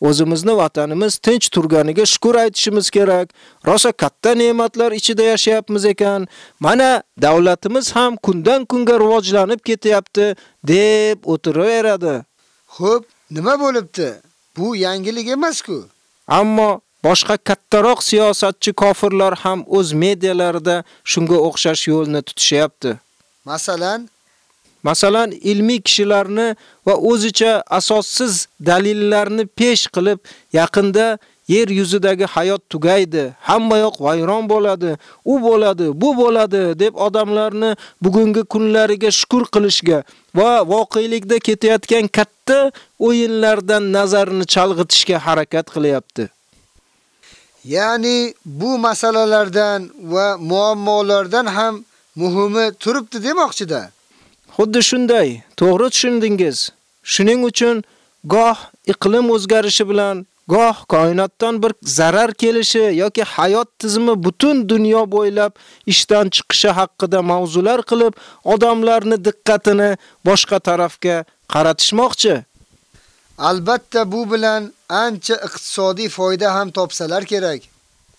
o'zimizni vatanimiz tinch turganiga shukr aytishimiz kerak. Rosa katta ne'matlar ichida yashayapmiz ekan. Mana davlatimiz ham kundan kunga rivojlanib ketyapti deb o'tiraveradi.
Xo'p, nima bo'libdi? Bu yangilik emas-ku.
Ammo boshqa kattaroq siyosatchi kofirlar ham o'z medialarida shunga o'xshash yo'lni tutishyapti.
Masalan,
masalan ilmiy kishilarni va o'zicha asossiz dalillarni pesh qilib, yaqinda yer yuzidagi hayot tugaydi, hamma yoq vayron bo'ladi, u bo'ladi, bu bo'ladi deb odamlarni bugungi kunlariga shukr qilishga va voqelikda ketayotgan katta o'yinlardan nazarini chalg'itishga harakat qilyapti.
Ya'ni bu masalalardan va muammolardan ham muhimi turibdi demoqchida.
Xuddi shunday, to'g'ri tushundingiz. Shuning uchun goh iqlim o'zgarishi bilan, goh koinotdan bir zarar kelishi yoki hayot tizimi butun dunyo bo'ylab ishdan chiqishi haqida mavzular qilib, odamlarni diqqatini boshqa tarafga qaratishmoqchi.
Albatta bu bilan ancha iqtisodiy foyda ham topsalar kerak.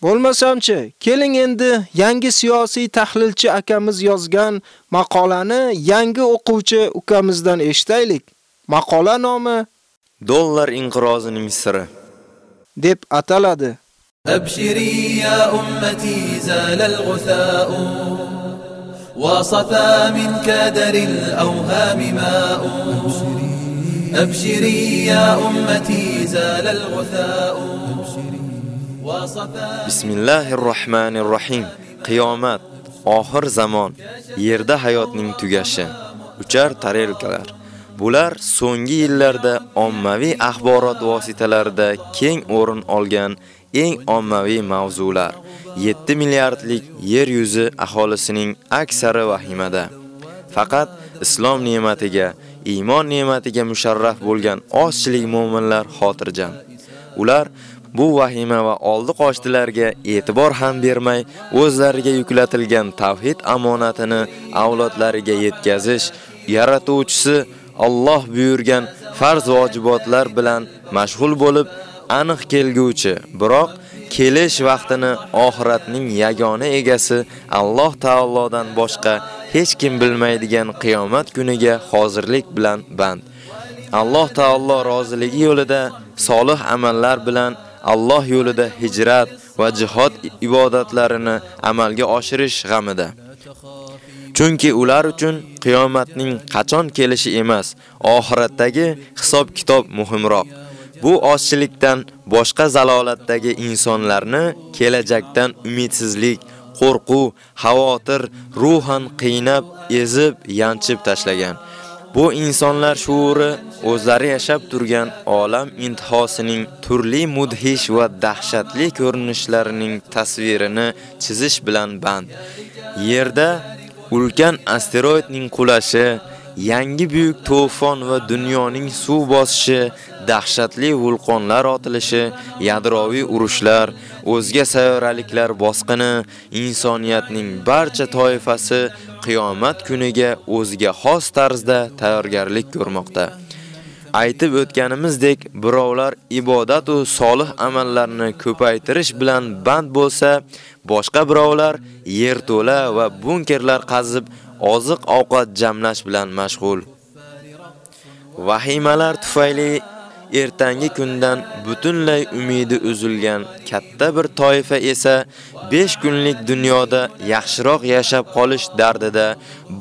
Bo'lmasamchi, keling endi yangi siyosiy tahlilchi akamiz yozgan maqolani yangi o'quvchi ukamizdan eshitaylik. Maqola nomi
Dollar inqirozining siri
deb ataladi.
أبشري يا أمتي زال الغثاء وصفى من كدر الأوهام ماء أبشري يا أمتي زال الغثاء وصفى
Bismillahir Rahmanir Rahim. Qiyomat, oxir zamon, yerda hayotning tugashi, uchar tarelkalar. Bular so'nggi yillarda ommaviy axborot vositalarida keng o'rin olgan eng ommaviy mavzular. 7 milliardlik yer yuzi aholisining aksari vahimada. Faqat islom ne'matiga, iymon ne'matiga musharraf bo'lgan ozchilik mu'minlar xotirjam. Ular bu vahima va oldi qochdilarga e'tibor ham bermay, o'zlariga yuklatilgan tavhid amonatini avlodlariga yetkazish, yaratuvchisi Alloh buyurgan farz vojibotlar bilan mashg'ul bo'lib, aniq kelguvchi, biroq kelish vaqtini oxiratning yagona egasi Alloh taolodan boshqa hech kim bilmaydigan qiyomat kuniga hozirlik bilan band. Alloh taolo roziligi yo'lida solih amallar bilan Alloh yo'lida hijrat va jihod ibodatlarini amalga oshirish g'amida. Chunki ular uchun qiyomatning qachon kelishi emas, oxiratdagi hisob-kitob muhimroq. Bu ozchilikdan boshqa zalolatdagi insonlarni kelajakdan umidsizlik, qo'rquv, xavotir ruhan qiynab, ezib, yanchib tashlagan. Bu insonlar shuuri o'zlari yashab turgan olam intihosining turli mudhish va dahshatli ko'rinishlarining tasvirini chizish bilan band. Yerda ulkan asteroidning qulashi, yangi buyuk to'fon va dunyoning suv bosishi, dahshatli vulqonlar otilishi, yadroviy urushlar, o'zga sayyoraliklar bosqini, insoniyatning barcha toifasi qiyomat kuniga o'ziga xos tarzda tayyorgarlik ko'rmoqda. Aytib o'tganimizdek, birovlar ibodat va solih amallarni ko'paytirish bilan band bo'lsa, boshqa birovlar yerto'la va bunkerlar qazib oziq ovqat jamlash bilan mashg'ul. Vahimalar tufayli ertangi kundan butunlay umidi uzilgan katta bir toifa esa 5 kunlik dunyoda yaxshiroq yashab qolish dardida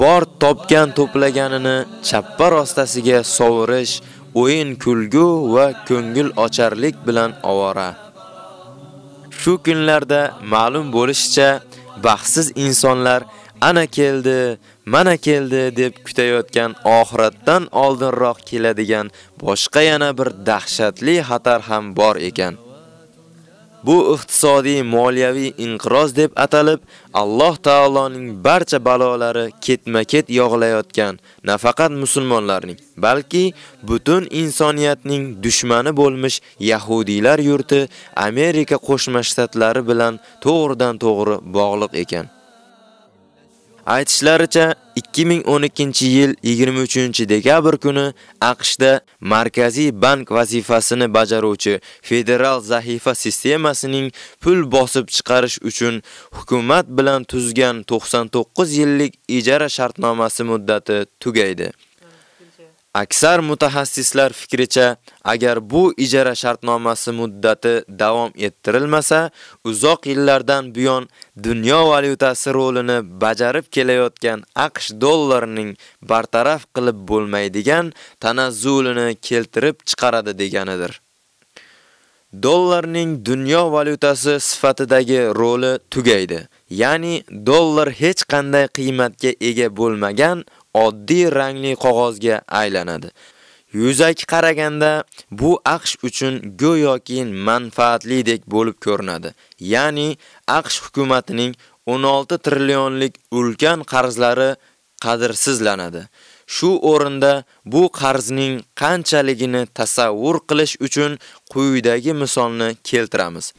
bor topgan to'plaganini chappa rostasiga sovurish, o'yin kulgu va ko'ngil ocharlik bilan ovora. Shu kunlarda ma'lum bo'lishicha, baxtsiz insonlar ana keldi, mana keldi deb kutayotgan oxiratdan oldinroq keladigan boshqa yana bir dahshatli xatar ham bor ekan. Bu iqtisodiy moliyaviy inqiroz deb atalib, Alloh taoloning barcha balolari ketma-ket yog'layotgan nafaqat musulmonlarning, balki butun insoniyatning dushmani bo'lmish yahudiylar yurti Amerika Qo'shma Shtatlari bilan to'g'ridan-to'g'ri bog'liq ekan. Aytishlaricha 2012-yil 23-dekabr kuni AQShda Markaziy bank vazifasini bajaruvchi federal zahifa sistemasining pul bosib chiqarish uchun hukumat bilan tuzgan 99 yillik ijara shartnomasi muddati tugaydi. Aksar mutaxassislar fikricha, agar bu ijara shartnomasi muddati davom ettirilmasa, uzoq yillardan buyon dunyo valyutasi rolini bajarib kelayotgan AQSh dollarining bartaraf qilib bo'lmaydigan tanazzulini keltirib chiqaradi deganidir. Dollarning dunyo valyutasi sifatidagi roli tugaydi. Ya'ni dollar hech qanday qiymatga ega bo'lmagan oddiy rangli qog'ozga aylanadi. Yuzaki qaraganda bu AQSh uchun go'yoki manfaatlidek bo'lib ko'rinadi. Ya'ni AQSh hukumatining 16 trillionlik ulkan qarzlari qadrsizlanadi. Shu o'rinda bu qarzning qanchaligini tasavvur qilish uchun quyidagi misolni keltiramiz.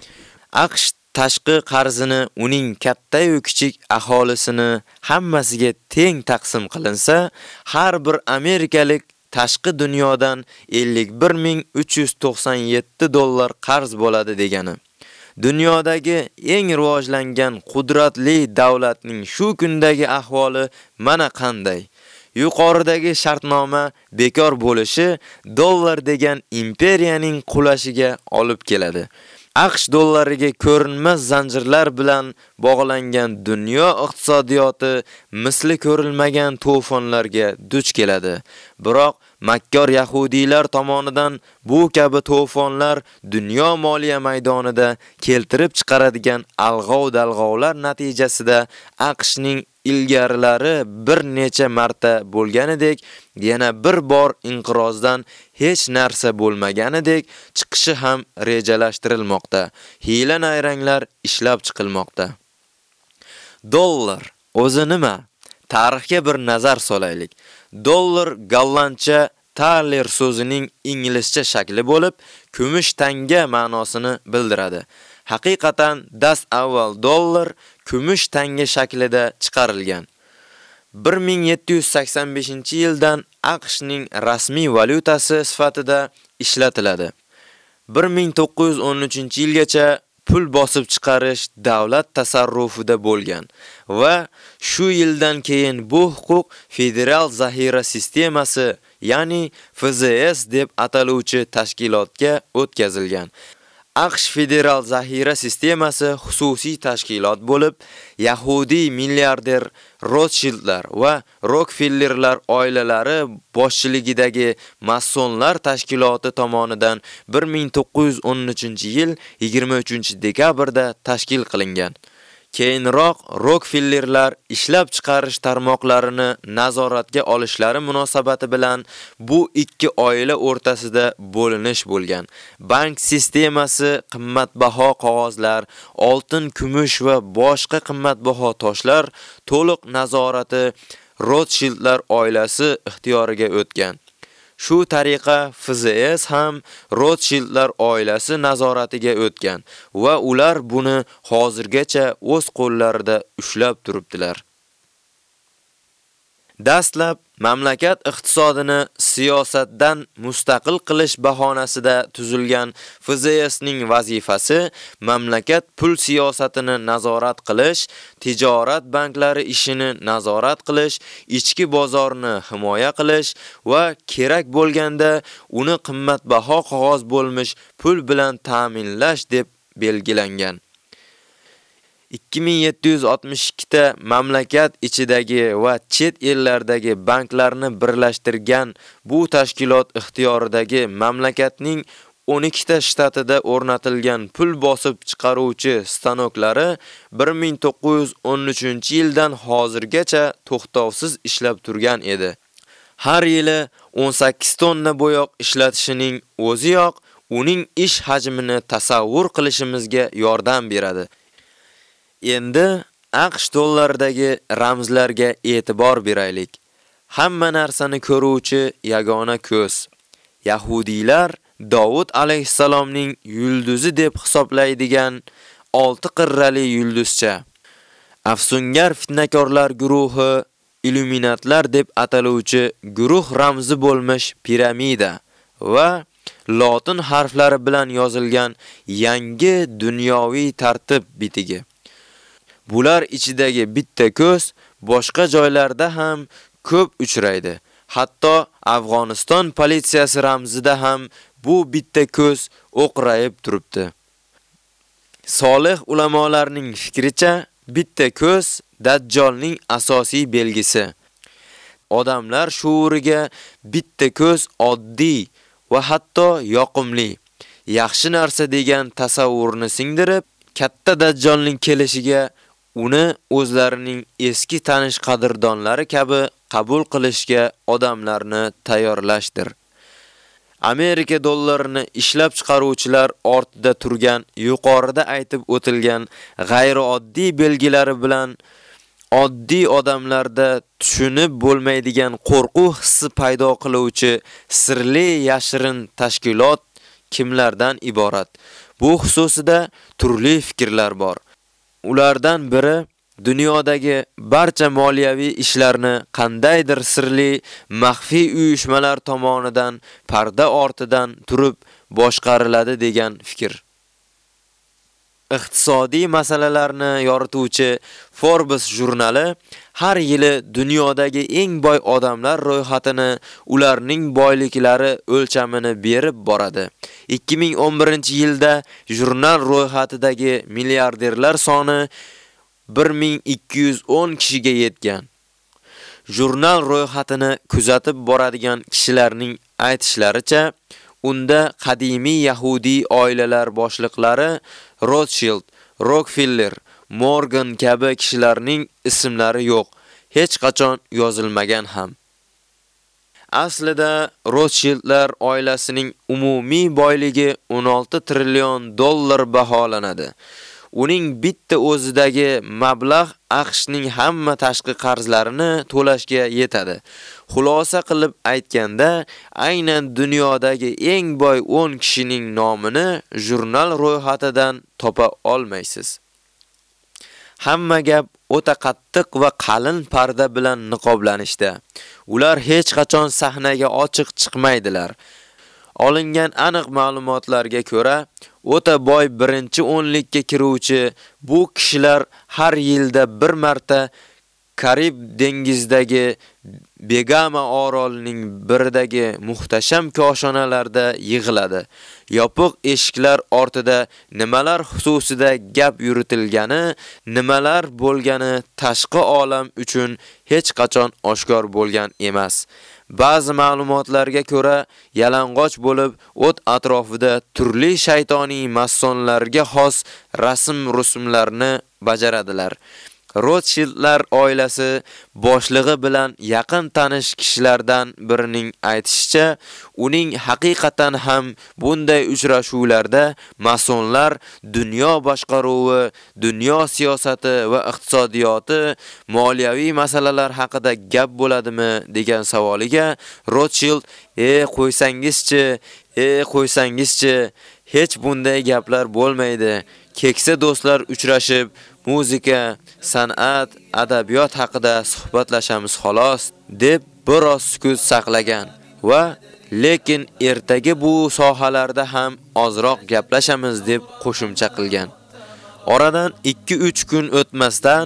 AQSh tashqi qarzini uning katta yu kichik aholisini hammasiga teng taqsim qilinsa, har bir amerikalik tashqi dunyodan 51397 dollar qarz bo'ladi degani. Dunyodagi eng rivojlangan qudratli davlatning shu kundagi ahvoli mana qanday? Yuqoridagi shartnoma bekor bo'lishi dollar degan imperiyaning qulashiga olib keladi. AQSh dollariga ko'rinmas zanjirlar bilan bog'langan dunyo iqtisodiyoti misli ko'rilmagan to'fonlarga duch keladi. Biroq makkor yahudiylar tomonidan bu kabi to'fonlar dunyo moliya maydonida keltirib chiqaradigan alg'ov-dalg'ovlar natijasida AQShning ilgarilari bir necha marta bo'lganidek, yana bir bor inqirozdan hech narsa bo'lmaganidek chiqishi ham rejalashtirilmoqda. Hiyla-nayranglar ishlab chiqilmoqda. Dollar o'zi nima? Tarixga bir nazar solaylik. Dollar gollandcha taler so'zining inglizcha shakli bo'lib, kumush tanga ma'nosini bildiradi. Haqiqatan das avval dollar kumush tanga shaklida chiqarilgan. 1785-yildan AQShning rasmiy valyutasi sifatida ishlatiladi. 1913-yilgacha pul bosib chiqarish davlat tasarrufida bo'lgan va shu yildan keyin bu huquq federal zaxira sistemasi, ya'ni FZS deb ataluvchi tashkilotga o'tkazilgan. AQSh federal zaxira sistemasi xususiy tashkilot bo'lib, yahudiy milliarder Rothschildlar va Rockefellerlar oilalari boshchiligidagi masonlar tashkiloti tomonidan 1913-yil 23-dekabrda tashkil qilingan. Keyinroq Rockefellerlar ishlab chiqarish tarmoqlarini nazoratga olishlari munosabati bilan bu ikki oila o'rtasida bo'linish bo'lgan. Bank sistemasi, qimmatbaho qog'ozlar, oltin, kumush va boshqa qimmatbaho toshlar to'liq nazorati Rothschildlar oilasi ixtiyoriga o'tgan. Shu tariqa FZS ham Rothschildlar oilasi nazoratiga o'tgan va ular buni hozirgacha o'z qo'llarida ushlab turibdilar. Dastlab mamlakat iqtisodini siyosatdan mustaqil qilish bahonasida tuzilgan FZSning vazifasi mamlakat pul siyosatini nazorat qilish, tijorat banklari ishini nazorat qilish, ichki bozorni himoya qilish va kerak bo'lganda uni qimmatbaho qog'oz bo'lmish pul bilan ta'minlash deb belgilangan. 2762 ta mamlakat ichidagi va chet ellardagi banklarni birlashtirgan bu tashkilot ixtiyoridagi mamlakatning 12 ta shtatida o'rnatilgan pul bosib chiqaruvchi stanoklari 1913-yildan hozirgacha to'xtovsiz ishlab turgan edi. Har yili 18 tonna bo'yoq ishlatishining o'ziyoq uning ish hajmini tasavvur qilishimizga yordam beradi. Endi AQSh dollaridagi ramzlarga e'tibor beraylik. Hamma narsani ko'ruvchi yagona ko'z. Yahudiylar Davud alayhisalomning yulduzi deb hisoblaydigan 6 qirrali yulduzcha. Afsungar fitnakorlar guruhi Illuminatlar deb ataluvchi guruh ramzi bo'lmish piramida va lotin harflari bilan yozilgan yangi dunyoviy tartib bitigi. Bular ichidagi bitta ko'z boshqa joylarda ham ko'p uchraydi. Hatto Afg'oniston politsiyasi ramzida ham bu bitta ko'z o'qrayib turibdi. Solih ulamolarning fikricha, bitta ko'z Dajjolning asosiy belgisi. Odamlar shuuriga bitta ko'z oddiy va hatto yoqimli, yaxshi narsa degan tasavvurni singdirib, katta Dajjolning kelishiga uni o'zlarining eski tanish qadrdonlari kabi qabul qilishga odamlarni tayyorlashdir. Amerika dollarini ishlab chiqaruvchilar ortida turgan yuqorida aytib o'tilgan g'ayrioddiy belgilari bilan oddiy odamlarda tushunib bo'lmaydigan qo'rquv hissi paydo qiluvchi sirli yashirin tashkilot kimlardan iborat? Bu xususida turli fikrlar bor. Ulardan biri dunyodagi barcha moliyaviy ishlarni qandaydir sirli maxfiy uyushmalar tomonidan parda ortidan turib boshqariladi degan fikr. Iqtisodiy masalalarni yorituvchi Forbes jurnali har yili dunyodagi eng boy odamlar ro'yxatini ularning boyliklari o'lchamini berib boradi. 2011-yilda jurnal ro'yxatidagi milliarderlar soni 1210 kishiga yetgan. Jurnal ro'yxatini kuzatib boradigan kishilarning aytishlaricha, unda qadimiy yahudiy oilalar boshliqlari Rothschild, Rockefeller, Morgan kabi kishilarning ismlari yo'q, hech qachon yozilmagan ham. Aslida Rothschildlar oilasining umumiy boyligi 16 trillion dollar baholanadi. Uning bitta o'zidagi mablag' AQShning hamma tashqi qarzlarini to'lashga yetadi. Xulosa qilib aytganda, aynan dunyodagi eng boy 10 kishining nomini jurnal ro'yxatidan topa olmaysiz. Hamma gap o'ta qattiq va qalin parda bilan niqoblanishda. Ular hech qachon sahnaga ochiq chiqmaydilar. Olingan aniq ma'lumotlarga ko'ra, o'ta boy birinchi o'nlikka kiruvchi bu kishilar har yilda bir marta Karib dengizdagi Begama orolining biridagi muhtasham koshonalarda yig'iladi. Yopiq eshiklar ortida nimalar xususida gap yuritilgani, nimalar bo'lgani tashqi olam uchun hech qachon oshkor bo'lgan emas. Ba'zi ma'lumotlarga ko'ra, yalang'och bo'lib, o't atrofida turli shaytoniy massonlarga xos rasm-rusumlarni bajaradilar. Rothschildlar oilasi boshlig'i bilan yaqin tanish kishilardan birining aytishicha, uning haqiqatan ham bunday uchrashuvlarda masonlar dunyo boshqaruvi, dunyo siyosati va iqtisodiyoti, moliyaviy masalalar haqida gap bo'ladimi degan savoliga Rothschild, "E, qo'ysangizchi, e, qo'ysangizchi, hech bunday gaplar bo'lmaydi. Keksa do'stlar uchrashib, muzika, san'at, adabiyot haqida suhbatlashamiz xolos deb biroz sukut saqlagan va lekin ertaga bu sohalarda ham ozroq gaplashamiz deb qo'shimcha qilgan. Oradan 2-3 kun o'tmasdan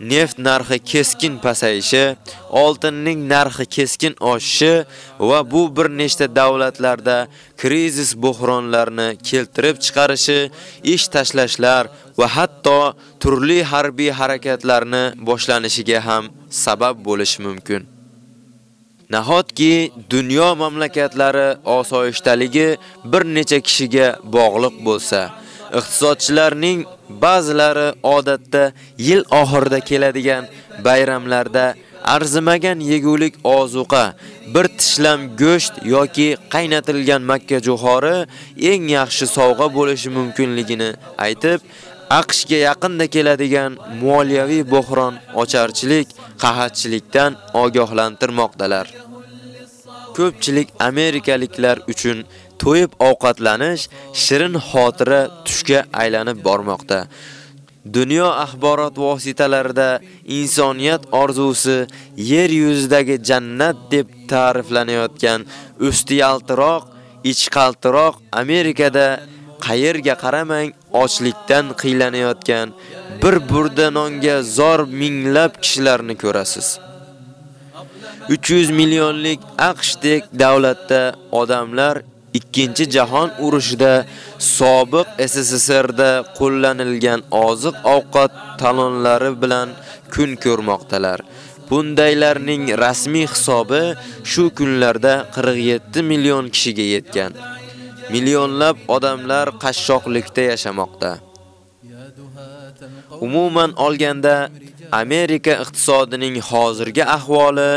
neft narxi keskin pasayishi, oltinning narxi keskin oshishi va bu bir nechta davlatlarda krizis buhronlarni keltirib chiqarishi, ish tashlashlar va hatto turli harbiy harakatlarni boshlanishiga ham sabab bo'lishi mumkin. Nahotki dunyo mamlakatlari osoyishtaligi bir necha kishiga bog'liq bo'lsa, iqtisodchilarning ba'zilari odatda yil oxirida keladigan bayramlarda arzimagan yegulik ozuqa, bir tishlam go'sht yoki qaynatilgan makka jo'xori eng yaxshi sovg'a bo'lishi mumkinligini aytib, AQShga yaqinda keladigan moliyaviy bo'hron ocharchilik, qahatchilikdan ogohlantirmoqdalar. Ko'pchilik amerikaliklar uchun to'yib ovqatlanish shirin xotira tushga aylanib bormoqda. Dunyo axborot vositalarida insoniyat orzusi yer yuzidagi jannat deb ta'riflanayotgan usti yaltiroq, ichi qaltiroq Amerikada qayerga qaramang ochlikdan qiylanayotgan bir burda nonga zor minglab kishilarni ko'rasiz. 300 millionlik AQShdek davlatda odamlar Ikkinchi jahon urushida sobiq SSSRda qo'llanilgan oziq-ovqat talonlari bilan kun ko'rmoqdalar. Bundaylarning rasmiy hisobi shu kunlarda 47 million kishiga yetgan. Millionlab odamlar qashshoqlikda yashamoqda. Umuman olganda Amerika iqtisodining hozirgi ahvoli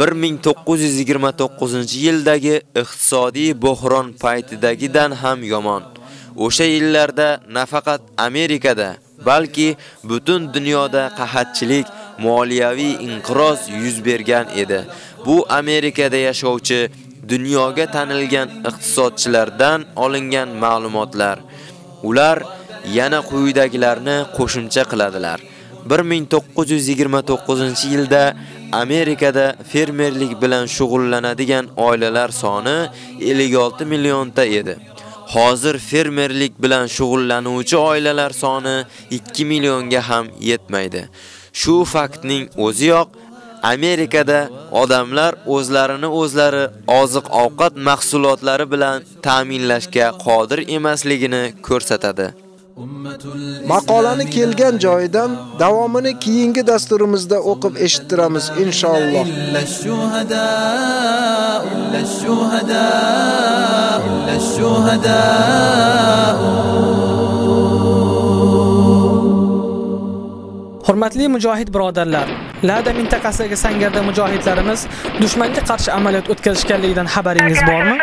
1929-yildagi iqtisodiy bo'hron paytidagidan ham yomon. O'sha yillarda nafaqat Amerikada, balki butun dunyoda qahatchilik, moliyaviy inqiroz yuz bergan edi. Bu Amerikada yashovchi dunyoga tanilgan iqtisodchilardan olingan ma'lumotlar. Ular yana quyidagilarni qo'shimcha qiladilar. 1929-yilda Amerikada fermerlik bilan shug'ullanadigan oilalar soni 56 millionta edi. hozir fermerlik bilan shug'ullanuvchi oilalar soni 2 millionga ham yetmaydi. Shu faktning o'ziyoq Amerikada odamlar o'zlarini o'zlari oziq-ovqat mahsulotlari bilan ta'minlashga qodir emasligini ko'rsatadi.
Maqolani kelgan joyidan davomini keyingi dasturimizda o'qib eshittiramiz inshaalloh.
Hurmatli mujohid birodarlar, Lada mintaqasidagi sangarda mujohidlarimiz dushmanga qarshi amaliyot o'tkazishganligidan xabaringiz bormi?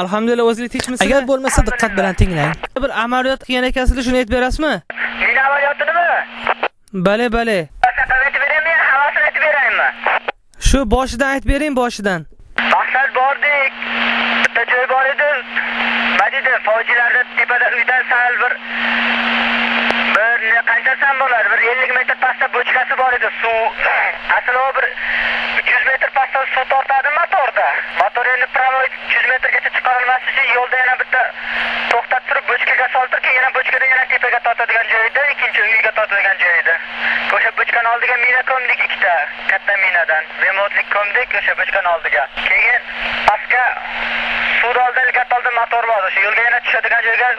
Alhamdulillah o'zingiz tinchmisiz? Agar bo'lmasa diqqat bilan tinglang. Bir amaliyot qilgan ekansizlar shuni aytib berasizmi?
Meni amaliyotinimi?
Bale, bale.
Aytib beraymi, hammasini aytib beraymi?
Shu boshidan aytib bering, boshidan.
Maqsad bordik. Bitta joy bor edi. Majidi fojilarda tepada uydan sal bir bir qanchasan bo'ladi? Bir 50 metr pastda bochkasi bor edi. Suv asli bir 300 metr pastda suv tortadi motorda. Motor endi pravo 100 metrgacha chiqa uchun yo'lda yana bitta to'xtatib turib bochkaga keyin yana bochkadan yana tepaga tortadigan joyda, ikkinchi uyga tortadigan joyda. O'sha bochkani oldiga mina ko'mdik ikkita, katta minadan. Remotlik ko'mdik o'sha bochkani oldiga. Keyin pastga suv oldida ilgat oldi motor bor. O'sha yo'lga yana tushadigan joyga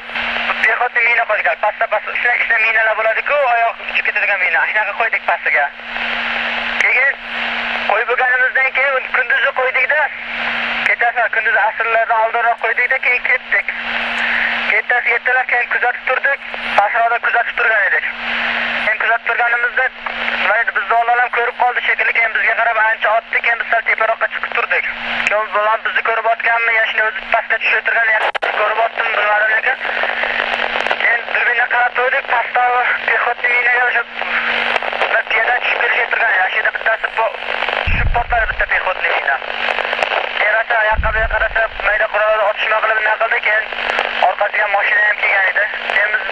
pехотный mina qo'ygan Pastda pastda ishlar mina minalar bo'ladi-ku, oyoq uchib ketadigan bino. Shunaqa qo'ydik pastiga. Keyin qo'yib bo'lganimizdan keyin kunduzi qo'ydikda kechasi kunduzi asrlardan oldinroq qo'ydikda keyin ketdik. Kechasi ertalab keyin kuzatib turdik, pastroqda kuzatib turgan edik. Keyin kuzatib turganimizda mayli bizni olam ko'rib qoldi shekilli, keyin bizga qarab ancha otdi, keyin biz sal teparoqqa chiqib turdik. Keyin bilan bizni ko'rib otganmi, yashil o'zi pastga tushib turgan ko'rib otdim bilmadim lekin. Keyin durbinga qarab turdik, pastda pехотный minaga o'sha bir piyoda tushib kelishga turgan. Yoshida bittasi tushib portladi bitta pехотный mina. Terasa oyoqqa qarasa mayda qurolni otishma qilib nima qildi keyin orqasiga mashina ham kelgan edi. Keyin biz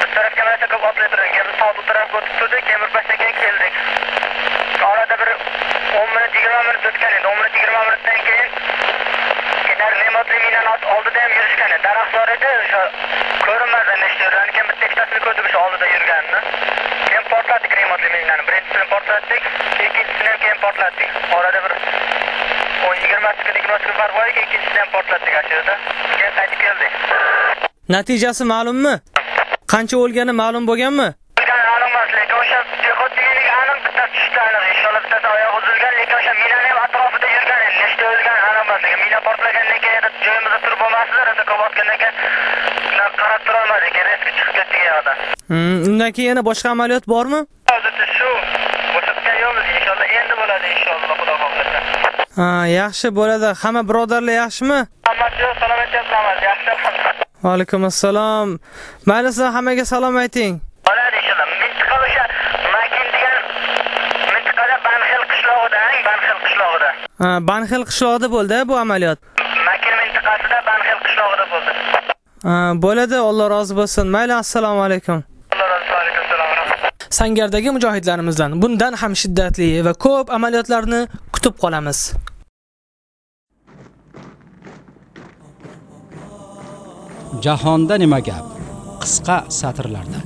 bir tarafga mana ko'p otlay turgan. Keyin biz soat tarafga o'tib turdi keyin bir keyin keldik. Orada bir 10 minut 20 minut o'tgan edi. 10 minut 20 minutdan keyin keyin remotli minani oldida ham yurishgan edi. Daraxt bor edi, o'sha ko'rinmadi nechta keyin bitta ikkitasini ko'rdik o'sha oldida yurganini. Keyin portlatdik remotli minani. Birinchisini portlatdik, ikkinchisini ham keyin portlatdik. Orada bir 10-20 sekund 20 sekund farq bor ekan, ikkinchisini ham portlatdik ashyoda. Keyin qaytib keldik.
Natijasi ma'lummi? Qancha o'lgani ma'lum bo'lganmi?
O'lgani aniq emas, lekin o'sha pехотныйning aniq bittasi tushdi aniq. Inshaalloh bittasi oyog'i uzilgan, lekin o'sha minani ham atrofida yurgan. Nechta o'lgani aniq emas, lekin mina portlagandan keyin joyimizda turib bo'lmasdi, rosa ko'p otgandan keyin qarab tura olmadik, riski chiqib ketdik yoqdan.
Hmm, undan keyin yana boshqa amaliyot bormi?
Hozircha shu bo'shatgan yo'lmiz, inshaalloh endi bo'ladi inshaalloh, xudo xohlasa.
Ha, yaxshi bo'ladi. Hamma birodarlar yaxshimi?
Hammasi salomat yotamiz, yaxshi.
Va alaykum assalom. Mayli, siz hammaga salom ayting.
Bo'ladi inshaalloh. Mintaqa o'sha Makin degan mintaqada Banxil qishlog'ida, Banxil qishlog'ida.
Ha, Banxil qishlog'ida bo'ldi bu amaliyot.
Makin mintaqasida Banxil qishlog'ida bo'ldi.
Ha, bo'ladi. Alloh rozi bo'lsin. Mayli, assalomu alaykum. Sangardagi mujohidlarimizdan bundan ham shiddatli va ko'p amaliyotlarni kutib qolamiz.
Jahonda nima gap? Qisqa satrlarda.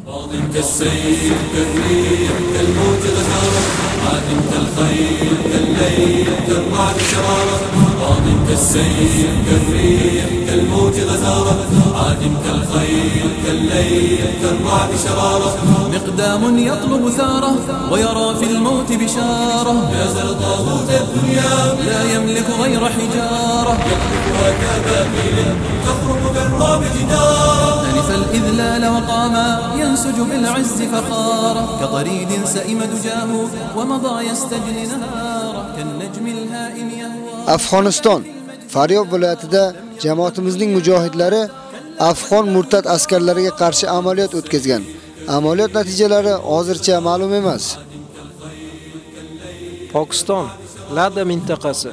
كالسيف كالريح كالموج غزارة. عادم كالخيل كالليل كالرعد شرارة. مقدام يطلب ثارة ويرى في الموت بشارة. يزل طاغوت الدنيا لا يملك غير حجارة. يقذفها كبابيل تخرج بالرعب جدارا ألف الإذلال وقاما ينسج بالعز فخارا كطريد سئم دجاه ومضى يستجلي نهارا كالنجم الهائم يهوى
Afg'oniston Faryob viloyatida jamoatimizning mujohidlari Afg'on murtad askarlariga qarshi amaliyot o'tkazgan. Amaliyot natijalari hozircha ma'lum emas.
Pokiston Lada mintaqasi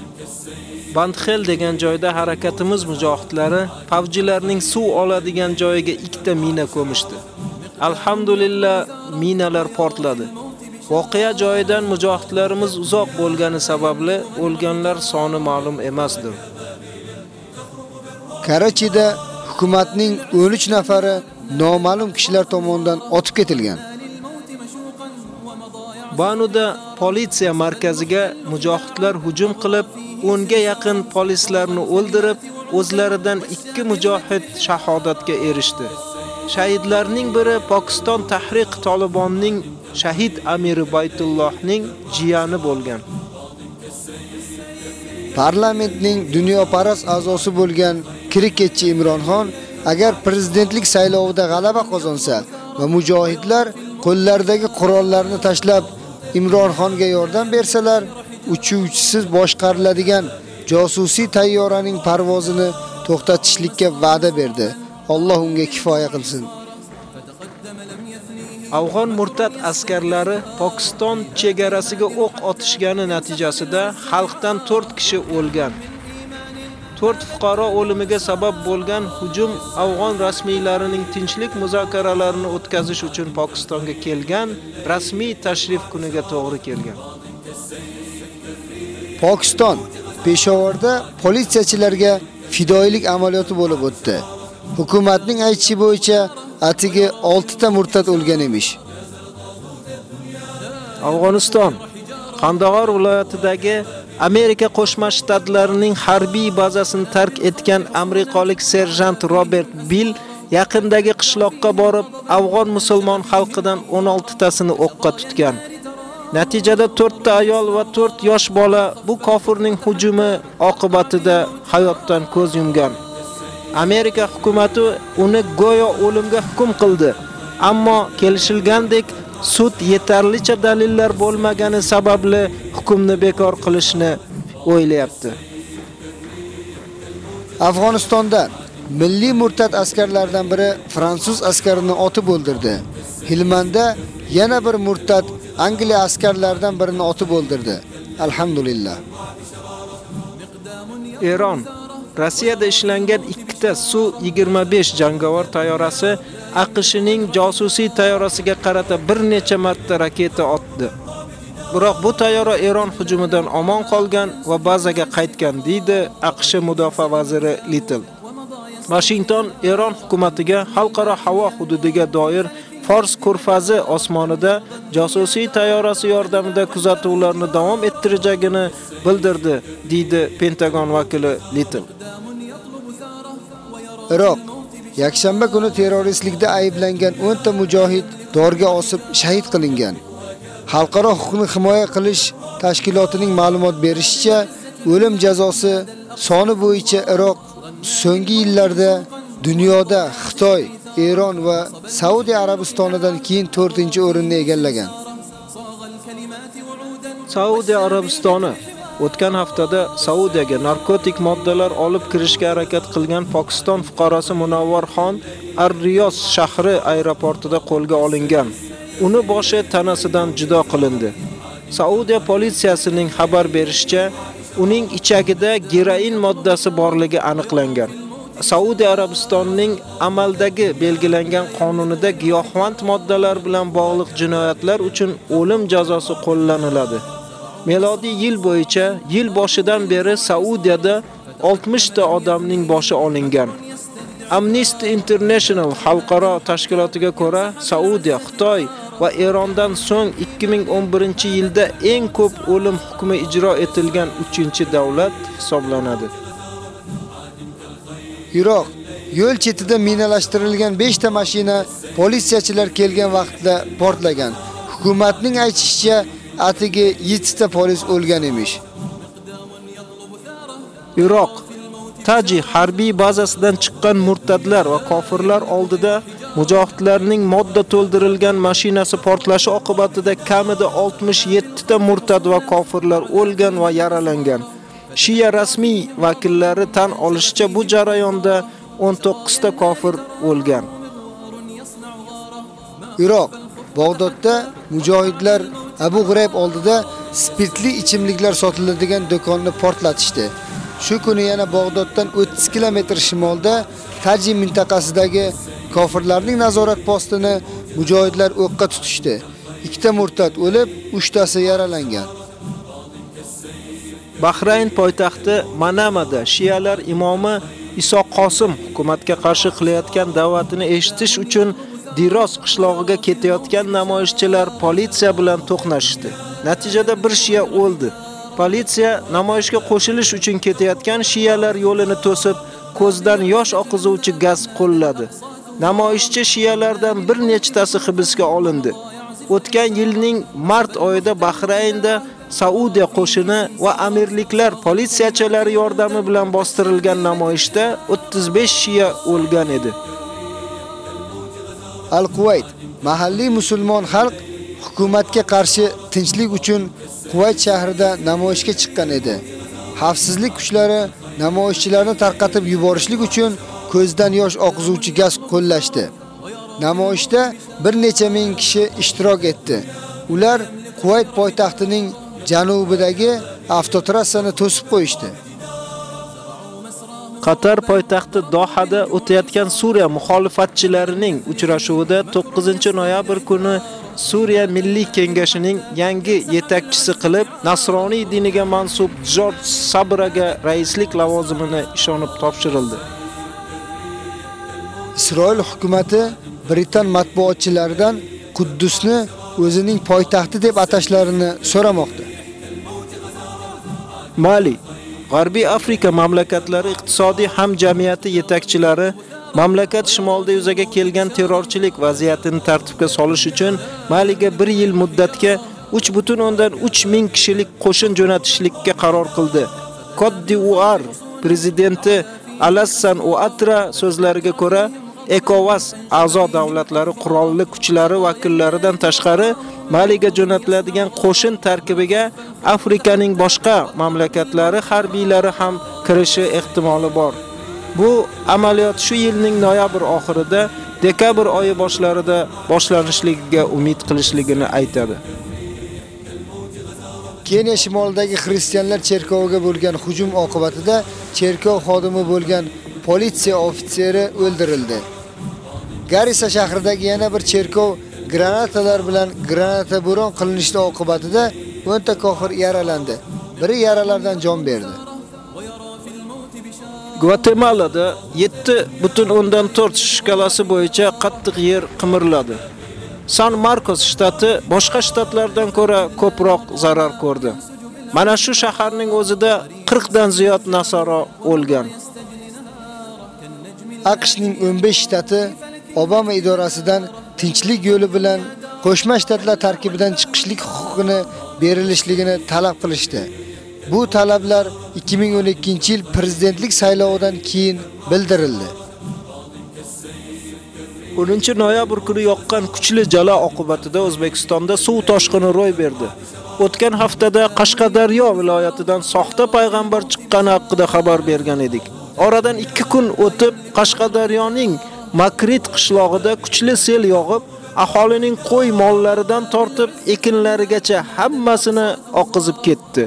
Bandxel degan joyda harakatimiz mujohidlari favjilarning suv oladigan joyiga ikkita mina ko'mishdi. Alhamdulillah minalar portladi. Voqea joyidan mujohidlarimiz uzoq bo'lgani sababli o'lganlar soni ma'lum emasdir.
Karachida hukumatning 13 nafari noma'lum kishilar tomonidan otib ketilgan.
Banuda politsiya markaziga mujohidlar hujum qilib, 10 ga yaqin polislarni o'ldirib, o'zlaridan 2 mujohid shahodatga erishdi. Shahidlarning biri Pokiston Tahriq Talibonning shahid amiri Baytullohning jiyani bo'lgan.
Parlamentning dunyoparast a'zosi bo'lgan kriketchi Imronxon agar prezidentlik saylovida g'alaba qozonsa va mujohidlar qo'llaridagi qurollarni tashlab Imronxonga yordam bersalar, uchuvchisiz boshqariladigan josusiy tayyoraning parvozini to'xtatishlikka va'da berdi. Alloh unga kifoya qilsin.
Afg'on murtad askarlari Pokiston chegarasiga o'q otishgani natijasida xalqdan 4 kishi o'lgan. 4 fuqaro o'limiga sabab bo'lgan hujum Afg'on rasmiylarining tinchlik muzokaralarini o'tkazish uchun Pokistonga kelgan rasmiy tashrif kuniga to'g'ri kelgan.
Pokiston Peshovarda politsiyachilarga fidoilik amaliyoti bo'lib o'tdi. Hukumatning aytishi bo'yicha atigi 6 ta murtad o'lgan emish.
Afg'oniston Qandahor viloyatidagi Amerika Qo'shma Shtatlarining harbiy bazasini tark etgan amerikalik serjant Robert Bill yaqindagi qishloqqa borib, afg'on musulmon xalqidan 16 tasini o'qqa tutgan. Natijada 4 ta ayol va 4 yosh bola bu kofirning hujumi oqibatida hayotdan ko'z yumgan. Amerika hukumatı uni go'yo o'limga hukm qildi, ammo kelishilgandek sud yetarlicha dalillar bo'lmagani sababli hukmni bekor qilishni o'ylayapti.
Afg'onistonda milliy murtad askarlardan biri fransuz askarini otib o'ldirdi. Hilmanda yana bir murtad Angliya askarlaridan birini otib o'ldirdi. Alhamdulillah.
Eron Rossiyada ishlangan bitta Su-25 jangovar tayyorasi AQShning josusiy tayyorasiga qarata bir necha marta raketa otdi. Biroq bu tayyora Eron hujumidan omon qolgan va bazaga qaytgan, deydi AQSh mudofaa vaziri Little. Washington Eron hukumatiga xalqaro havo hududiga doir Fors ko'rfazi osmonida josusiy tayyorasi yordamida kuzatuvlarni davom ettirajagini bildirdi, deydi Pentagon vakili Little.
Iroq yakshanba kuni terroristlikda ayblangan 10 ta mujohid dorga osib shahid qilingan. Xalqaro huquqni himoya qilish tashkilotining ma'lumot berishicha, o'lim jazosi soni bo'yicha Iroq so'nggi yillarda dunyoda Xitoy, Eron va Saudiya Arabistonidan keyin 4-o'rinni egallagan.
Saudiya Arabistoni o'tgan haftada Saudiyaga narkotik moddalar olib kirishga harakat qilgan Pokiston fuqarosi Munavvar Xon Ar-Riyos shahri aeroportida qo'lga olingan. Uni boshi tanasidan judo qilindi. Saudiya politsiyasining xabar berishicha, uning ichagida geroin moddasi borligi aniqlangan. Saudiya Arabistonining amaldagi belgilangan qonunida giyohvand moddalar bilan bog'liq jinoyatlar uchun o'lim jazosi qo'llaniladi. Melodiy yil bo'yicha yil boshidan beri Saudiyada 60 ta odamning boshi olingan. Amnesty International xalqaro tashkilotiga ko'ra, Saudiya, Xitoy va Erondan so'ng 2011-yilda eng ko'p o'lim hukmi ijro etilgan 3-davlat hisoblanadi.
Iroq yo'l chetida minalashtirilgan 5 ta mashina politsiyachilar kelgan vaqtda portlagan. Hukumatning aytishicha, atigi 7 ta polis o'lgan emish.
Iroq Taji harbiy bazasidan chiqqan murtadlar va kofirlar oldida mujohidlarning modda to'ldirilgan mashinasi portlashi oqibatida kamida 67 ta murtad va kofirlar o'lgan va yaralangan. Shia rasmiy vakillari tan olishicha bu jarayonda 19 ta kofir o'lgan.
Iroq Bag'dodda mujohidlar Abu Ghraib oldida spirtli ichimliklar sotiladigan do'konni portlatishdi. Shu kuni yana Bag'doddan 30 kilometr shimolda Taji mintaqasidagi kofirlarning nazorat postini mujohidlar o'qqa tutishdi. Ikkita murtad o'lib, 3 tasi yaralangan.
Bahrayn poytaxti Manamada shiyalar imomi Iso Qosim hukumatga qarshi qilayotgan da'vatini eshitish uchun Diros qishlog'iga ketayotgan namoyishchilar politsiya bilan to'qnashdi. Natijada bir shiya o'ldi. Politsiya namoyishga qo'shilish uchun ketayotgan shiyalar yo'lini to'sib, ko'zdan yosh oqizuvchi gaz qo'lladi. Namoyishchi shiyalardan bir nechtasi hibsga olindi. O'tgan yilning mart oyida Bahraynda Saudiya qo'shini va amirliklar politsiyachilari yordami bilan bostirilgan namoyishda 35 shiya o'lgan edi.
Al-Quvayt mahalliy musulmon xalq hukumatga qarshi tinchlik uchun Quvayt shahrida namoyishga chiqqan edi. Xavfsizlik kuchlari namoyishchilarni tarqatib yuborishlik uchun ko'zdan yosh oqizuvchi gaz qo'llashdi. Namoyishda bir necha ming kishi ishtirok etdi. Ular Quvayt poytaxtining janubidagi avtotrassani to'sib qo'yishdi.
Qatar poytaxti Dohada o'tayotgan Suriya muxolifatchilarining uchrashuvida 9-noyabr kuni Suriya Milliy Kengashining yangi yetakchisi qilib, nasroniy diniga mansub Jorj Sabraga raislik lavozimini ishonib topshirildi.
Isroil hukumatı Britan matbuotchilaridan Quddusni o'zining poytaxti deb atashlarini so'ramoqda.
Mali G'arbiy Afrika mamlakatlari iqtisodiy hamjamiyati yetakchilari mamlakat shimolida yuzaga kelgan terrorchilik vaziyatini tartibga solish uchun Maliga 1 yil muddatga 3.3 ming kishilik qo'shin jo'natishlikka qaror qildi. Cote d'Ivoire prezidenti Alassan Ouattara so'zlariga ko'ra, ECOWAS a'zo davlatlari qurolli kuchlari vakillaridan tashqari Maliga jo'natiladigan qo'shin tarkibiga Afrikaning boshqa mamlakatlari harbiylari ham kirishi ehtimoli bor. Bu amaliyot shu yilning noyabr oxirida, dekabr oyi boshlarida boshlanishligiga umid qilishligini aytadi.
Keniya shimolidagi xristianlar cherkoviga bo'lgan hujum oqibatida cherkov xodimi bo'lgan politsiya ofitseri o'ldirildi. Garisa shahridagi yana bir cherkov granatalar bilan granata bo'ron qilinishi oqibatida 10 ta kofir yaralandi. Biri yaralardan jon berdi.
Gvatemalada 7.4 shkalasi bo'yicha qattiq yer qimirladi. San Marcos shtati boshqa shtatlardan ko'ra ko'proq zarar ko'rdi. Mana shu shaharning o'zida 40 dan ziyod nasoro o'lgan.
AQShning 15 shtati Obama idorasidan tinchlik yo'li bilan Qo'shma Shtatlar tarkibidan chiqishlik huquqini berilishligini talab qilishdi. Bu talablar 2012-yil prezidentlik saylovidan keyin bildirildi.
10-noyabr kuni yoqqan kuchli jala oqibatida O'zbekistonda suv toshqini ro'y berdi. O'tgan haftada Qashqadaryo viloyatidan soxta payg'ambar chiqqani haqida xabar bergan edik. Oradan 2 kun o'tib Qashqadaryoning Makrit qishlog'ida kuchli sel yog'ib, aholining qo'y mollaridan tortib ekinlarigacha hammasini oqizib ketdi.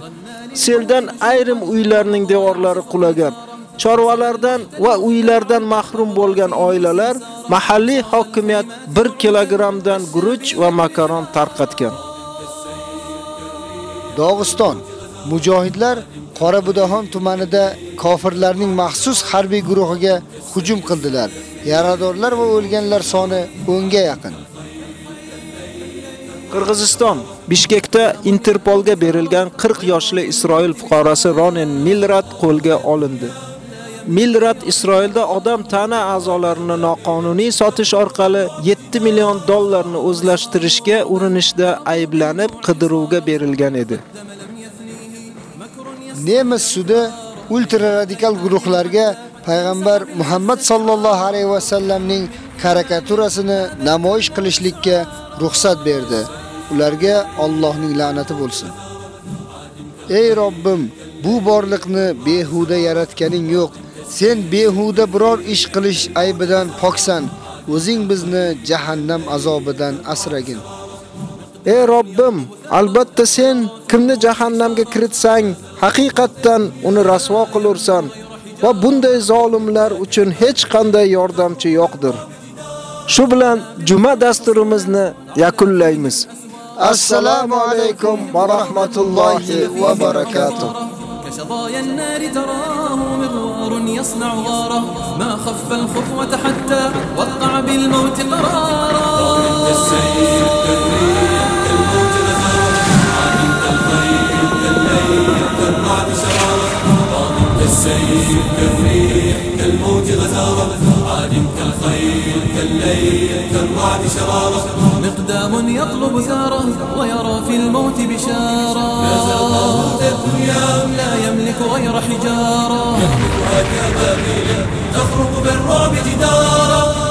Seldan ayrim uylarning devorlari qulagan. Chorvalardan va uylardan mahrum bo'lgan oilalar mahalliy hokimiyat 1 kilogramdan guruch va makaron tarqatgan.
Dog'iston mujohidlar Qorabudaxon tumanida kofirlarning maxsus harbiy guruhiga hujum qildilar. Yaradorlar va o'lganlar soni 10 ga yaqin.
Qirg'iziston Bishkekda Interpolga berilgan 40 yoshli Isroil fuqarosi Ronen Milrat qo'lga olindi. Milrat Isroilda odam tana a'zolarini noqonuniy sotish orqali 7 million dollarni o'zlashtirishga urinishda ayblanib qidiruvga berilgan edi.
Nemis sudi ultra radikal guruhlarga payg'ambar Muhammad sallallohu alayhi va sallamning karikaturasini namoyish qilishlikka ruxsat berdi. Ularga Allohning la'nati bo'lsin. Ey Robbim, bu borliqni behuda yaratganing yo'q. Sen behuda biror ish qilish aybidan poksan. O'zing bizni jahannam azobidan asragin.
Ey Robbim, albatta sen kimni jahannamga kiritsang, haqiqatdan uni rasvo qilursan va bunday zolimlar uchun hech qanday yordamchi yo'qdir. Shu bilan juma dasturimizni yakunlaymiz.
Assalomu alaykum va rahmatullohi va barakatuh.
كشظايا النار تراه مغوار يصنع غاره ما خف الخطوة حتى وقع بالموت قرارا كالسيف كالريح كالسيف كالريح كالموج غزارة عاد كالخيل كالليل كالرعد شرارة مقدام يطلب ثاره ويرى في الموت بشارة لا يملك غير حجارة يهلكها كبابيل تخرق بالرعب جدارا